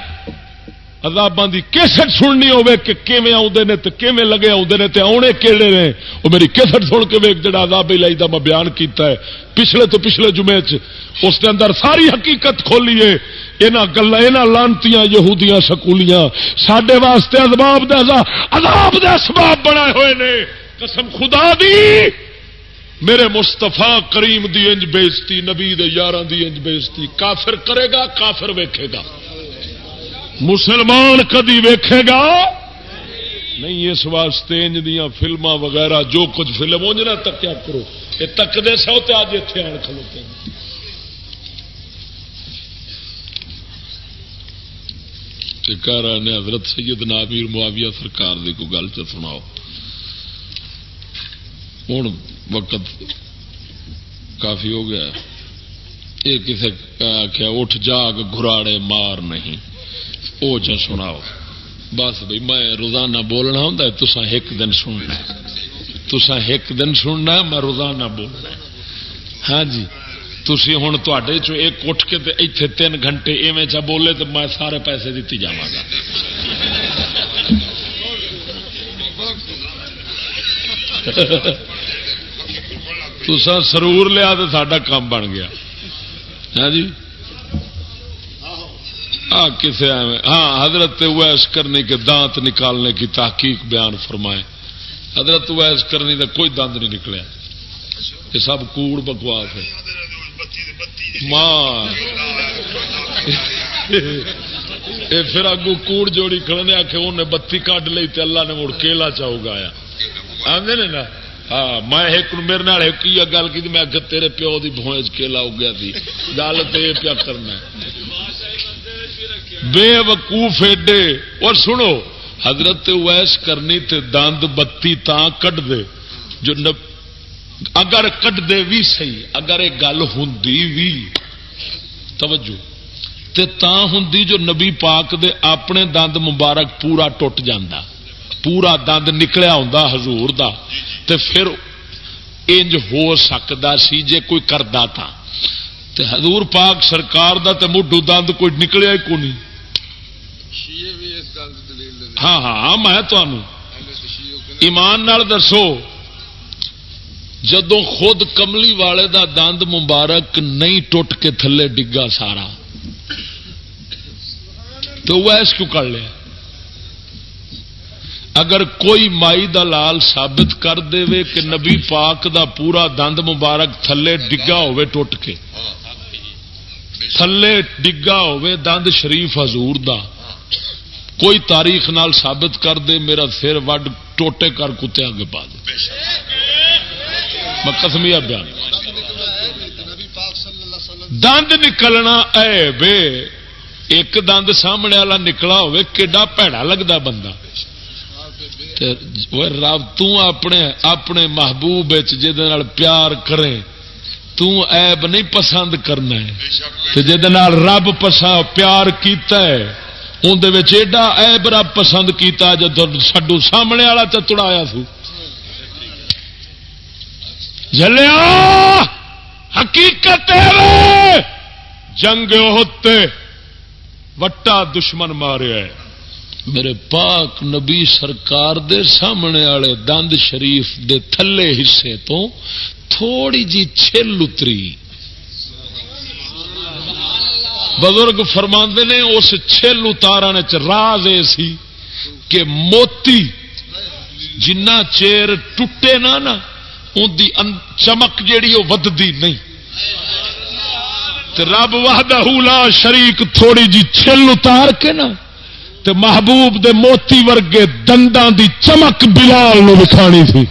[SPEAKER 1] عذاباں دی کیسٹ سننی ہوے کہ کیویں آوندے نے تے کیویں لگے آوندے نے تے آونے کیڑے نے۔ او میری کیسٹ سن کے ویکھ جڑا عذاب الہی دا میں بیان کیتا ہے۔ پچھلے تو پچھلے جمعے چ اس دے اندر ساری حقیقت کھولی ہے۔ انہاں گلاں انہاں لانتیاں یہودیاں سکولیاں۔ ساڈے واسطے عذاب دے عذاب دے اسباب بنائے ہوئے نے۔ قسم خدا دی۔ میرے مستفا کریم دی انج بےزتی، نبی دے یاراں دی انج بےزتی۔ کافر کرے گا، کافر ویکھے گا۔ مسلمان کدی ویکھے گا؟ نہیں، اس واسطے انج دیا فلما وغیرہ جو کچھ فلم انج نہ تکیا کرو۔ یہ تکتے سو تو اج اتنے آن کھلوتے کہ کہہ رہے ہیں حضرت سید نابیر معاویہ سرکار دی کو گل چ سناؤ۔ ہوں وقت کافی ہو گیا۔ یہ کسی آخیا اٹھ جاگ گراڑے مار نہیں۔ وہ چ سناؤ۔ بس بھائی میں روزانہ بولنا ہوں تسا ایک دن سننا تسا ایک دن سننا میں روزانہ بولنا ہاں جی۔ تھی ہوں تے ایک اٹھ کے اتنے تین گھنٹے ایویں چا بولے تو میں سارے پیسے دیتی جا گا۔ تسا سرور لیا تو سڈا کام بن گیا۔ ہاں جی؟ ہاں کسے ہاں حضرت ویس کرنے کے دانت نکالنے کی تحقیق بیان فرمائے۔ حضرت ویس کرنے کا کوئی دند نہیں نکلیا۔ یہ سب کوڑ بکواس ہے۔ ماں۔ پھر اگو کوڑ جوڑی کھڑنے آ کے انہیں بتی کڈ لی تے اللہ نے مڑ کیلا چاؤ گایا۔ آدھے نا؟ ہاں میں ایک میرے نال ایک گل کی میں تیرے پیو کی بھوئیں کیلا ہو گیا تھی گل تو یہ پیا کرنا۔ بے وقوف ایڈے۔ اور سنو، حضرت ویس کرنی تے دند بتی تا کٹ دے، جو نب... اگر کٹ دے بھی صحیح اگر یہ گل ہوں بھی توجہ۔ تے تا ہوں جو نبی پاک دے اپنے دند مبارک پورا ٹوٹ جاندہ پورا دند نکلیا ہوں حضور دا۔ تے پھر انج ہو سکتا سی جے کوئی کردا تھا۔ تے حضور پاک سرکار دا تے مڈو دند کوئی نکلیا ہی کو نہیں۔ ہاں ہاں, ہاں، میں ایمان نال دسو۔ جدو خود کملی والے دا دند مبارک نہیں ٹوٹ کے تھلے ڈگا سارا، تو وہ ایس کیوں کر لیا؟ اگر کوئی مائی دا لال ثابت کر دے کہ نبی پاک دا پورا دند مبارک تھلے ڈگا ہوئے ٹوٹ کے۔ تھلے ڈگا ہوئے دند شریف حضور دا۔ کوئی تاریخ نال ثابت کر دے، میرا سر وڈ ٹوٹے کر کتے آگے پا دے۔ میں کسمیا بیان دند نکلنا اے بے ایک دند سامنے والا نکلا ہوئے، کیڈا پیڑا لگتا بندہ؟ رب تنے اپنے محبوب جہد پیار کرے تیب نہیں پسند کرنا جہد رب پسند پیار کیتا ہے اندر ایڈا ایب رب پسند کیتا جب سڈو سامنے والا چڑایا سو۔ جلیا! حقیقت جنگ ہوتے وٹا دشمن مارے میرے پاک نبی سرکار دے سامنے والے دند شریف دے تھلے حصے تو تھوڑی جی چھل اتری۔ بزرگ فرما نے اس چھل اتار راز یہ سی کہ موتی جنا چیر ٹوٹے نہ نا ان دی چمک جیڑی وہ ودی نہیں۔ رب واہدہ لا شریک، تھوڑی جی چھل اتار کے نا، تے محبوب دے موتی ورگے دنداں دی چمک بلال نو وکھانی تھی۔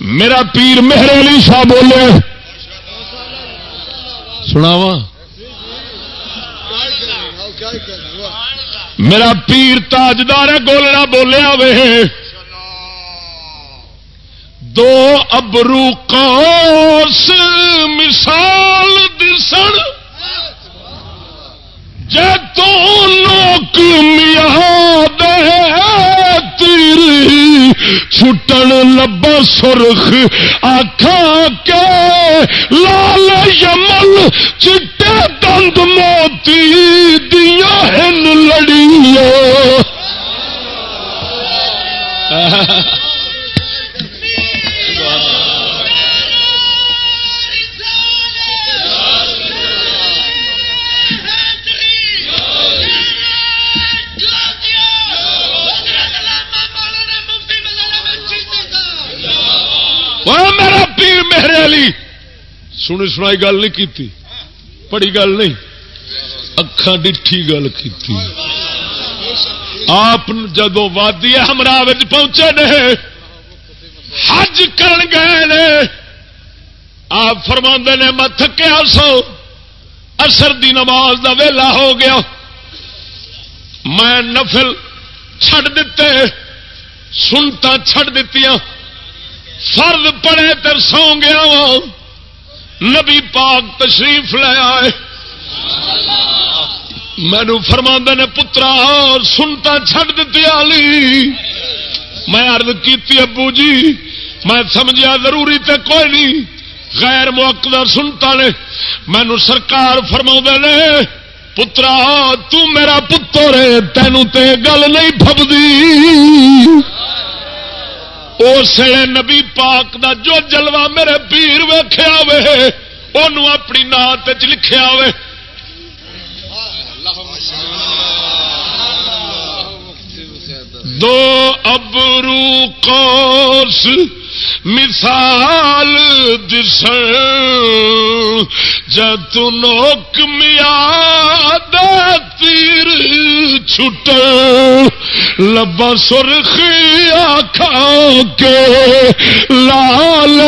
[SPEAKER 1] میرا پیر مہر علی شاہ بولے۔ سناوا میرا پیر تاجدار گولنا بولیا وے دو ابرو کوس مثال دسن تو لوک میاں دے تیر چھٹن لبا سرخ آخا کے لال یمل چٹے دند موتی دیا ہن لڑیو میرا پیر میرے علی سنی سنائی گل نہیں کی پڑی گل نہیں اکھان ڈٹھی گل کی آپ جدو وادی ہمراہ پہنچے نے حج کر گئے آپ فرما نے میں تھکیا سو اثر دی نماز دا ویلا ہو گیا میں نفل چھڑ دیتے سنتا چھڑ دیتیاں فرد پڑے تو سو گیا وا نبی پاک تشریف لیا مینو فرما نے، پترا، سنتا چھڈ دیتی آلی میں ارد کی ابو جی میں سمجھا ضروری تے کوئی نہیں۔ غیر موقع سنتا نے۔ مینو سرکار فرما نے، پترا تیرا پتر ہے، تینوں تے گل نہیں فبدی اس نبی پاک دا جو جلوہ میرے پیر ویخیا وے ان اپنی نات لکھیا وے دو ابرو کوس مثال دس جتنوک میاد تیر چھٹ لبا سرخی آخا کے لال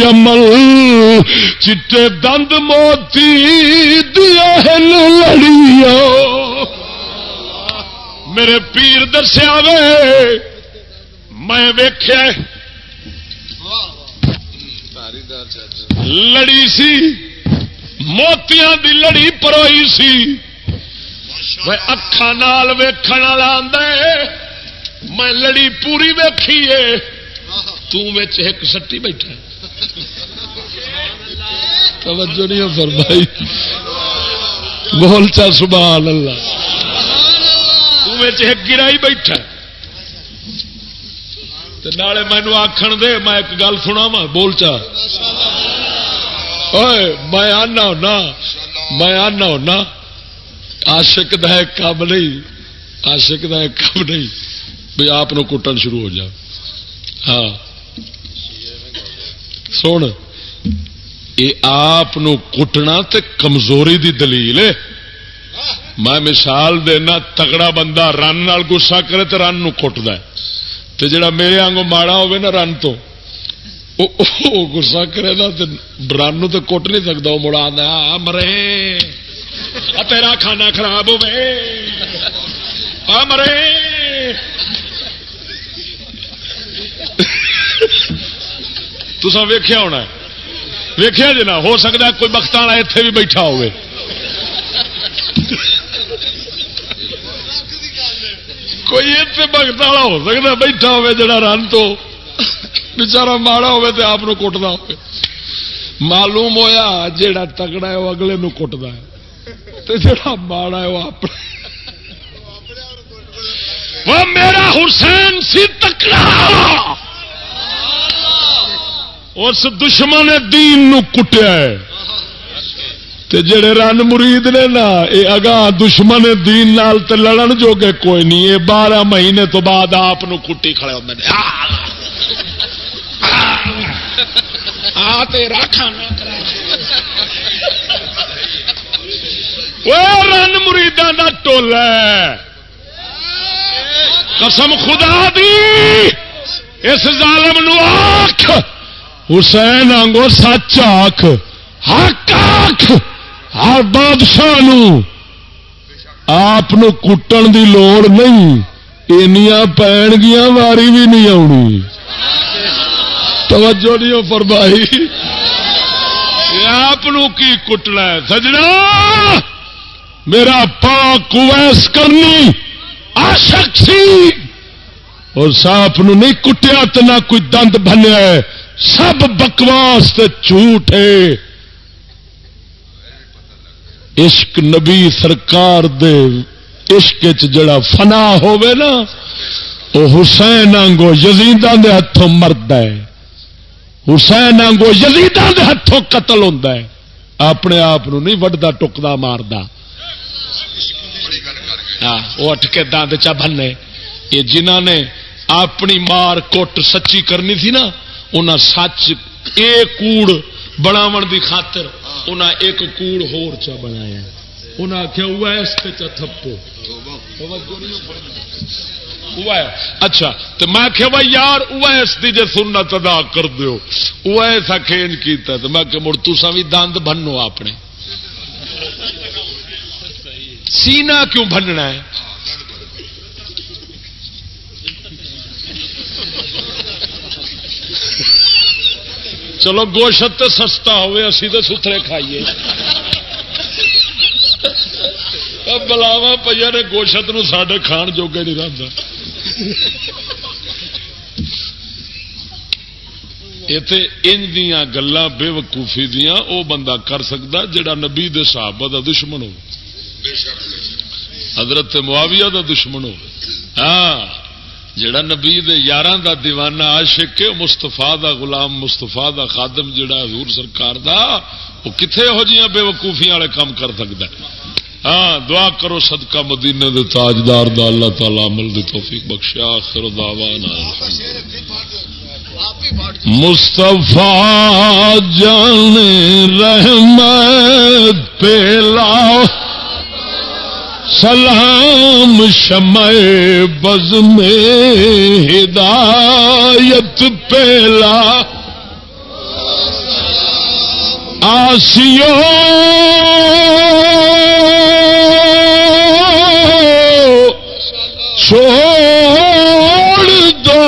[SPEAKER 1] یمل، چٹے دند موتی دیا لڑیو میرے پیر دسیا وے، میں ویخیا لڑی سی، موتیاں دی لڑی پروئی سی۔ اکھان ویخ والا میں لڑی پوری ویکھی ہے۔ تک سٹی بیٹھا توجہ نہیں فرمائی۔ بول چا سبحان اللہ تک گرائی بیٹھا نالے مینو آخر دے، میں ایک گل سنا وا بول چا میں آنا ہونا میں آنا ہونا آشک کام نہیں آشک کام نہیں بھی آپ کٹن شروع ہو جا ہاں سن یہ آپ کٹنا تے کمزوری دی دلیل ہے میں مثال دینا تگڑا بندہ رن گسا کرے تو رن کٹد تو جڑا میرے آنگوں ماڑا ہوے نا رن تو گسا کرے نا رن تو کٹ نہیں سکتا وہ مڑا آ مرے تیرا کھانا خراب ہوے مرے تسا ویخیا ہونا ویخیا جی نا ہو سکتا کوئی بخت والا اتنے بھی بیٹھا ہوئے کوئی اتنے بخت والا ہو سکتا بیٹھا ہوئے جڑا رن تو بچارا ماڑا ہوئے تو آپ کٹتا ہو معلوم ہویا جیڑا تگڑا ہے وہ اگلے نو کٹتا ہے جڑا ماڑا ہے وہ اپنا وہ میرا حسین سی تکڑا اس دشمن دین نو کٹیا ہے تے جڑے رن مرید نے نا یہ اگاں دشمن دین نال تے لڑن جو گے کوئی نہیں یہ بارہ مہینے تو بعد آپ کٹی کھڑے ہاں، ہوتے ہیں رن مریداں کا ٹولا قسم خدا دی۔ اس ظالم نو آخ حسین آنگو سچ آخ حق آخ ہر بادشاہ آپ کٹن دی لوڑ نہیں۔ اینیا پین گیا واری بھی نہیں آنی۔ توجہ نہیں فرمائی۔ آپ کی کٹنا ہے؟ سجنا؟ میرا پاک ویس کرنی آشک سی۔ اور ساپ نہیں کٹیا تو نہ کوئی دند بنیا ہے۔ سب بکواس جھوٹ ہے۔ عشق نبی سرکار دے عشق جڑا فنا ہوئے نا وہ حسین آنگو یزیدان دے ہاتھوں مرد ہے۔ حسین آنگو یزیدان دے ہاتھوں قتل ہوتا ہے۔ اپنے آپ نہیں وڈا ٹکتا ماردا۔ ہاں، وہ اٹھ کے دند چا بننے یہ جنہ نے اپنی مار کٹ سچی کرنی تھی نا انہیں سچ ایک کوڑ بناو دی خاطر انہیں ایک کوڑ ہور چا بنایا۔ انہیں آخیا ویس چا تھپو۔ اچھا تو میں آخیا بھائی یار ویس کی جی سنت ادا کر دو ویس آخین کیتا تو میں کہ مڑ تسا بھی دند بنو اپنے۔ سینا کیوں بننا ہے؟ چلو، گوشت تو سستا ہوئے، اسی تو ستھرے کھائیے۔ بلاوا پہ نے گوشت نو سڈے کھان جوگے نہیں رہتا یہ بے وقوفی دیا وہ بندہ کر سکتا جڑا نبی دے صحابہ دا دشمن ہو حضرت معاویہ دا دشمن ہو ہاں جڑا نبی یار دا دیوانہ عاشق کے مستفا دا غلام مستفا دا خادم جڑا حضور سرکار دا، وہ کتنے ہو جی بے وقوفی والے کام کر سکتا ہاں دعا کرو صدقہ مدینے دے تاجدار دا اللہ تعالی عمل دی توفیق بخشیا آخر دعوانا مصطفیٰ جان رحمت پیلا سلام شمع بز میں ہدایت پیلا آسیو چھوڑ دو۔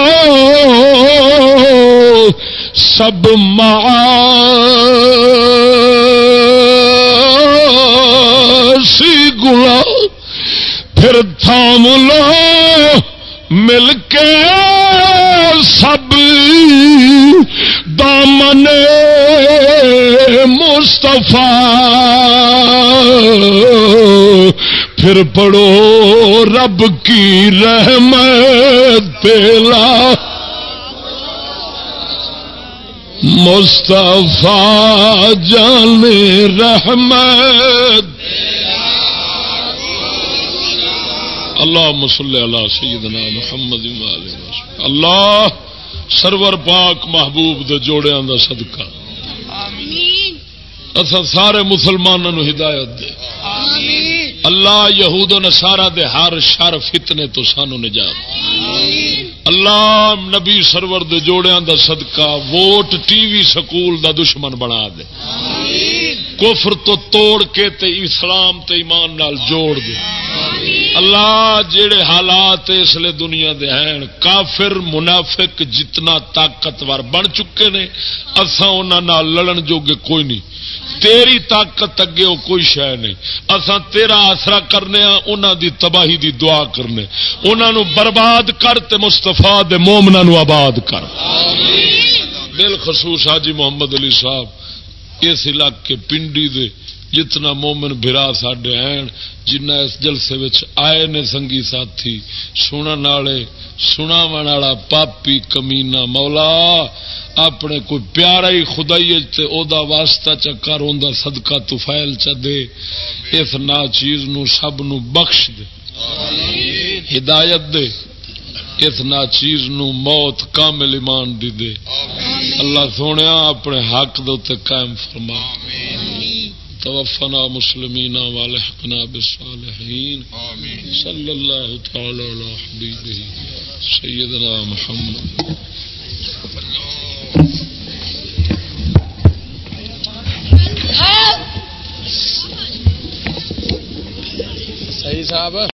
[SPEAKER 1] سب سی گلا۔ پھر تھام لو۔ مل کے سب دامن مستفا پھر پڑھو رب کی رحمت پیلا۔ مستفا جان رحمت۔ اللہ مسل اللہ سیدنا محمد اللہ سرور پاک محبوب دے جوڑیاں دا صدقہ۔ اصا سارے مسلمانوں ہدایت دے۔ اللہ یہود و نسارا دے ہر شر فتنے تو سانو نجات۔ اللہ نبی سرور دے جوڑیاں دا صدقہ۔ ووٹ ٹی وی سکول دا دشمن بنا دے۔ کفر تو توڑ کے تے اسلام تے ایمان نال جوڑ دے۔ اللہ جڑے حالات اس لیے دنیا دے ہیں کافر منافق جتنا طاقتور بن چکے نے اسان لڑن جوگے کوئی نہیں۔ تیری طاقت اگے وہ کوئی شہ نہیں۔ اسان تیرا آسرا کرنے انہوں دی تباہی دی دعا کرنے۔ انہوں برباد کر تے مستفا دے مومنا نو آباد کر۔ بالخصوص حاجی محمد علی صاحب اس علاقے پنڈی دے جتنا مومن برا ساڈے ہیں، جنہ اس جلسے وچ آئے نے سنگی ساتھی، سنن والے سنا والا پاپی کمینا مولا، اپنے کوئی پیارا ہی خدائی او دا واسطہ چکر ہوں صدقہ تو چ دے، اس نا چیز نو سب نو بخش دے، ہدایت دے۔ اس ناچیز نو موت کامل ایمان دی دے۔ اللہ سونے اپنے حق دے قائم فرما۔ توفنا مسلمین والحقنا بالصالحین۔ صلی اللہ تعالی علی حبیبہ۔ سیدنا محمد۔
[SPEAKER 2] صحیح صاحب۔